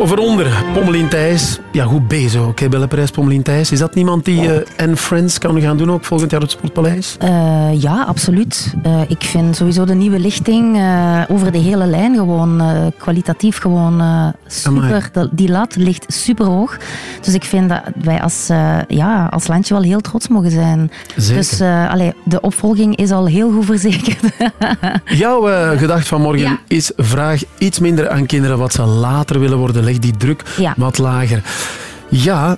of eronder, Pommelien Thijs. Ja, goed bezig ook, hè, Belle Prijs, Pommelien Thijs. Is dat niemand die eh en Friends kan gaan doen ook volgend jaar op het Sportpaleis? Eh, ja, absoluut. Eh, ik vind sowieso de nieuwe lichting over de hele lijn gewoon kwalitatief gewoon super. De- die lat ligt super hoog. Dus ik vind dat wij als, ja, als landje wel heel trots mogen zijn. Zeker. Dus allee, de opvolging is al heel goed verzekerd. Jouw gedacht van morgen Ja. is vraag iets minder aan kinderen wat ze later willen worden. Leg die druk Ja. wat lager. Ja,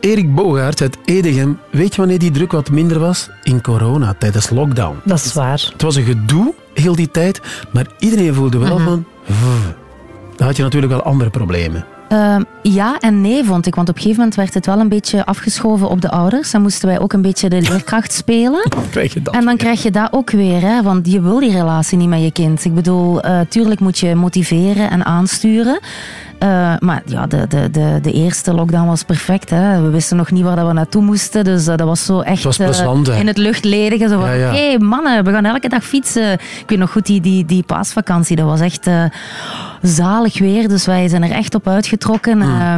Erik Bogaert uit Edegem. Weet je wanneer die druk wat minder was? In corona, tijdens lockdown. Dat is waar. Het was een gedoe, heel die tijd, maar iedereen voelde wel Mhm. van... Dan had je natuurlijk wel andere problemen. Ehm, ja en nee, vond ik. Want op een gegeven moment werd het wel een beetje afgeschoven op de ouders. Dan moesten wij ook een beetje de leerkracht spelen. Krijg je dat? En dan krijg je dat ook weer, hè? want je wil die relatie niet met je kind. Ik bedoel, eh, tuurlijk moet je motiveren en aansturen. Eh, maar ja, de, de, de, de eerste lockdown was perfect. Hè? We wisten nog niet waar dat we naartoe moesten. Dus eh, dat was zo echt was eh, in het luchtledige. Zo van, Ja, ja. hey, mannen, we gaan elke dag fietsen. Ik weet nog goed, die, die, die paasvakantie, dat was echt zalig weer. Dus wij zijn er echt op uitgetrokken. Eh,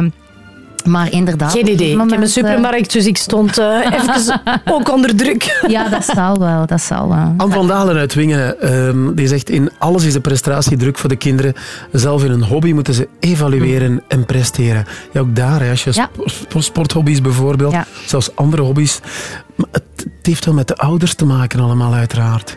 maar inderdaad... Geen idee. Ik heb een supermarkt, dus ik stond eh, even ook onder druk. Ja, dat zal wel. Dat zal wel. Anne van Dalen uit Wingen, ehm, die zegt in alles is de prestatiedruk voor de kinderen. Zelf in een hobby moeten ze evalueren en presteren. Ja, ook daar, hè, als je Ja. sp- sporthobby's bijvoorbeeld, zelfs andere hobby's. Maar het, het heeft wel met de ouders te maken allemaal, uiteraard.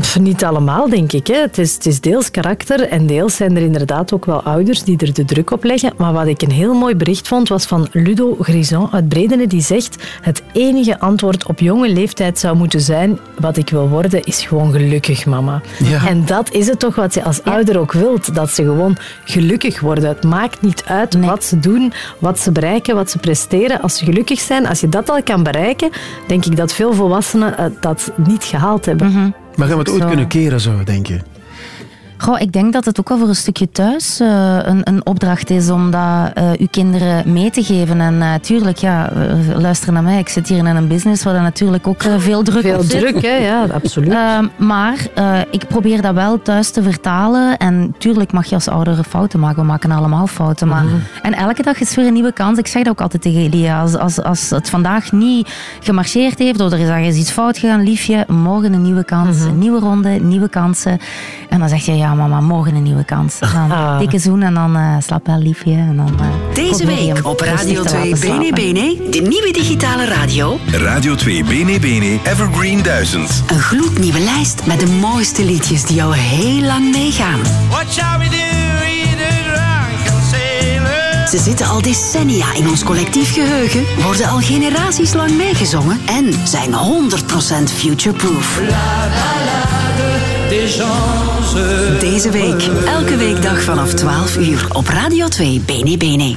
Pff, Niet allemaal, denk ik. Hè. Het, is, het is deels karakter en deels zijn er inderdaad ook wel ouders die er de druk op leggen. Maar wat ik een heel mooi bericht vond, was van Ludo Grison uit Bredene, die zegt het enige antwoord op jonge leeftijd zou moeten zijn wat ik wil worden, is gewoon gelukkig, mama. Ja. En dat is het toch wat je als ouder ook wilt, dat ze gewoon gelukkig worden. Het maakt niet uit wat ze doen, wat ze bereiken, wat ze presteren. Als ze gelukkig zijn, als je dat al kan bereiken, denk ik dat veel volwassenen eh, dat niet gehaald hebben. Maar gaan we het ooit kunnen keren, zo, denk je? Goh, ik denk dat het ook wel voor een stukje thuis eh, een, een opdracht is om dat eh, uw kinderen mee te geven. En eh, tuurlijk, ja, eh, luister naar mij. Ik zit hier in een business waar er natuurlijk ook eh, veel druk Veel op zit. druk, hè? Ja, absoluut. Ehm, maar eh, ik probeer dat wel thuis te vertalen. En tuurlijk mag je als ouder fouten maken. We maken allemaal fouten. Maar, En elke dag is weer een nieuwe kans. Ik zeg dat ook altijd tegen Elia. Als, als, als het vandaag niet gemarcheerd heeft, of er is ergens iets fout gegaan, liefje, morgen een nieuwe kans. Een nieuwe ronde, nieuwe kansen. En dan zeg je, ja mama, morgen een nieuwe kans. En dan Ah. dikke zoen en dan slaap wel liefje. En dan, eh, Deze week op Radio te 2 laten Bene. Bene, de nieuwe digitale radio. Radio 2 Bene Bene Evergreen 1000. Een gloednieuwe lijst met de mooiste liedjes die al heel lang meegaan. What shall we do? Ze zitten al decennia in ons collectief geheugen, worden al generaties lang meegezongen en zijn 100% future-proof. Des gens Deze week, elke weekdag vanaf 12 uur op Radio 2 Bene Bene.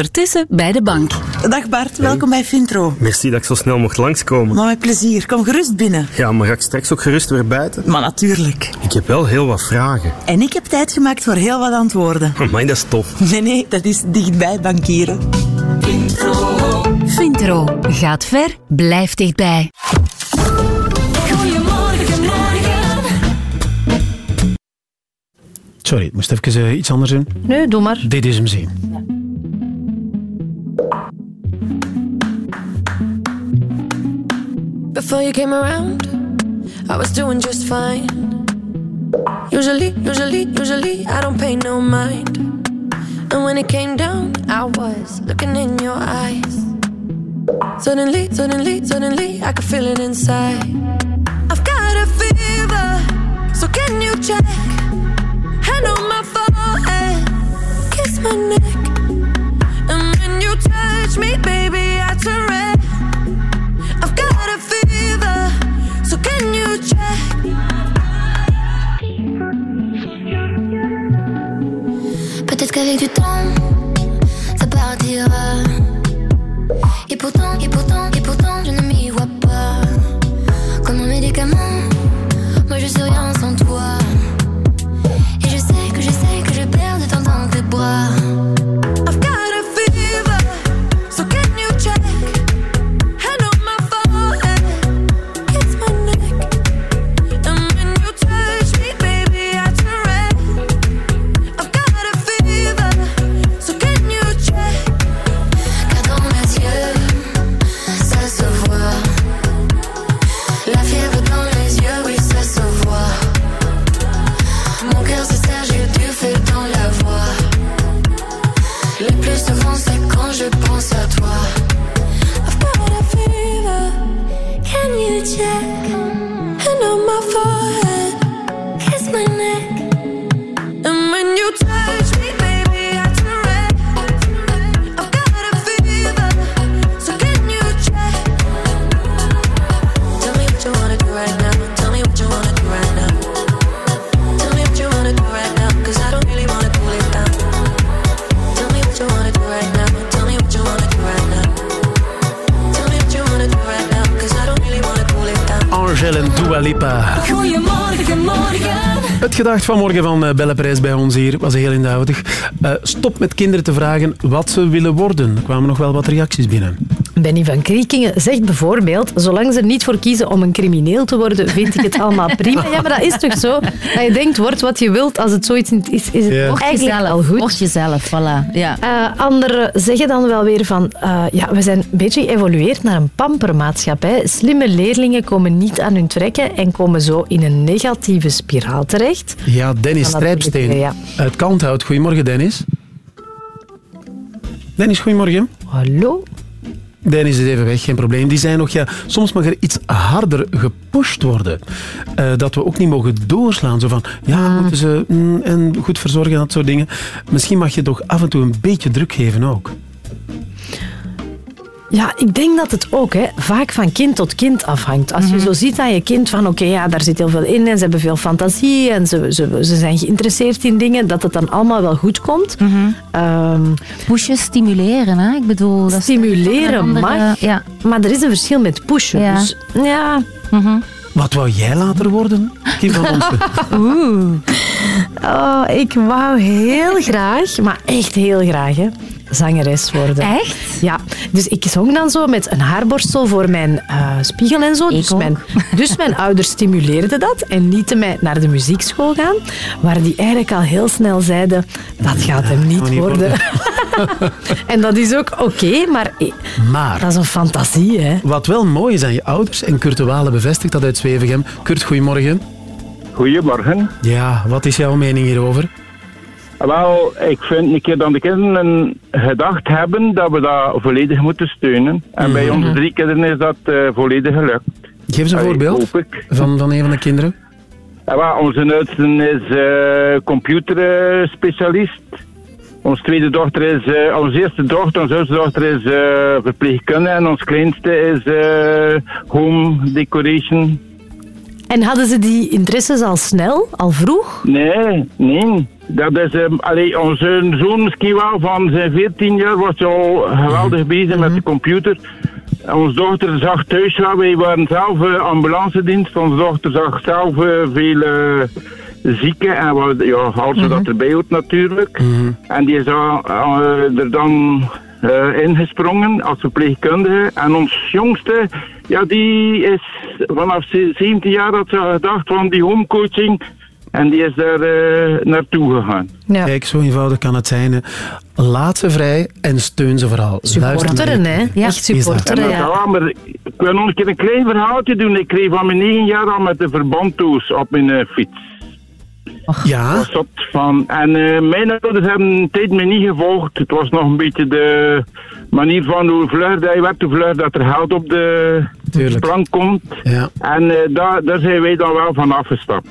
Ondertussen bij de bank. Dag Bart, welkom bij Vintro. Merci dat ik zo snel mocht langskomen. Maar met plezier, kom gerust binnen. Ja, maar ga ik straks ook gerust weer buiten? Maar natuurlijk. Ik heb wel heel wat vragen. En ik heb tijd gemaakt voor heel wat antwoorden. Amai, dat is tof. Nee, nee, dat is dichtbij bankieren. Vintro gaat ver, blijft dichtbij. Sorry, ik moest even eh, iets anders doen. Nee, doe maar. Dit is hem zien. Before you came around, I was doing just fine. Usually, usually, usually, I don't pay no mind. And when it came down, I was looking in your eyes. Suddenly, suddenly, suddenly, I could feel it inside. I've got a fever, so can you check? Hand on my forehead, kiss my neck. And when you touch me, baby, I turn Peut-être qu'avec du temps, Het gedacht vanmorgen van eh, Belle Prijs bij ons hier was heel eenvoudig. Eh, stop met kinderen te vragen wat ze willen worden. Er kwamen nog wel wat reacties binnen. Benny van Kriekingen zegt bijvoorbeeld, zolang ze er niet voor kiezen om een crimineel te worden, vind ik het allemaal prima. Ja, maar dat is toch zo? Dat je denkt, word wat je wilt, als het zoiets niet is, is het Ja. eigenlijk jezelf, al goed. Word jezelf, voilà. Ja. Eh, anderen zeggen dan wel weer van, eh, ja, we zijn een beetje geëvolueerd naar een pampermaatschappij. Slimme leerlingen komen niet aan hun trekken en komen zo in een negatieve spiraal terecht. Ja, Dennis Strijpsteen ja. uit Kalmthout. Goedemorgen, Dennis. Dennis, goedemorgen. Hallo? Dennis is even weg, geen probleem. Die zei nog, ja, soms mag er iets harder gepusht worden. Eh, dat we ook niet mogen doorslaan. Zo van, ja, moeten ze mm, en goed verzorgen, dat soort dingen. Misschien mag je toch af en toe een beetje druk geven ook. Ja, ik denk dat het ook hè, vaak van kind tot kind afhangt. Als je zo ziet aan je kind van oké, ja, daar zit heel veel in en ze hebben veel fantasie en ze, ze, ze zijn geïnteresseerd in dingen, dat het dan allemaal wel goed komt. Ehm, Pushen, stimuleren, hè? Ik bedoel... Dat stimuleren andere- mag, Ja. maar er is een verschil met pushen. Ja. Dus ja... Wat wou jij later worden? Kim van Onsen. Oeh. Oh, ik wou heel graag, maar echt heel graag, hè, zangeres worden. Echt? Ja. Dus ik zong dan zo met een haarborstel voor mijn eh, spiegel en zo. Dus ook. mijn, dus mijn ouders stimuleerden dat en lieten mij naar de muziekschool gaan, waar die eigenlijk al heel snel zeiden, dat gaat hem niet, worden. en dat is ook oké, maar Maar... dat is een fantasie, hè. Wat wel mooi is aan je ouders, en Kurt de Walen bevestigt dat uit Zwevegem. Kurt, goedemorgen. Goedemorgen. Ja, wat is jouw mening hierover? Wel, ik vind een keer dat de kinderen gedacht hebben dat we dat volledig moeten steunen. En bij onze drie kinderen is dat eh, volledig gelukt. Geef eens een Allee, voorbeeld hoop ik. van, van een van de kinderen. En wel, onze oudste is eh computerspecialist. Onze tweede dochter is, eh, onze eerste dochter, onze oudste dochter is eh, verpleegkundige en ons kleinste is eh, home decoration. En hadden ze die interesses al snel, al vroeg? Nee, nee. Dat is, um, allee, onze zoon wel van zijn 14 jaar was al geweldig bezig met de computer. Onze dochter zag thuis wij waren zelf uh, ambulance dienst. Onze dochter zag zelf uh, veel uh, zieken en wat, ja, alles wat dat erbij hoort natuurlijk. En die is er dan ingesprongen als verpleegkundige. En ons jongste, ja, die is vanaf 17 jaar had ze gedacht van die homecoaching. En die is daar uh, naartoe gegaan. Ja. Kijk, zo eenvoudig kan het zijn. Laat ze vrij en steun ze vooral. Supporteren, hè? Ja. Echt supporteren, ja. ja. maar ik wil nog een keer een klein verhaaltje doen. Ik kreeg van mijn 9 jaar al met de verbanddoos op mijn uh, fiets. Och. Ja. Was dat van, en uh, mijn ouders hebben een tijd me niet gevolgd. Het was nog een beetje de manier van hoe vlug dat je werd, hoe vlug dat er geld op de Tuurlijk. plank komt. Ja. En uh, daar, daar zijn wij dan wel van afgestapt.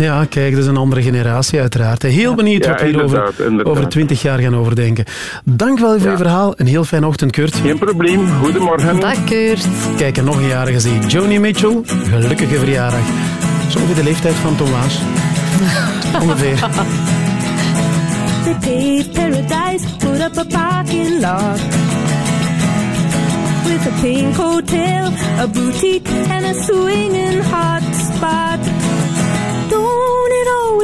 Ja, kijk, dat is een andere generatie uiteraard. Heel benieuwd Ja, wat we hier over, over 20 jaar gaan overdenken. Dank wel voor Ja. je verhaal. Een heel fijne ochtend, Kurt. Geen probleem. Goedemorgen. Dag, Kurt. Kijk, en nog een jarige zie. Joni Mitchell, gelukkige verjaardag. Zo ongeveer de leeftijd van Tom Waas. ongeveer. They paved paradise, put up a parking lot. With a pink hotel, a boutique, and a swinging hot spot.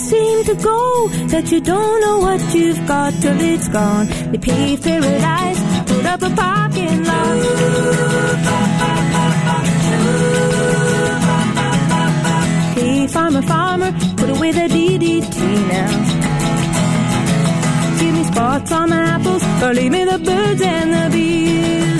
Seem to go that you don't know what you've got till it's gone? They paved paradise, put up a parking lot. Hey, farmer, farmer, put a with a DDT now. Give me spots on my apples, or leave me the birds and the bees.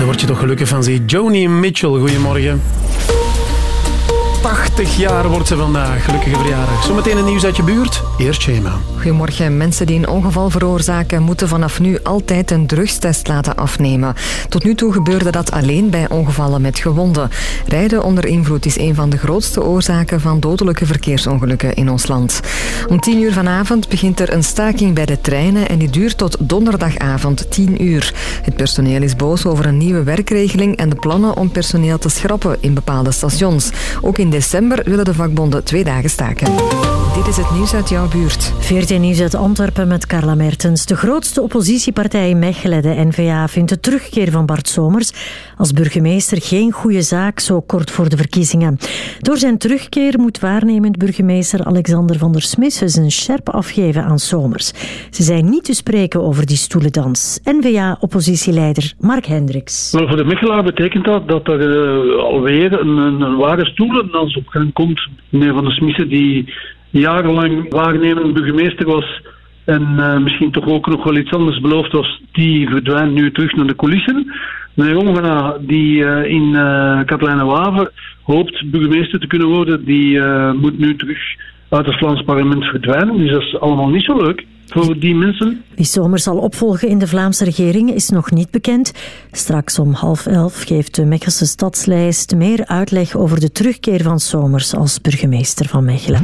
Daar word je toch gelukkig van, zie. Joni Mitchell, goedemorgen. 80 jaar wordt ze vandaag. Gelukkige verjaardag. Zometeen een nieuws uit je buurt. Eerst Shema. Goedemorgen. Mensen die een ongeval veroorzaken moeten vanaf nu altijd een drugstest laten afnemen. Tot nu toe gebeurde dat alleen bij ongevallen met gewonden. Rijden onder invloed is een van de grootste oorzaken van dodelijke verkeersongelukken in ons land. Om 10 uur vanavond begint er een staking bij de treinen en die duurt tot donderdagavond 10 uur. Het personeel is boos over een nieuwe werkregeling en de plannen om personeel te schrappen in bepaalde stations. Ook in december willen de vakbonden twee dagen staken. Dit is het nieuws uit jouw buurt. 14 nieuws uit Antwerpen met Carla Mertens. De grootste oppositiepartij in Mechelen, de N-VA, vindt de terugkeer van Bart Somers als burgemeester geen goede zaak zo kort voor de verkiezingen. Door zijn terugkeer moet waarnemend burgemeester Alexander van der Smissen zijn scherp afgeven aan Somers. Ze zijn niet te spreken over die stoelendans. N-VA-oppositieleider Mark Hendricks. Wel, voor de Mechelaar betekent dat dat er eh, alweer een, een, een ware stoelendans op gang komt. Meneer Van der Smissen, die jarenlang waarnemend burgemeester was en eh, misschien toch ook nog wel iets anders beloofd was, die verdwijnt nu terug naar de coulissen. Meneer Ongena, die eh, in uh, Katlijne-Waver hoopt burgemeester te kunnen worden, die eh, moet nu terug uit het Vlaams parlement verdwijnen. Dus dat is allemaal niet zo leuk voor die mensen. Wie Somers zal opvolgen in de Vlaamse regering is nog niet bekend. Straks om half elf geeft de Mechelse stadslijst meer uitleg over de terugkeer van Somers als burgemeester van Mechelen.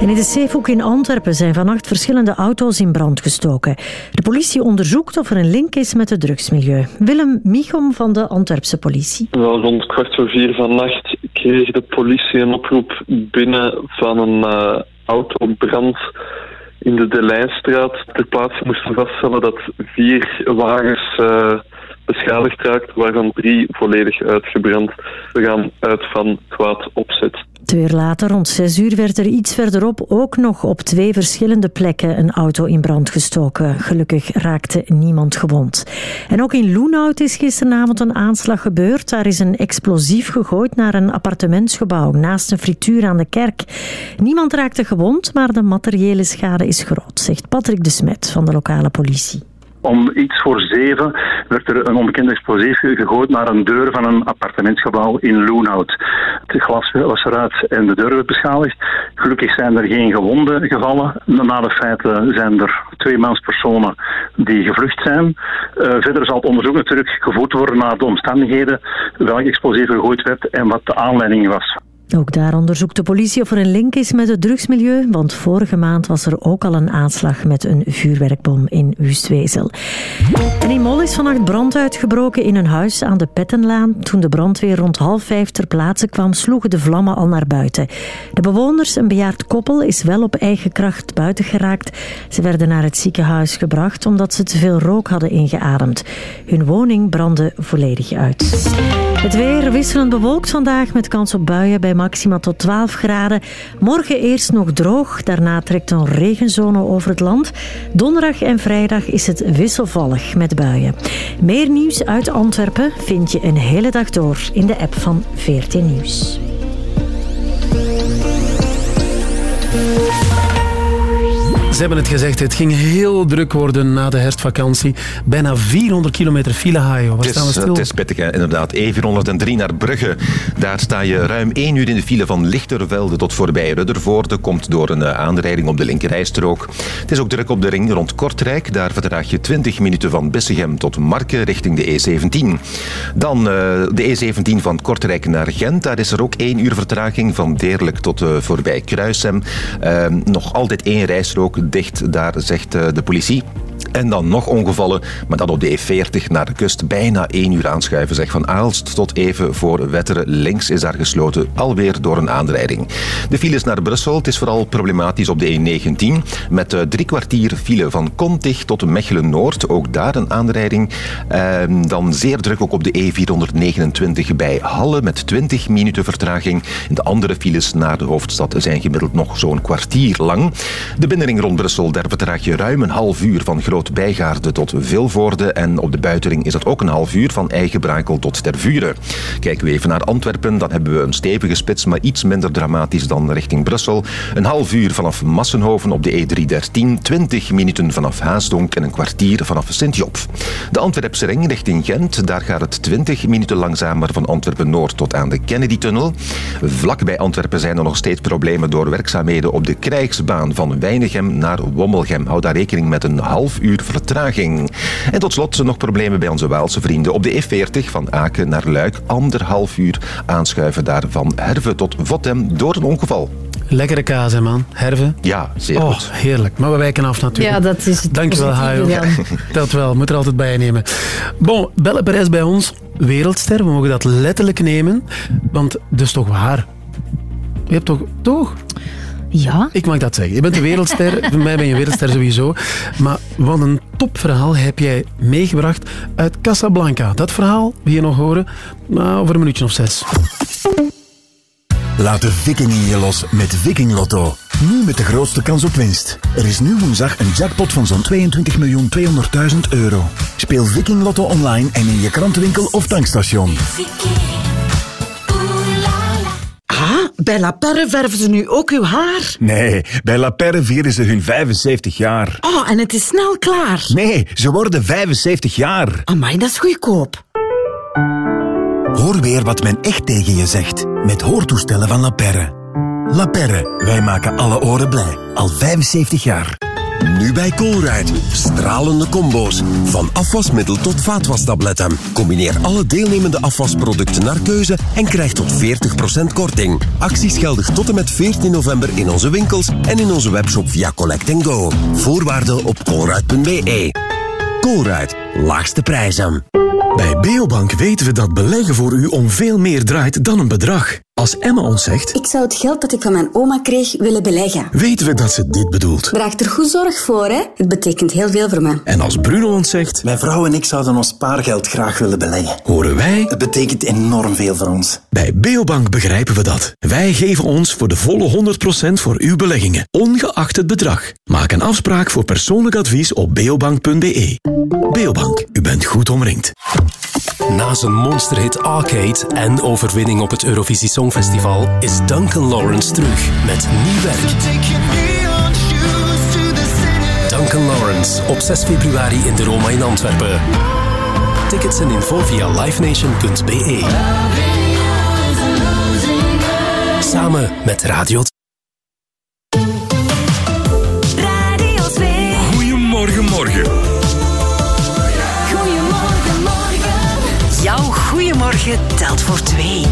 En in de Zeehoek in Antwerpen zijn vannacht verschillende auto's in brand gestoken. De politie onderzoekt of er een link is met het drugsmilieu. Willem Michom van de Antwerpse politie. Wel rond kwart voor vier vannacht kreeg de politie een oproep binnen van een uh, autobrand in de Delijnstraat. Ter plaatse moesten vaststellen dat vier wagens uh, beschadigd raakten, waarvan drie volledig uitgebrand. We gaan uit van kwaad opzet. Twee uur later, rond zes uur, werd er iets verderop ook nog op twee verschillende plekken een auto in brand gestoken. Gelukkig raakte niemand gewond. En ook in Loenhout is gisteravond een aanslag gebeurd. Daar is een explosief gegooid naar een appartementsgebouw naast een frituur aan de kerk. Niemand raakte gewond, maar de materiële schade is groot, zegt Patrick de Smet van de lokale politie. Om iets voor zeven werd er een onbekende explosief gegooid naar een deur van een appartementsgebouw in Loenhout. Het glas was eruit en de deur werd beschadigd. Gelukkig zijn er geen gewonden gevallen. Na de feiten zijn er twee manspersonen die gevlucht zijn. Uh, verder zal het onderzoek natuurlijk gevoerd worden naar de omstandigheden, welk explosief gegooid werd en wat de aanleiding was. Ook daar onderzoekt de politie of er een link is met het drugsmilieu, want vorige maand was er ook al een aanslag met een vuurwerkbom in Wustwezel. En in Mol is vannacht brand uitgebroken in een huis aan de Pettenlaan. Toen de brandweer rond half vijf ter plaatse kwam, sloegen de vlammen al naar buiten. De bewoners, een bejaard koppel, is wel op eigen kracht buiten geraakt. Ze werden naar het ziekenhuis gebracht omdat ze te veel rook hadden ingeademd. Hun woning brandde volledig uit. Het weer wisselend bewolkt vandaag met kans op buien bij maxima tot 12 graden. Morgen eerst nog droog, daarna trekt een regenzone over het land. Donderdag en vrijdag is het wisselvallig met buien. Meer nieuws uit Antwerpen vind je een hele dag door in de app van 14 Nieuws. Hebben het gezegd, het ging heel druk worden na de herfstvakantie. Bijna 400 kilometer file, Hajo. Waar staan we stil? het is pittig, hè? inderdaad. E403 naar Brugge. Daar sta je ruim één uur in de file van Lichtervelde tot voorbij Ruddervoorde. Komt door een eh, aanrijding op de linkerrijstrook. Het is ook druk op de ring rond Kortrijk. Daar vertraag je 20 minuten van Bissegem tot Marken richting de E17. Dan eh, de E17 van Kortrijk naar Gent. Daar is er ook één uur vertraging van Deerlijk tot eh, voorbij Kruisem. Eh, nog altijd één rijstrook dicht, daar zegt eh, de politie. En dan nog ongevallen, maar dan op de E40 naar de kust. Bijna één uur aanschuiven, zeg van Aalst tot even voor Wetteren. Links is daar gesloten, alweer door een aanrijding. De files naar Brussel, het is vooral problematisch op de E19. Met eh, drie kwartier file van Kontig tot Mechelen-Noord. Ook daar een aanrijding. Ehm, dan zeer druk ook op de E429 bij Halle met 20 minuten vertraging. De andere files naar de hoofdstad zijn gemiddeld nog zo'n kwartier lang. De binnenring rond Brussel, daar vertraag je ruim een half uur van Groot Bijgaarde tot Vilvoorde. En op de buitenring is dat ook een half uur van Eigenbrakel tot Tervuren. Kijken we even naar Antwerpen, dan hebben we een stevige spits, maar iets minder dramatisch dan richting Brussel. Een half uur vanaf Massenhoven op de E313, 20 minuten vanaf Haasdonk en een kwartier vanaf Sint-Job. De Antwerpse ring richting Gent, daar gaat het 20 minuten langzamer van Antwerpen-Noord tot aan de Kennedy-tunnel. Vlak bij Antwerpen zijn er nog steeds problemen door werkzaamheden op de krijgsbaan van Weinigem naar Wommelgem. Hou daar rekening met een half uur vertraging. En tot slot nog problemen bij onze Waalse vrienden op de E40 van Aken naar Luik. Anderhalf uur aanschuiven daar van Herve tot Votem door een ongeval. Lekkere kaas, hè, man. Herve. Ja, zeer oh, goed. heerlijk. Maar we wijken af natuurlijk. Ja, dat is het Dankjewel, Hajo. Dat wel, moet er altijd bij nemen. Bon, Belle Perez bij ons, wereldster. We mogen dat letterlijk nemen, want dat is toch waar? Je hebt toch... Toch? Ja. Ik mag dat zeggen. Je bent een wereldster. Voor mij ben je een wereldster sowieso. Maar wat een topverhaal heb jij meegebracht uit Casablanca. Dat verhaal wil je nog horen nou, over een minuutje of zes. Laat de viking in je los met Viking Lotto. Nu met de grootste kans op winst. Er is nu woensdag een jackpot van zo'n 22.200.000 euro. Speel Viking Lotto online en in je krantenwinkel of tankstation. Ah, bij La Perre verven ze nu ook uw haar. Nee, bij La Perre vieren ze hun 75 jaar. Oh, en het is snel klaar. Nee, ze worden 75 jaar. Amai, dat is goedkoop. Hoor weer wat men echt tegen je zegt. Met hoortoestellen van La Perre. La Perre, wij maken alle oren blij. Al 75 jaar. Nu bij Colruyt. Stralende combo's. Van afwasmiddel tot vaatwastabletten. Combineer alle deelnemende afwasproducten naar keuze en krijg tot 40% korting. Acties geldig tot en met 14 november in onze winkels en in onze webshop via Collect Go. Voorwaarden op colruyt.be. Colruyt. Laagste prijzen. Bij Beobank weten we dat beleggen voor u om veel meer draait dan een bedrag. Als Emma ons zegt, Ik zou het geld dat ik van mijn oma kreeg willen beleggen. weten we dat ze dit bedoelt. Draagt er goed zorg voor, hè? Het betekent heel veel voor mij. En als Bruno ons zegt, Mijn vrouw en ik zouden ons spaargeld graag willen beleggen. horen wij, Het betekent enorm veel voor ons. bij Beobank begrijpen we dat. Wij geven ons voor de volle 100% voor uw beleggingen, ongeacht het bedrag. Maak een afspraak voor persoonlijk advies op beobank.be. Beobank, u bent goed omringd. Na zijn monsterhit Arcade en overwinning op het Eurovisie Songfestival is Duncan Lawrence terug met nieuw werk. Duncan Lawrence op 6 februari in de Roma in Antwerpen. Tickets en info via livenation.be. Samen met Radio telt voor twee.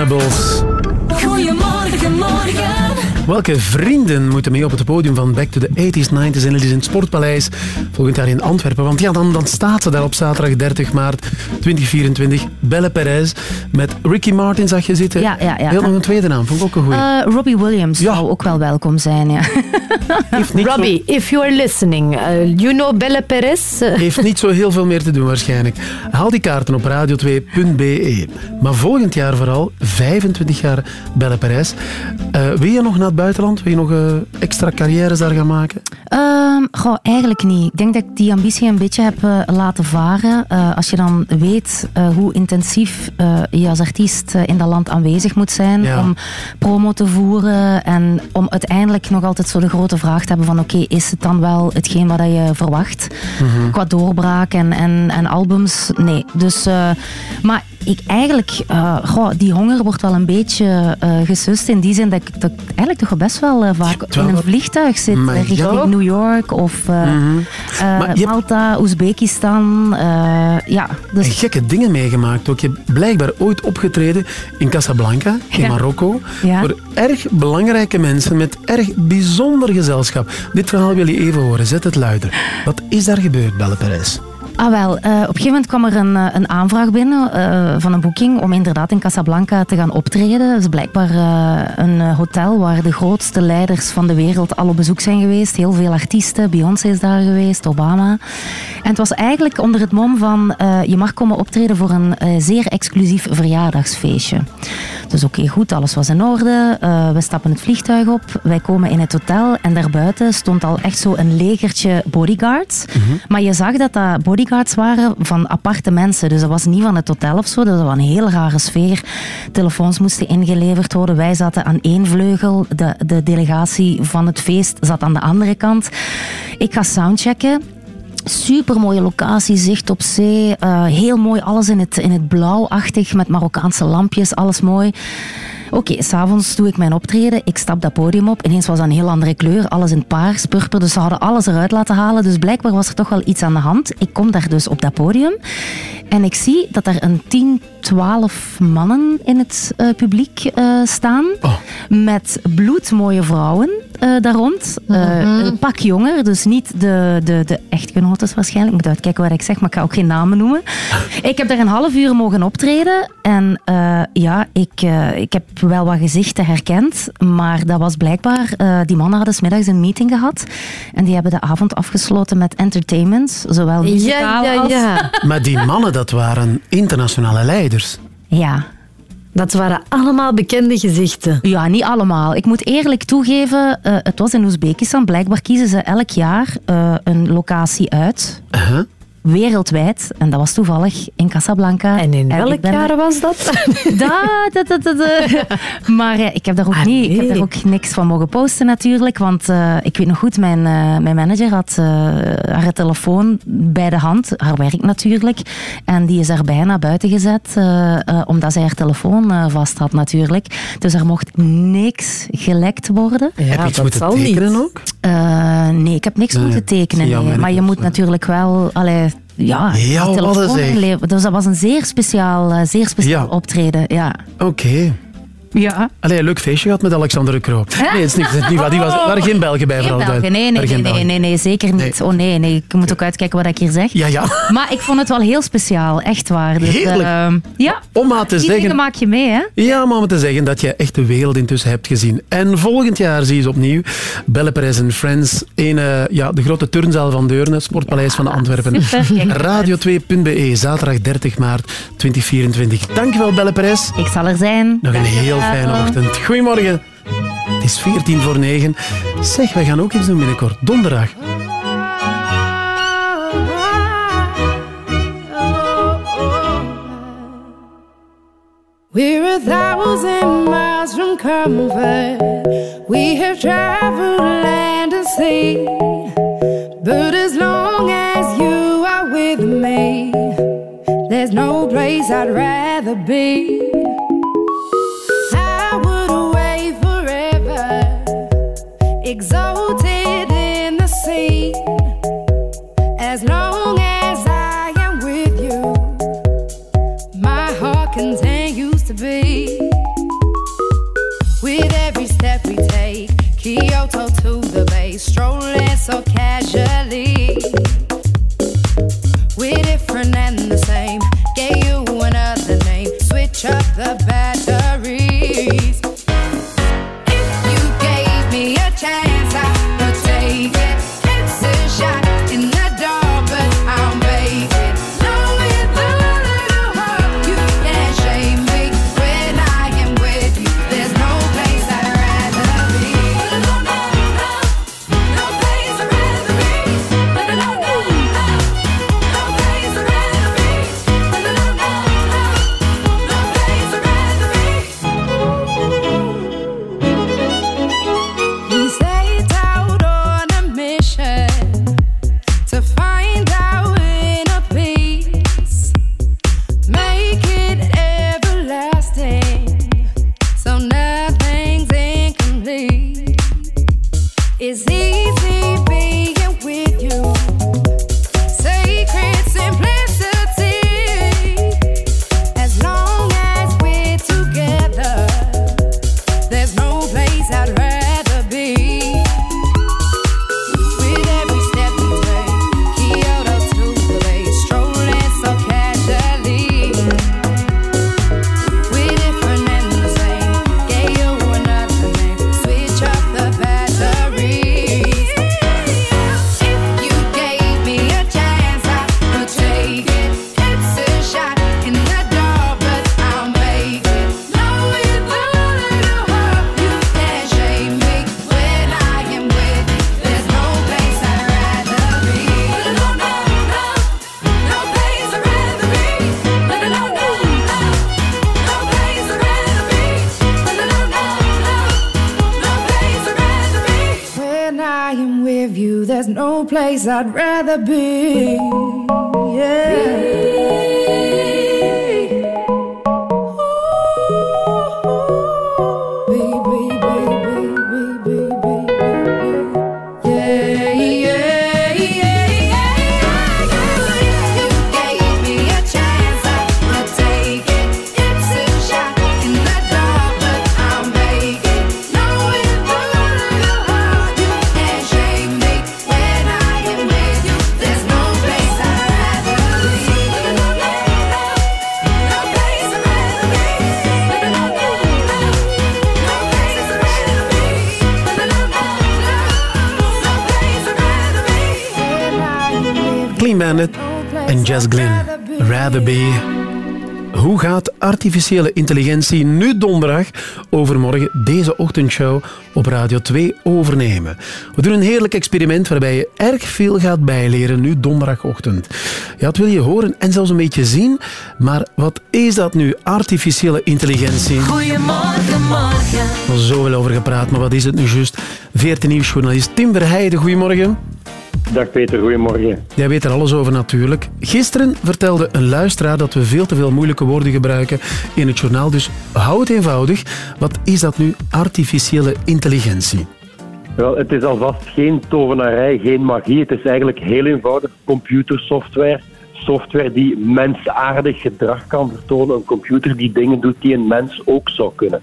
Cannibals. Goedemorgen, morgen. Welke vrienden moeten mee op het podium van Back to the 80s, 90s en het is in het Sportpaleis volgend jaar in Antwerpen? Want ja, dan, dan staat ze daar op zaterdag 30 maart 2024. Belle Perez met Ricky Martin zag je zitten. Ja, ja, ja. Heel nog een tweede naam, vond ik ook een goeie. Eh, Robbie Williams zou ook wel welkom zijn, ja. Robbie, if you are listening, uh, you know Belle Perez? Heeft niet zo heel veel meer te doen waarschijnlijk. Haal die kaarten op radio2.be. Maar volgend jaar vooral 25 jaar Belle Perez. Eh, wil je nog naar het buitenland? Wil je nog eh, extra carrières daar gaan maken? Ehm, goh, eigenlijk niet. Ik denk dat ik die ambitie een beetje heb eh, laten varen. Eh, als je dan weet eh, hoe intensief je als artiest in dat land aanwezig moet zijn Ja. om promo te voeren en om uiteindelijk nog altijd zo de grote vraag te hebben van oké, is het dan wel hetgeen wat je verwacht? Mhm. Qua doorbraak en, en, en albums? Nee. Dus, maar ik eigenlijk, goh, die honger wordt wel een beetje gesust in die zin dat ik, dat ik eigenlijk toch best wel vaak in een vliegtuig zit Maar richting ja. New York of eh, Mhm. eh, Malta, Oezbekistan. eh, ja, dus En gekke dingen meegemaakt ook. Je hebt blijkbaar ooit opgetreden in Casablanca, in Ja. Marokko. Ja. Voor erg belangrijke mensen met erg bijzonder gezelschap. Dit verhaal wil je even horen. Zet het luider. Wat is daar gebeurd, Belle Perez? Ah wel, eh, op een gegeven moment kwam er een, eh, een aanvraag binnen eh, van een boeking om inderdaad in Casablanca te gaan optreden. Dat is blijkbaar een hotel waar de grootste leiders van de wereld al op bezoek zijn geweest. Heel veel artiesten, Beyoncé is daar geweest, Obama. En het was eigenlijk onder het mom van je mag komen optreden voor een zeer exclusief verjaardagsfeestje. Dus oké, goed, alles was in orde. We stappen het vliegtuig op, wij komen in het hotel en daarbuiten stond al echt zo een legertje bodyguards. Maar je zag dat dat bodyguards waren van aparte mensen. Dus dat was niet van het hotel of zo. Dat was een hele rare sfeer. Telefoons moesten ingeleverd worden. Wij zaten aan één vleugel. De, de delegatie van het feest zat aan de andere kant. Ik ga soundchecken. Super mooie locatie, zicht op zee. eh, heel mooi, alles in het, in het blauwachtig met Marokkaanse lampjes, alles mooi. Oké, s'avonds doe ik mijn optreden. Ik stap dat podium op. Ineens was dat een heel andere kleur. Alles in paars, purper. Dus ze hadden alles eruit laten halen. Dus blijkbaar was er toch wel iets aan de hand. Ik kom daar dus op dat podium. En ik zie dat er een 10, 12 mannen in het eh, publiek eh, staan. Met bloedmooie vrouwen eh, daar rond. Eh, Een pak jonger, dus niet de, de, de echtgenotes waarschijnlijk. Ik moet uitkijken wat ik zeg, maar ik ga ook geen namen noemen. Ik heb daar een half uur mogen optreden. En eh, ja, ik, eh, ik heb wel wat gezichten herkend. Maar dat was blijkbaar... eh, die mannen hadden 's middags een meeting gehad. En die hebben de avond afgesloten met entertainment. Zowel muzikaal ja, als... ja. Maar die mannen, dat waren internationale leiders. Ja. Dat waren allemaal bekende gezichten. Ja, niet allemaal. Ik moet eerlijk toegeven, eh, het was in Oezbekistan. Blijkbaar kiezen ze elk jaar eh, een locatie uit. Wereldwijd. En dat was toevallig in Casablanca. En in welk ben- jaar was dat? Da, da, da, da, da. Maar eh, ik heb daar ook niet, ik heb daar ook niks van mogen posten natuurlijk, want eh, ik weet nog goed, mijn, eh, mijn manager had eh, haar telefoon bij de hand, haar werk natuurlijk, en die is er bijna buiten gezet, eh, eh, omdat zij haar telefoon eh, vast had natuurlijk. Dus er mocht niks gelekt worden. Heb je iets moeten tekenen ook? Eh, nee, ik heb niks Nee, moeten tekenen. nee. Maar je moet natuurlijk wel... Allee, ja, wat telefoon. Dus dat was een zeer speciaal, eh, zeer speciaal Ja. optreden. Ja. Oké. Ja. Allee, een leuk feestje gehad met Alexander de Croo. Nee, het is niet, het is niet waar. Die was, waren geen Belgen bij, vooral. Belgen, nee, nee, nee, nee, Belgen. nee, nee, zeker niet. Oh nee, nee, ik moet ook uitkijken wat ik hier zeg. Ja, ja. Maar ik vond het wel heel speciaal, echt waar. Dus, Heerlijk. ehm, ja, Om maar te die zeggen... maak je mee, hè? Ja, maar om te zeggen dat je echt de wereld intussen hebt gezien. En volgend jaar zie je ze opnieuw. Belle Perez en Friends in eh, ja, de grote turnzaal van Deurne, Sportpaleis van Antwerpen. super. Radio2.be, zaterdag 30 maart 2024. Dankjewel, Belle Perez. Ik zal er zijn. Nog een heel Fijne ochtend. Goedemorgen. Het is 14 voor 9. Zeg, wij gaan ook iets doen binnenkort. Donderdag. We're a thousand miles from comfort. We have traveled land and sea. But as long as you are with me, there's no place I'd rather be. exalted in the scene as long as I am with you. My heart continues to be with every step we take, Kyoto to the base, strolling so casual. I'd rather artificiële intelligentie nu donderdag overmorgen deze ochtendshow op Radio 2 overnemen? We doen een heerlijk experiment waarbij je erg veel gaat bijleren nu donderdagochtend. Ja, dat wil je horen en zelfs een beetje zien. Maar wat is dat nu, artificiële intelligentie? Goedemorgen, morgen. Er is zoveel over gepraat, maar wat is het nu juist? 14 nieuwsjournalist Tim Verheijden, goedemorgen. Dag Peter, goedemorgen. Jij weet er alles over natuurlijk. Gisteren vertelde een luisteraar dat we veel te veel moeilijke woorden gebruiken in het journaal, dus hou het eenvoudig. Wat is dat nu, artificiële intelligentie? Wel, het is alvast geen tovenarij, geen magie. Het is eigenlijk heel eenvoudig computersoftware. Software die mensaardig gedrag kan vertonen. Een computer die dingen doet die een mens ook zou kunnen.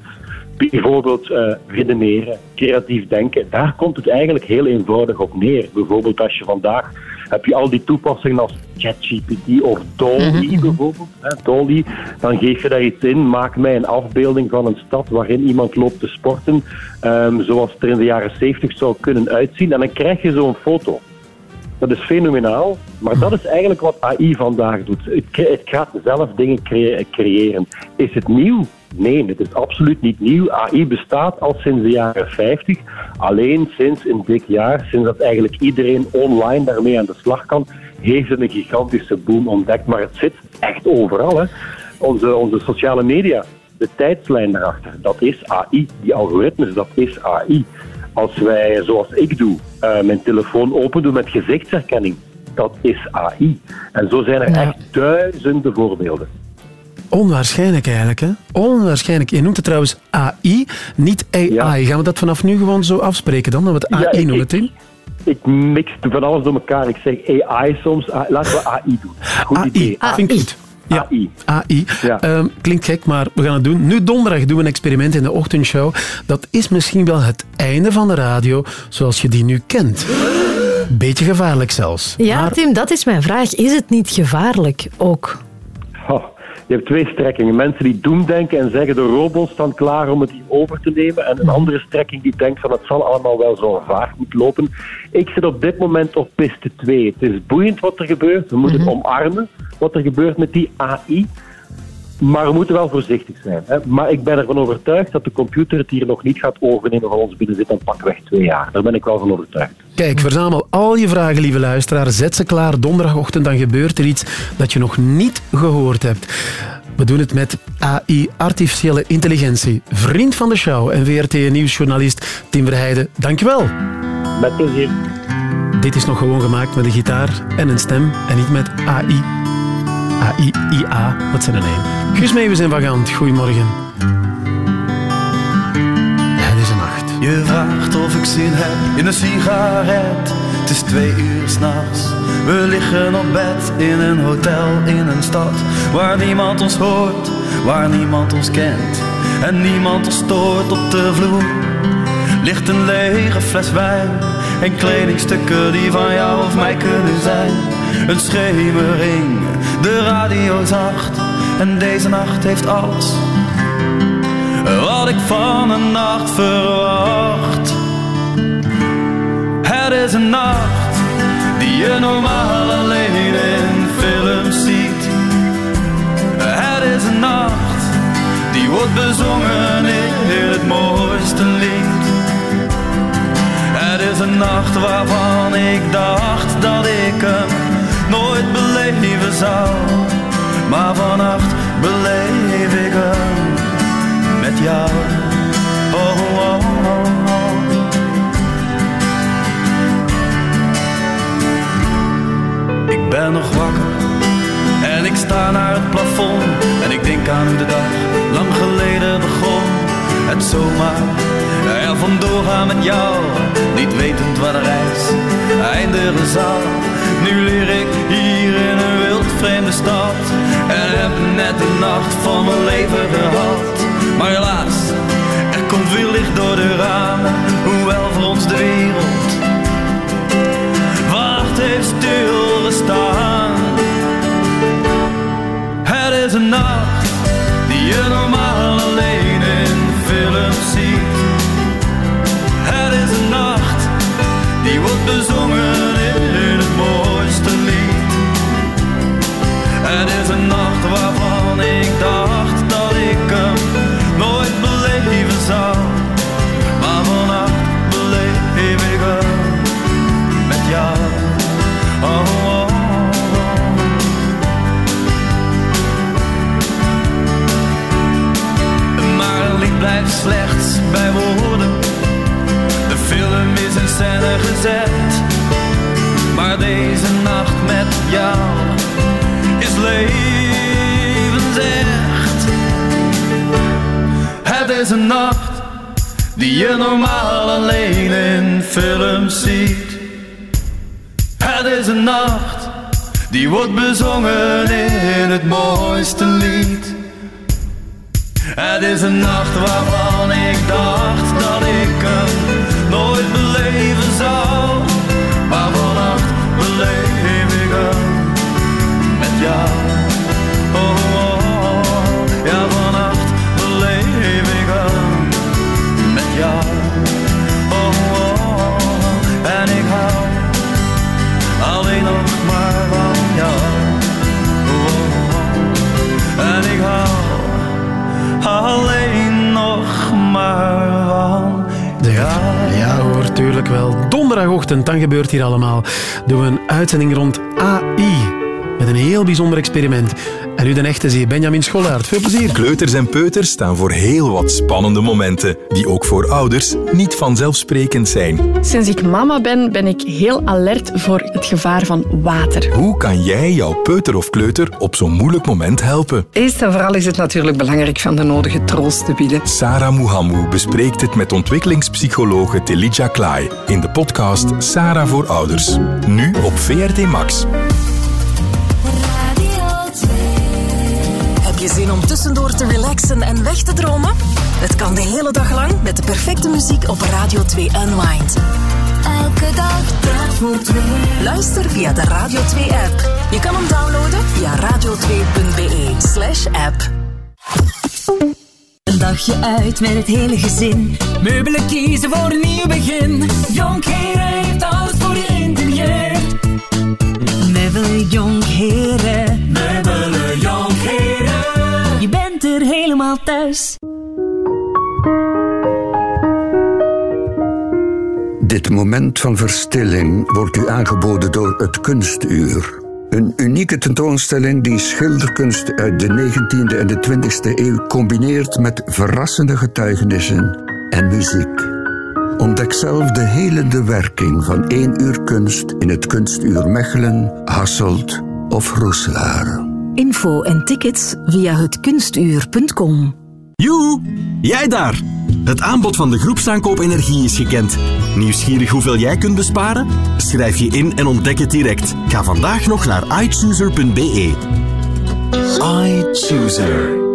Bijvoorbeeld eh, redeneren, creatief denken. Daar komt het eigenlijk heel eenvoudig op neer. Bijvoorbeeld als je vandaag heb je al die toepassingen als ChatGPT of Dolly bijvoorbeeld. Hè, Dolly, dan geef je daar iets in. Maak mij een afbeelding van een stad waarin iemand loopt te sporten. ehm, zoals het er in de jaren 70 zou kunnen uitzien. En dan krijg je zo'n foto. Dat is fenomenaal, maar dat is eigenlijk wat AI vandaag doet. Het, gaat zelf dingen creëren. Is het nieuw? Nee, het is absoluut niet nieuw. AI bestaat al sinds de jaren 50. Alleen sinds een dik jaar, sinds dat eigenlijk iedereen online daarmee aan de slag kan, heeft het een gigantische boom ontdekt. Maar het zit echt overal. Hè. Onze, onze sociale media, de tijdslijn daarachter, dat is AI. Die algoritmes, dat is AI. Als wij, zoals ik doe, eh, mijn telefoon open doen met gezichtsherkenning, dat is AI. En zo zijn er echt duizenden voorbeelden. Onwaarschijnlijk eigenlijk, hè? Onwaarschijnlijk. Je noemt het trouwens AI, niet AI. Gaan we dat vanaf nu gewoon zo afspreken dan? Dat we het Ja, AI ik- noemen, Tim? Ik mix van alles door elkaar. Ik zeg AI soms. Ah, Laten we AI doen. Goed idee. Vind ik goed. Ja, AI. Ehm, klinkt gek, maar we gaan het doen. Nu donderdag doen we een experiment in de ochtendshow. Dat is misschien wel het einde van de radio zoals je die nu kent. Beetje gevaarlijk zelfs. Ja, Maar Tim, dat is mijn vraag. Is het niet gevaarlijk ook? Oh, je hebt twee strekkingen. Mensen die doemdenken en zeggen de robots staan klaar om het hier over te nemen. En een andere strekking die denkt van het zal allemaal wel zo vaart moeten lopen. Ik zit op dit moment op piste 2. Het is boeiend wat er gebeurt. We moeten omarmen wat er gebeurt met die AI. Maar we moeten wel voorzichtig zijn. Hè. Maar ik ben ervan overtuigd dat de computer het hier nog niet gaat overnemen van ons binnen zit dan pakweg twee jaar. Daar ben ik wel van overtuigd. Kijk, verzamel al je vragen, lieve luisteraar. Zet ze klaar. Donderdagochtend dan gebeurt er iets dat je nog niet gehoord hebt. We doen het met AI, artificiële intelligentie. Vriend van de show en VRT-nieuwsjournalist Tim Verheijden. Dankjewel. Met plezier. Dit is nog gewoon gemaakt met een gitaar en een stem en niet met AI. AI, IA, wat zijn de naam? Guus Meeuwis en Vagant, goedemorgen. Het is een nacht. Je vraagt of ik zin heb in een sigaret. Het is twee uur s'nachts. We liggen op bed in een hotel in een stad waar niemand ons hoort, waar niemand ons kent en niemand ons stoort op de vloer. Ligt een lege fles wijn en kledingstukken die van jou of mij kunnen zijn. Een schemering, de radio zacht en deze nacht heeft alles wat ik van een nacht verwacht. Het is een nacht die je normaal alleen in films ziet. Het is een nacht die wordt bezongen in het mooiste lied. Het is een nacht waarvan ik dacht dat ik hem nooit beleven zou. Maar vannacht beleef ik hem met jou. Oh, oh, oh, oh. Ik ben nog wakker en ik sta naar het plafond. En ik denk aan de dag lang geleden begon. Het zomaar er vandoor gaan met jou, niet wetend waar de reis eindigen zal. Nu leer ik hier in een wild vreemde stad en heb net de nacht van mijn leven gehad. Maar helaas, er komt weer licht door de ramen, hoewel voor ons de wereld wacht heeft stilgestaan. Het is een nacht die je normaal alleen in films ziet. Het is een nacht die wordt bezongen scène gezet. Maar deze nacht met jou is levensecht. Het is een nacht die je normaal alleen in films ziet. Het is een nacht die wordt bezongen in het mooiste lied. Het is een nacht waarvan ik dacht dat ik nooit zou. Maar vannacht beleef ik hem met jou. Oh, oh, oh. ja vannacht beleef ik hem met jou. Oh, oh, oh. en ik hou alleen nog maar van jou. Oh, oh, en ik hou alleen nog maar van Ja, ja hoor, tuurlijk wel. Donderdagochtend, dan gebeurt hier allemaal. Doen we een uitzending rond AI. Met een heel bijzonder experiment. En nu de echte zie, Benjamin Scholaert. Veel plezier. Kleuters en peuters staan voor heel wat spannende momenten, die ook voor ouders niet vanzelfsprekend zijn. Sinds ik mama ben, ben ik heel alert voor het gevaar van water. Hoe kan jij jouw peuter of kleuter op zo'n moeilijk moment helpen? Eerst en vooral is het natuurlijk belangrijk van de nodige troost te bieden. Sarah Muhammou bespreekt het met ontwikkelingspsychologe Telidja Klaai in de podcast Sarah voor Ouders. Nu op VRT Max. Je zin om tussendoor te relaxen en weg te dromen? Het kan de hele dag lang met de perfecte muziek op Radio 2 Unwind. Elke dag voor. Luister via de Radio 2-app. Je kan hem downloaden via radio2.be slash app. Een dagje uit met het hele gezin. Meubelen kiezen voor een nieuw begin. Jonkheren heeft alles voor je interieur. Meubelen Jonkheren. Thuis. Dit moment van verstilling wordt u aangeboden door het Kunstuur. Een unieke tentoonstelling die schilderkunst uit de 19e en de 20e eeuw combineert met verrassende getuigenissen en muziek. Ontdek zelf de helende werking van één uur kunst in het Kunstuur Mechelen, Hasselt of Roeselare. Info en tickets via hetkunstuur.com. Joe, jij daar! Het aanbod van de groepsaankoop energie is gekend. Nieuwsgierig hoeveel jij kunt besparen? Schrijf je in en ontdek het direct. Ga vandaag nog naar iChooser.be. iChooser.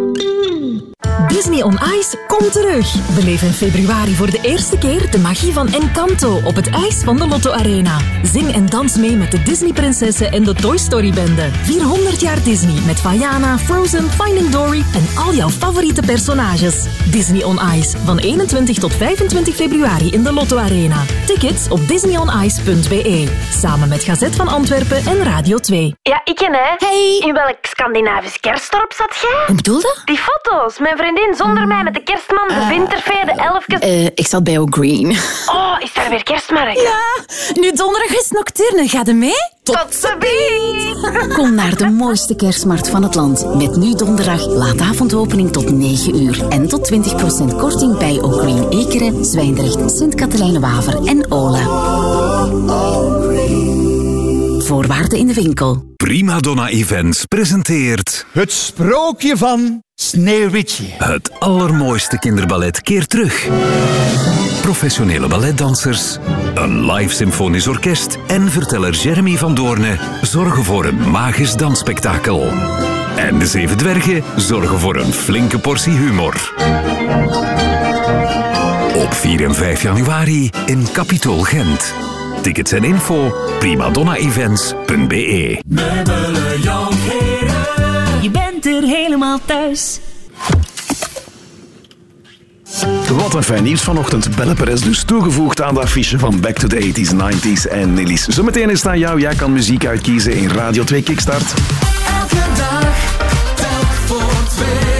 Disney on Ice komt terug. Beleef in februari voor de eerste keer de magie van Encanto op het ijs van de Lotto Arena. Zing en dans mee met de Disney-prinsessen en de Toy Story-bende. 400 jaar Disney met Vaiana, Frozen, Finding Dory en al jouw favoriete personages. Disney on Ice van 21 tot 25 februari in de Lotto Arena. Tickets op disneyonice.be. Samen met Gazet van Antwerpen en Radio 2. Ja, ik ken hè. Hey. In welk Scandinavisch kerstdorp zat jij? Hoe bedoel je? Die foto's. Mijn vriendin zonder mij met de kerstman, de winterfee, de elfjes. Eh, ik zat bij O'Green. Oh, is daar weer kerstmarkt? Ja, nu donderdag is Nocturne. Ga je mee? Tot ziens! Kom naar de mooiste kerstmarkt van het land. Met nu donderdag laatavondopening tot 9 uur. En tot 20% korting bij O'Green Ekeren, Zwijndrecht, Sint-Katelijne-Waver en Ola. Voorwaarden in de winkel. Prima Donna Events presenteert... Het sprookje van Sneeuwwitje. Het allermooiste kinderballet keert terug. Professionele balletdansers, een live symfonisch orkest en verteller Jeremy van Doorne zorgen voor een magisch dansspektakel. En de Zeven Dwergen zorgen voor een flinke portie humor. Op 4 en 5 januari in Capitool Gent. Tickets en info primadonnaevents.be Meubelen. Je bent er helemaal thuis. Wat een fijn nieuws vanochtend. Belle Perez dus toegevoegd aan de affiche van Back to the 80s, 90s en Nilly's. Zometeen is het aan jou. Jij kan muziek uitkiezen in Radio 2 Kickstart. Elke dag, telk voor twee.